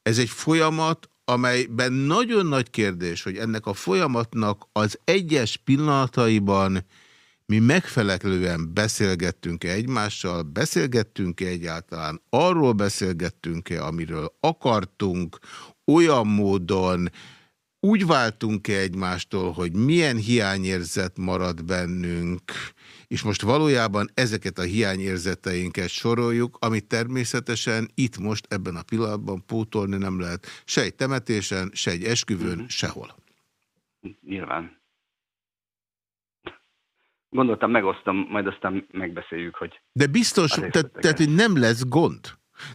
Ez egy folyamat, amelyben nagyon nagy kérdés, hogy ennek a folyamatnak az egyes pillanataiban mi megfelelően beszélgettünk-e egymással, beszélgettünk-e egyáltalán, arról beszélgettünk-e, amiről akartunk, olyan módon úgy váltunk-e egymástól, hogy milyen hiányérzet marad bennünk, és most valójában ezeket a hiányérzeteinket soroljuk, amit természetesen itt most ebben a pillanatban pótolni nem lehet. Se egy temetésen, se egy esküvőn, mm. sehol. Nyilván gondoltam, megosztom, majd aztán megbeszéljük, hogy... De biztos, tehát, tehát hogy nem lesz gond.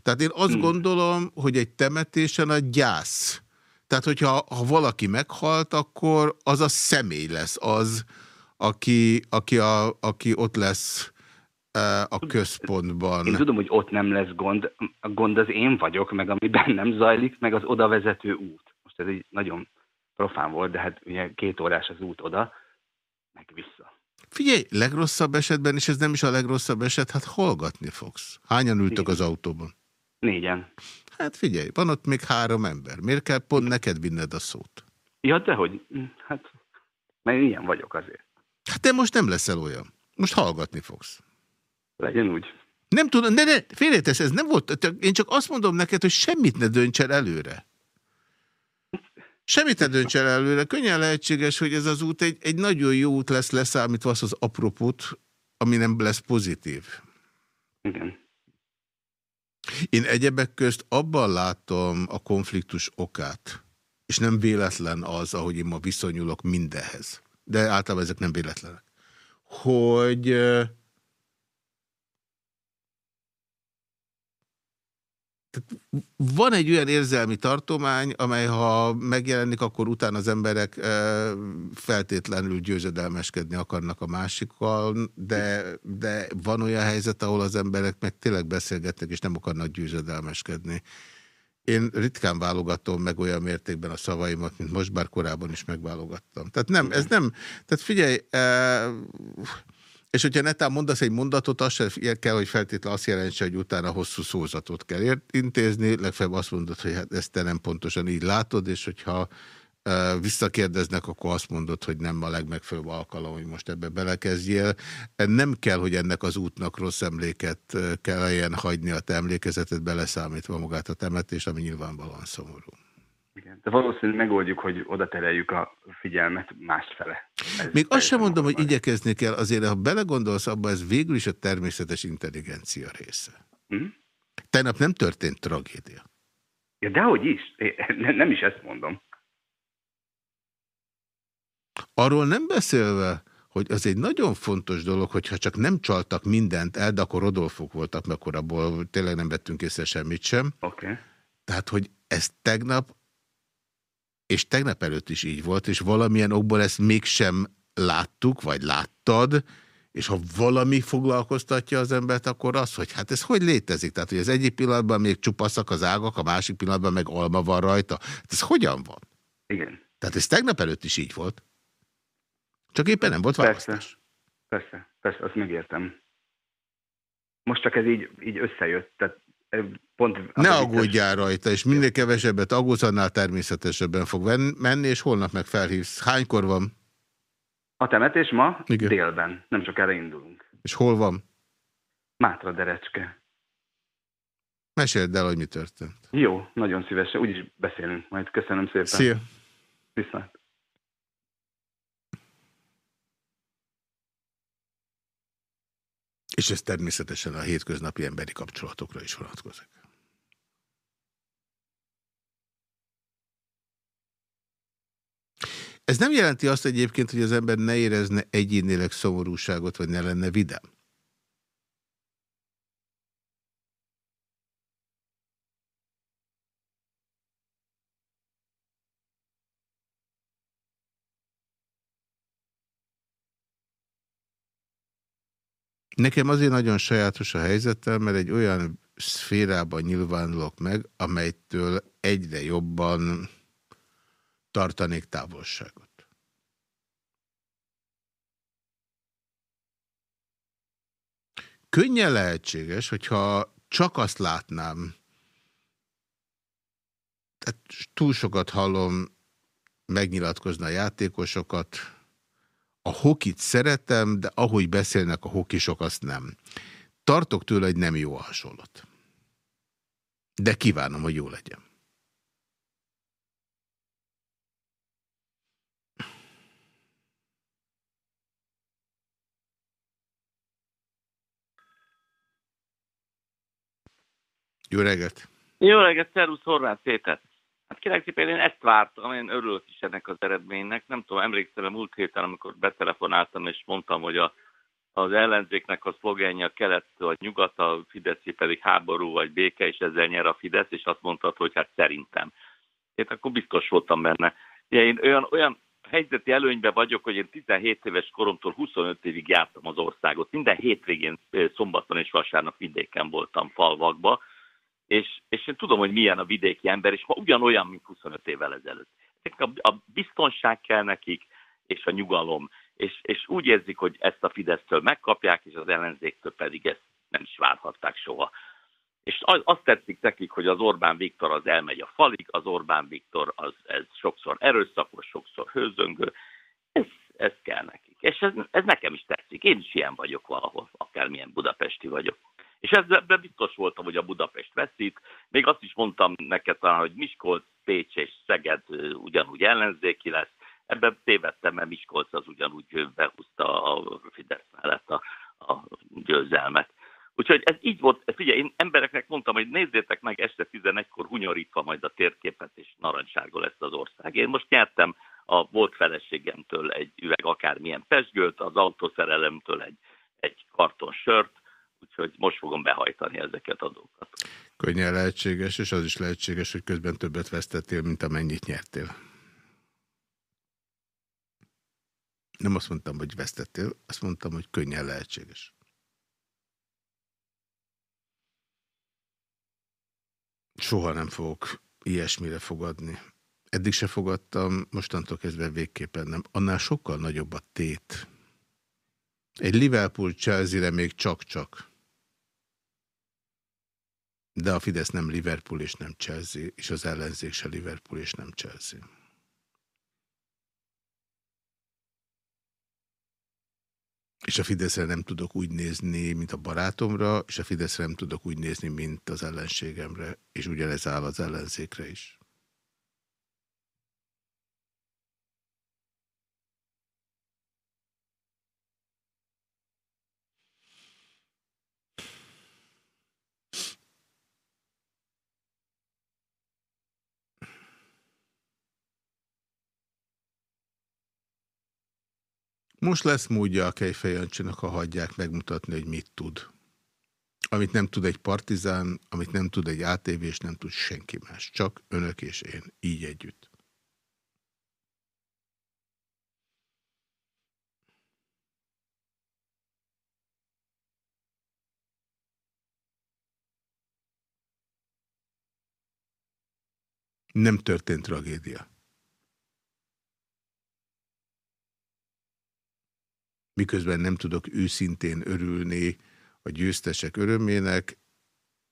Tehát én azt hmm. gondolom, hogy egy temetésen a gyász. Tehát, hogyha ha valaki meghalt, akkor az a személy lesz az, aki, aki, a, aki ott lesz e, a központban. Én tudom, hogy ott nem lesz gond. A gond az én vagyok, meg ami bennem zajlik, meg az oda vezető út. Most ez egy nagyon profán volt, de hát ugye két órás az út oda, meg vissza. Figyelj, legrosszabb esetben, és ez nem is a legrosszabb eset, hát hallgatni fogsz. Hányan ültök az autóban? Négyen. Hát figyelj, van ott még három ember. Miért kell pont neked vinned a szót? Ja, dehogy. Hát, mert ilyen vagyok azért. Hát te most nem leszel olyan. Most hallgatni fogsz. Legyen úgy. Nem tudom, ne, ne, félretesz, ez nem volt. Én csak azt mondom neked, hogy semmit ne dönts el előre. Semmit ne dönts el előre. Könnyen lehetséges, hogy ez az út egy, egy nagyon jó út lesz leszámítva az az apropót, ami nem lesz pozitív. Igen. Én egyebek közt abban látom a konfliktus okát, és nem véletlen az, ahogy én ma viszonyulok mindenhez, de általában ezek nem véletlenek, hogy Tehát van egy olyan érzelmi tartomány, amely ha megjelenik, akkor utána az emberek feltétlenül győzedelmeskedni akarnak a másikkal, de, de van olyan helyzet, ahol az emberek meg tényleg beszélgetnek, és nem akarnak győzedelmeskedni. Én ritkán válogatom meg olyan mértékben a szavaimat, mint most, bár korábban is megválogattam. Tehát nem, ez nem, tehát figyelj, és hogyha netán mondasz egy mondatot, az sem kell, hogy feltétlenül azt jelentse, hogy utána hosszú szózatot kell intézni, legfeljebb azt mondod, hogy hát ezt te nem pontosan így látod, és hogyha visszakérdeznek, akkor azt mondod, hogy nem a legmegfelelőbb alkalom, hogy most ebbe belekezdjél. Nem kell, hogy ennek az útnak rossz emléket kelljen hagyni a te emlékezetet, beleszámítva magát a temetést, ami nyilvánvalóan szomorú. Igen. De valószínűleg megoldjuk, hogy oda tereljük a figyelmet másfele. Ez Még azt sem mondom, hogy igyekezni kell, azért ha belegondolsz abba, ez végül is a természetes intelligencia része. Hmm? Tegnap nem történt tragédia. Ja, dehogy is. Én nem is ezt mondom. Arról nem beszélve, hogy az egy nagyon fontos dolog, hogyha csak nem csaltak mindent el, de akkor Rodolfok voltak, mert akkor abból tényleg nem vettünk észre semmit sem. Okay. Tehát, hogy ez tegnap, és tegnap előtt is így volt, és valamilyen okból ezt mégsem láttuk, vagy láttad, és ha valami foglalkoztatja az embert, akkor az, hogy hát ez hogy létezik? Tehát, hogy az egyik pillanatban még csupaszak az ágak, a másik pillanatban meg alma van rajta. Hát ez hogyan van? Igen. Tehát ez tegnap előtt is így volt. Csak éppen nem volt választás. Persze, persze, persze azt megértem. Most csak ez így, így összejött. Tehát pont ne aggódjál rajta, és minél kevesebbet aggódsz, annál természetesebben fog menni, és holnap meg felhívsz. Hánykor van? A temetés ma Igen. délben, nem csak erre indulunk. És hol van? Mátra Derecske. Meséld el, hogy mi történt. Jó, nagyon szívesen, úgyis beszélünk majd. Köszönöm szépen. Szia. Viszont. És ez természetesen a hétköznapi emberi kapcsolatokra is vonatkozik. Ez nem jelenti azt egyébként, hogy az ember ne érezne egyénileg szomorúságot, vagy ne lenne vidám. Nekem azért nagyon sajátos a helyzetem, mert egy olyan szférában nyilvánulok meg, amelytől egyre jobban tartanék távolságot. Könnyen lehetséges, hogyha csak azt látnám, tehát túl sokat hallom megnyilatkozni a játékosokat, a hokit szeretem, de ahogy beszélnek a hokisok, azt nem. Tartok tőle, hogy nem jó a hasonlat. De kívánom, hogy jó legyen. Jó reggelt! Jó reggelt, szervusz Horváth Péter! Hát kérlek szépen, én ezt vártam, én örülök is ennek az eredménynek. Nem tudom, emlékszem, a múlt héten, amikor betelefonáltam, és mondtam, hogy a, az ellenzéknek a szlogenje a kelet vagy nyugat, a Fidesz pedig háború vagy béke, és ezzel nyer a Fidesz, és azt mondtad, hogy hát szerintem. Én akkor biztos voltam benne. Ja, én olyan, olyan helyzeti előnyben vagyok, hogy én 17 éves koromtól 25 évig jártam az országot. Minden hétvégén szombaton és vasárnap vidéken voltam falvakba, és, és én tudom, hogy milyen a vidéki ember, és ma ugyanolyan, mint 25 évvel ezelőtt. A, a biztonság kell nekik, és a nyugalom, és, és úgy érzik, hogy ezt a Fidesztől megkapják, és az ellenzéktől pedig ezt nem is várhatták soha. És az, azt tetszik nekik, hogy az Orbán Viktor az elmegy a falig, az Orbán Viktor az ez sokszor erőszakos, sokszor hőzöngő, ez, ez kell nekik. És ez, ez nekem is tetszik. Én is ilyen vagyok valahol, akármilyen budapesti vagyok. És ezzel biztos voltam, hogy a Budapest veszít. Még azt is mondtam neked talán, hogy Miskolc, Pécs és Szeged ugyanúgy ellenzéki lesz. Ebben tévedtem, mert Miskolc az ugyanúgy behúzta a Fidesz mellett a, a győzelmet. Úgyhogy ez így volt, figyelj, én embereknek mondtam, hogy nézzétek meg este 11-kor hunyorítva majd a térképet, és narancssárga lesz az ország. Én most nyertem a volt feleségemtől egy üveg akármilyen pesgőt, az autószerelemtől egy, egy karton sört, úgyhogy most fogom behajtani ezeket a dolgokat. Könnyen lehetséges, és az is lehetséges, hogy közben többet vesztettél, mint amennyit nyertél. Nem azt mondtam, hogy vesztettél, azt mondtam, hogy könnyen lehetséges. Soha nem fogok ilyesmire fogadni. Eddig se fogadtam, mostantól kezdve végképpen nem. Annál sokkal nagyobb a tét. Egy Liverpool-Chelsea-re még csak-csak. De a Fidesz nem Liverpool és nem Chelsea, és az ellenzék se Liverpool és nem Chelsea. És a Fideszre nem tudok úgy nézni, mint a barátomra, és a Fideszre nem tudok úgy nézni, mint az ellenségemre, és ugyanez áll az ellenzékre is. Most lesz módja a Kejfejancsinak, ha hagyják megmutatni, hogy mit tud. Amit nem tud egy partizán, amit nem tud egy ATV, és nem tud senki más. Csak önök és én. Így együtt. Nem történt tragédia. Miközben nem tudok őszintén örülni a győztesek örömének,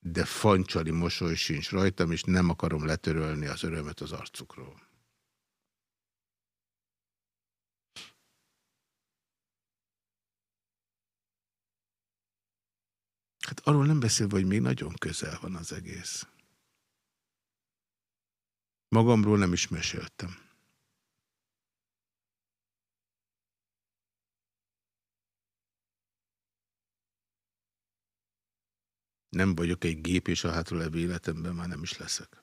de fancsali mosoly sincs rajtam, és nem akarom letörölni az örömet az arcukról. Hát arról nem beszélve, hogy még nagyon közel van az egész. Magamról nem is meséltem. Nem vagyok egy gép, és a hátralevő életemben már nem is leszek.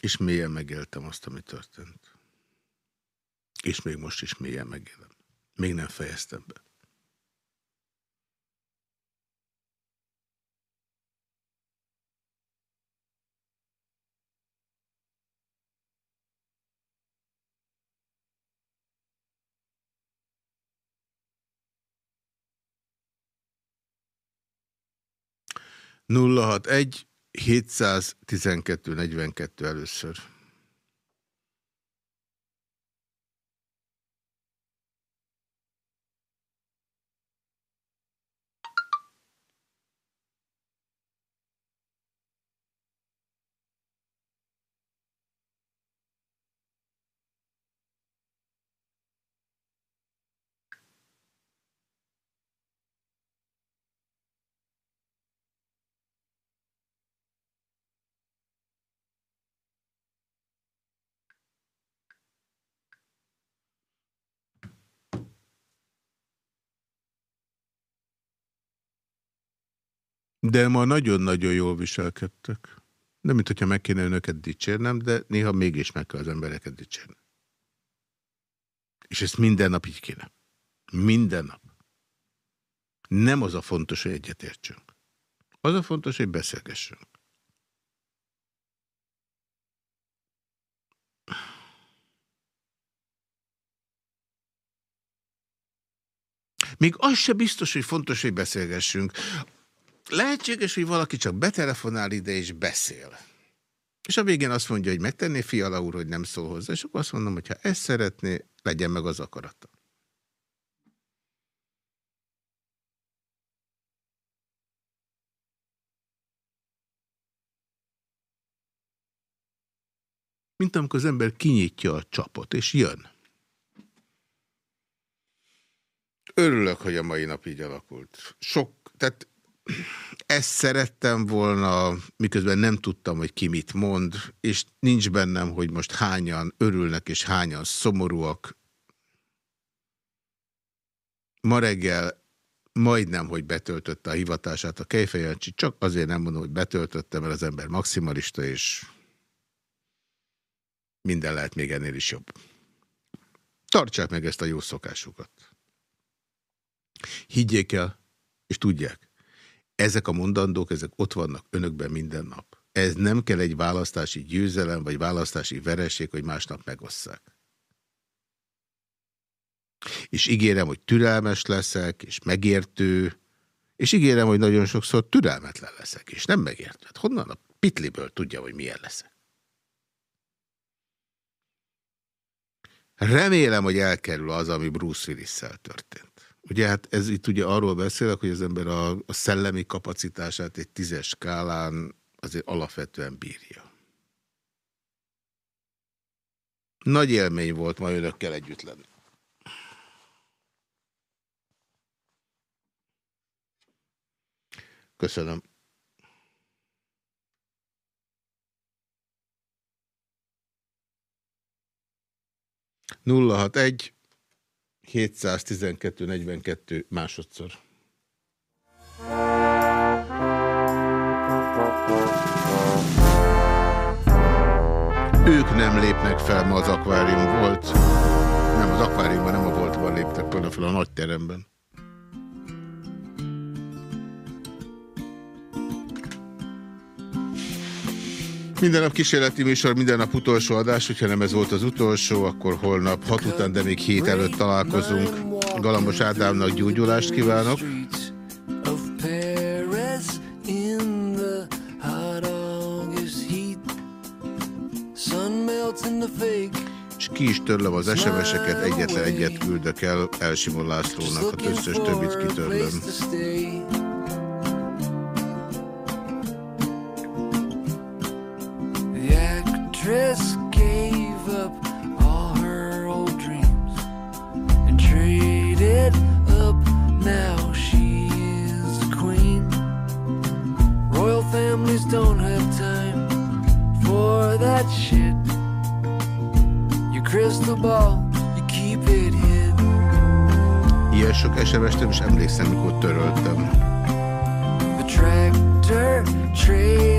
És mélyen megéltem azt, ami történt. És még most is mélyen megélem. Még nem fejeztem be. 061 712 42 először. De ma nagyon-nagyon jól viselkedtek. Nem, mint hogyha meg kéne önöket dicsérnem, de néha mégis meg kell az embereket dicsérni. És ezt minden nap így kéne. Minden nap. Nem az a fontos, hogy egyetértsünk. Az a fontos, hogy beszélgessünk. Még az se biztos, hogy fontos, hogy beszélgessünk lehetséges, hogy valaki csak betelefonál ide és beszél. És a végén azt mondja, hogy megtenné Fiala úr, hogy nem szól hozzá, és akkor azt mondom, hogy ha ezt szeretné, legyen meg az akarata. Mint amikor az ember kinyitja a csapot, és jön. Örülök, hogy a mai nap így alakult. Sok, tehát ezt szerettem volna, miközben nem tudtam, hogy ki mit mond, és nincs bennem, hogy most hányan örülnek és hányan szomorúak. Ma reggel majdnem, hogy betöltötte a hivatását a Kejfejancsi, csak azért nem mondom, hogy betöltötte, mert az ember maximalista, és minden lehet még ennél is jobb. Tartsák meg ezt a jó szokásukat. Higgyék el, és tudják, ezek a mondandók, ezek ott vannak önökben minden nap. Ez nem kell egy választási győzelem, vagy választási vereség, hogy másnap megosszák. És ígérem, hogy türelmes leszek, és megértő, és ígérem, hogy nagyon sokszor türelmetlen leszek, és nem megértő. Hát honnan a pitliből tudja, hogy milyen leszek? Remélem, hogy elkerül az, ami Bruce Willis-szel történt. Ugye hát ez itt ugye arról beszélek, hogy az ember a, a szellemi kapacitását egy tízes skálán azért alapvetően bírja. Nagy élmény volt ma önökkel együtt lenni. Köszönöm. Nulla hat egy 712-42 másodszor. nem lépnek fel ma az akvárium volt. Nem, az akváriumban, nem a voltban léptek volna fel a nagy teremben. Minden nap kísérleti műsor, minden nap utolsó adás, hogyha nem ez volt az utolsó, akkor holnap hat után, de még hét előtt találkozunk. Galambos Ádámnak gyógyulást kívánok. És ki is törlöm az SMS-eket, egyetlen egyet küldök el Elsimon Lászlónak, a összes többit kitörlöm. SMS-t nem is emlékszem, mikor töröltem. The tractor, trailer,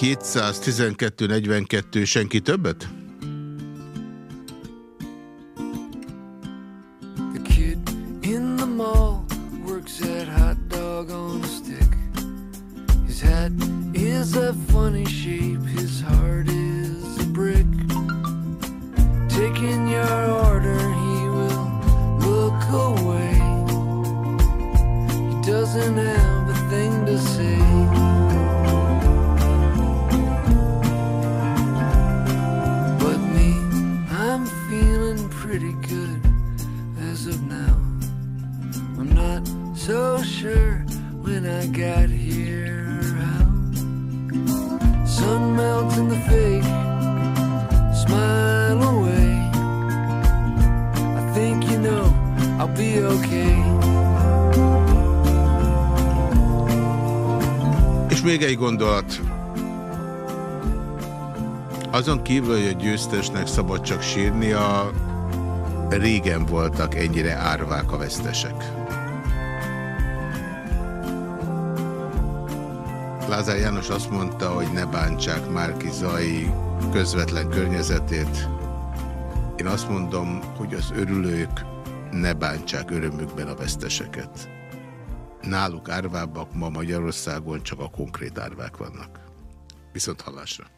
712 42 senki többet? Szabad csak sírnia, régen voltak ennyire árvák a vesztesek. Lázár János azt mondta, hogy ne bántsák Márki Zai közvetlen környezetét. Én azt mondom, hogy az örülők ne bántsák örömükben a veszteseket. Náluk árvábbak ma Magyarországon csak a konkrét árvák vannak. Viszont hallásra!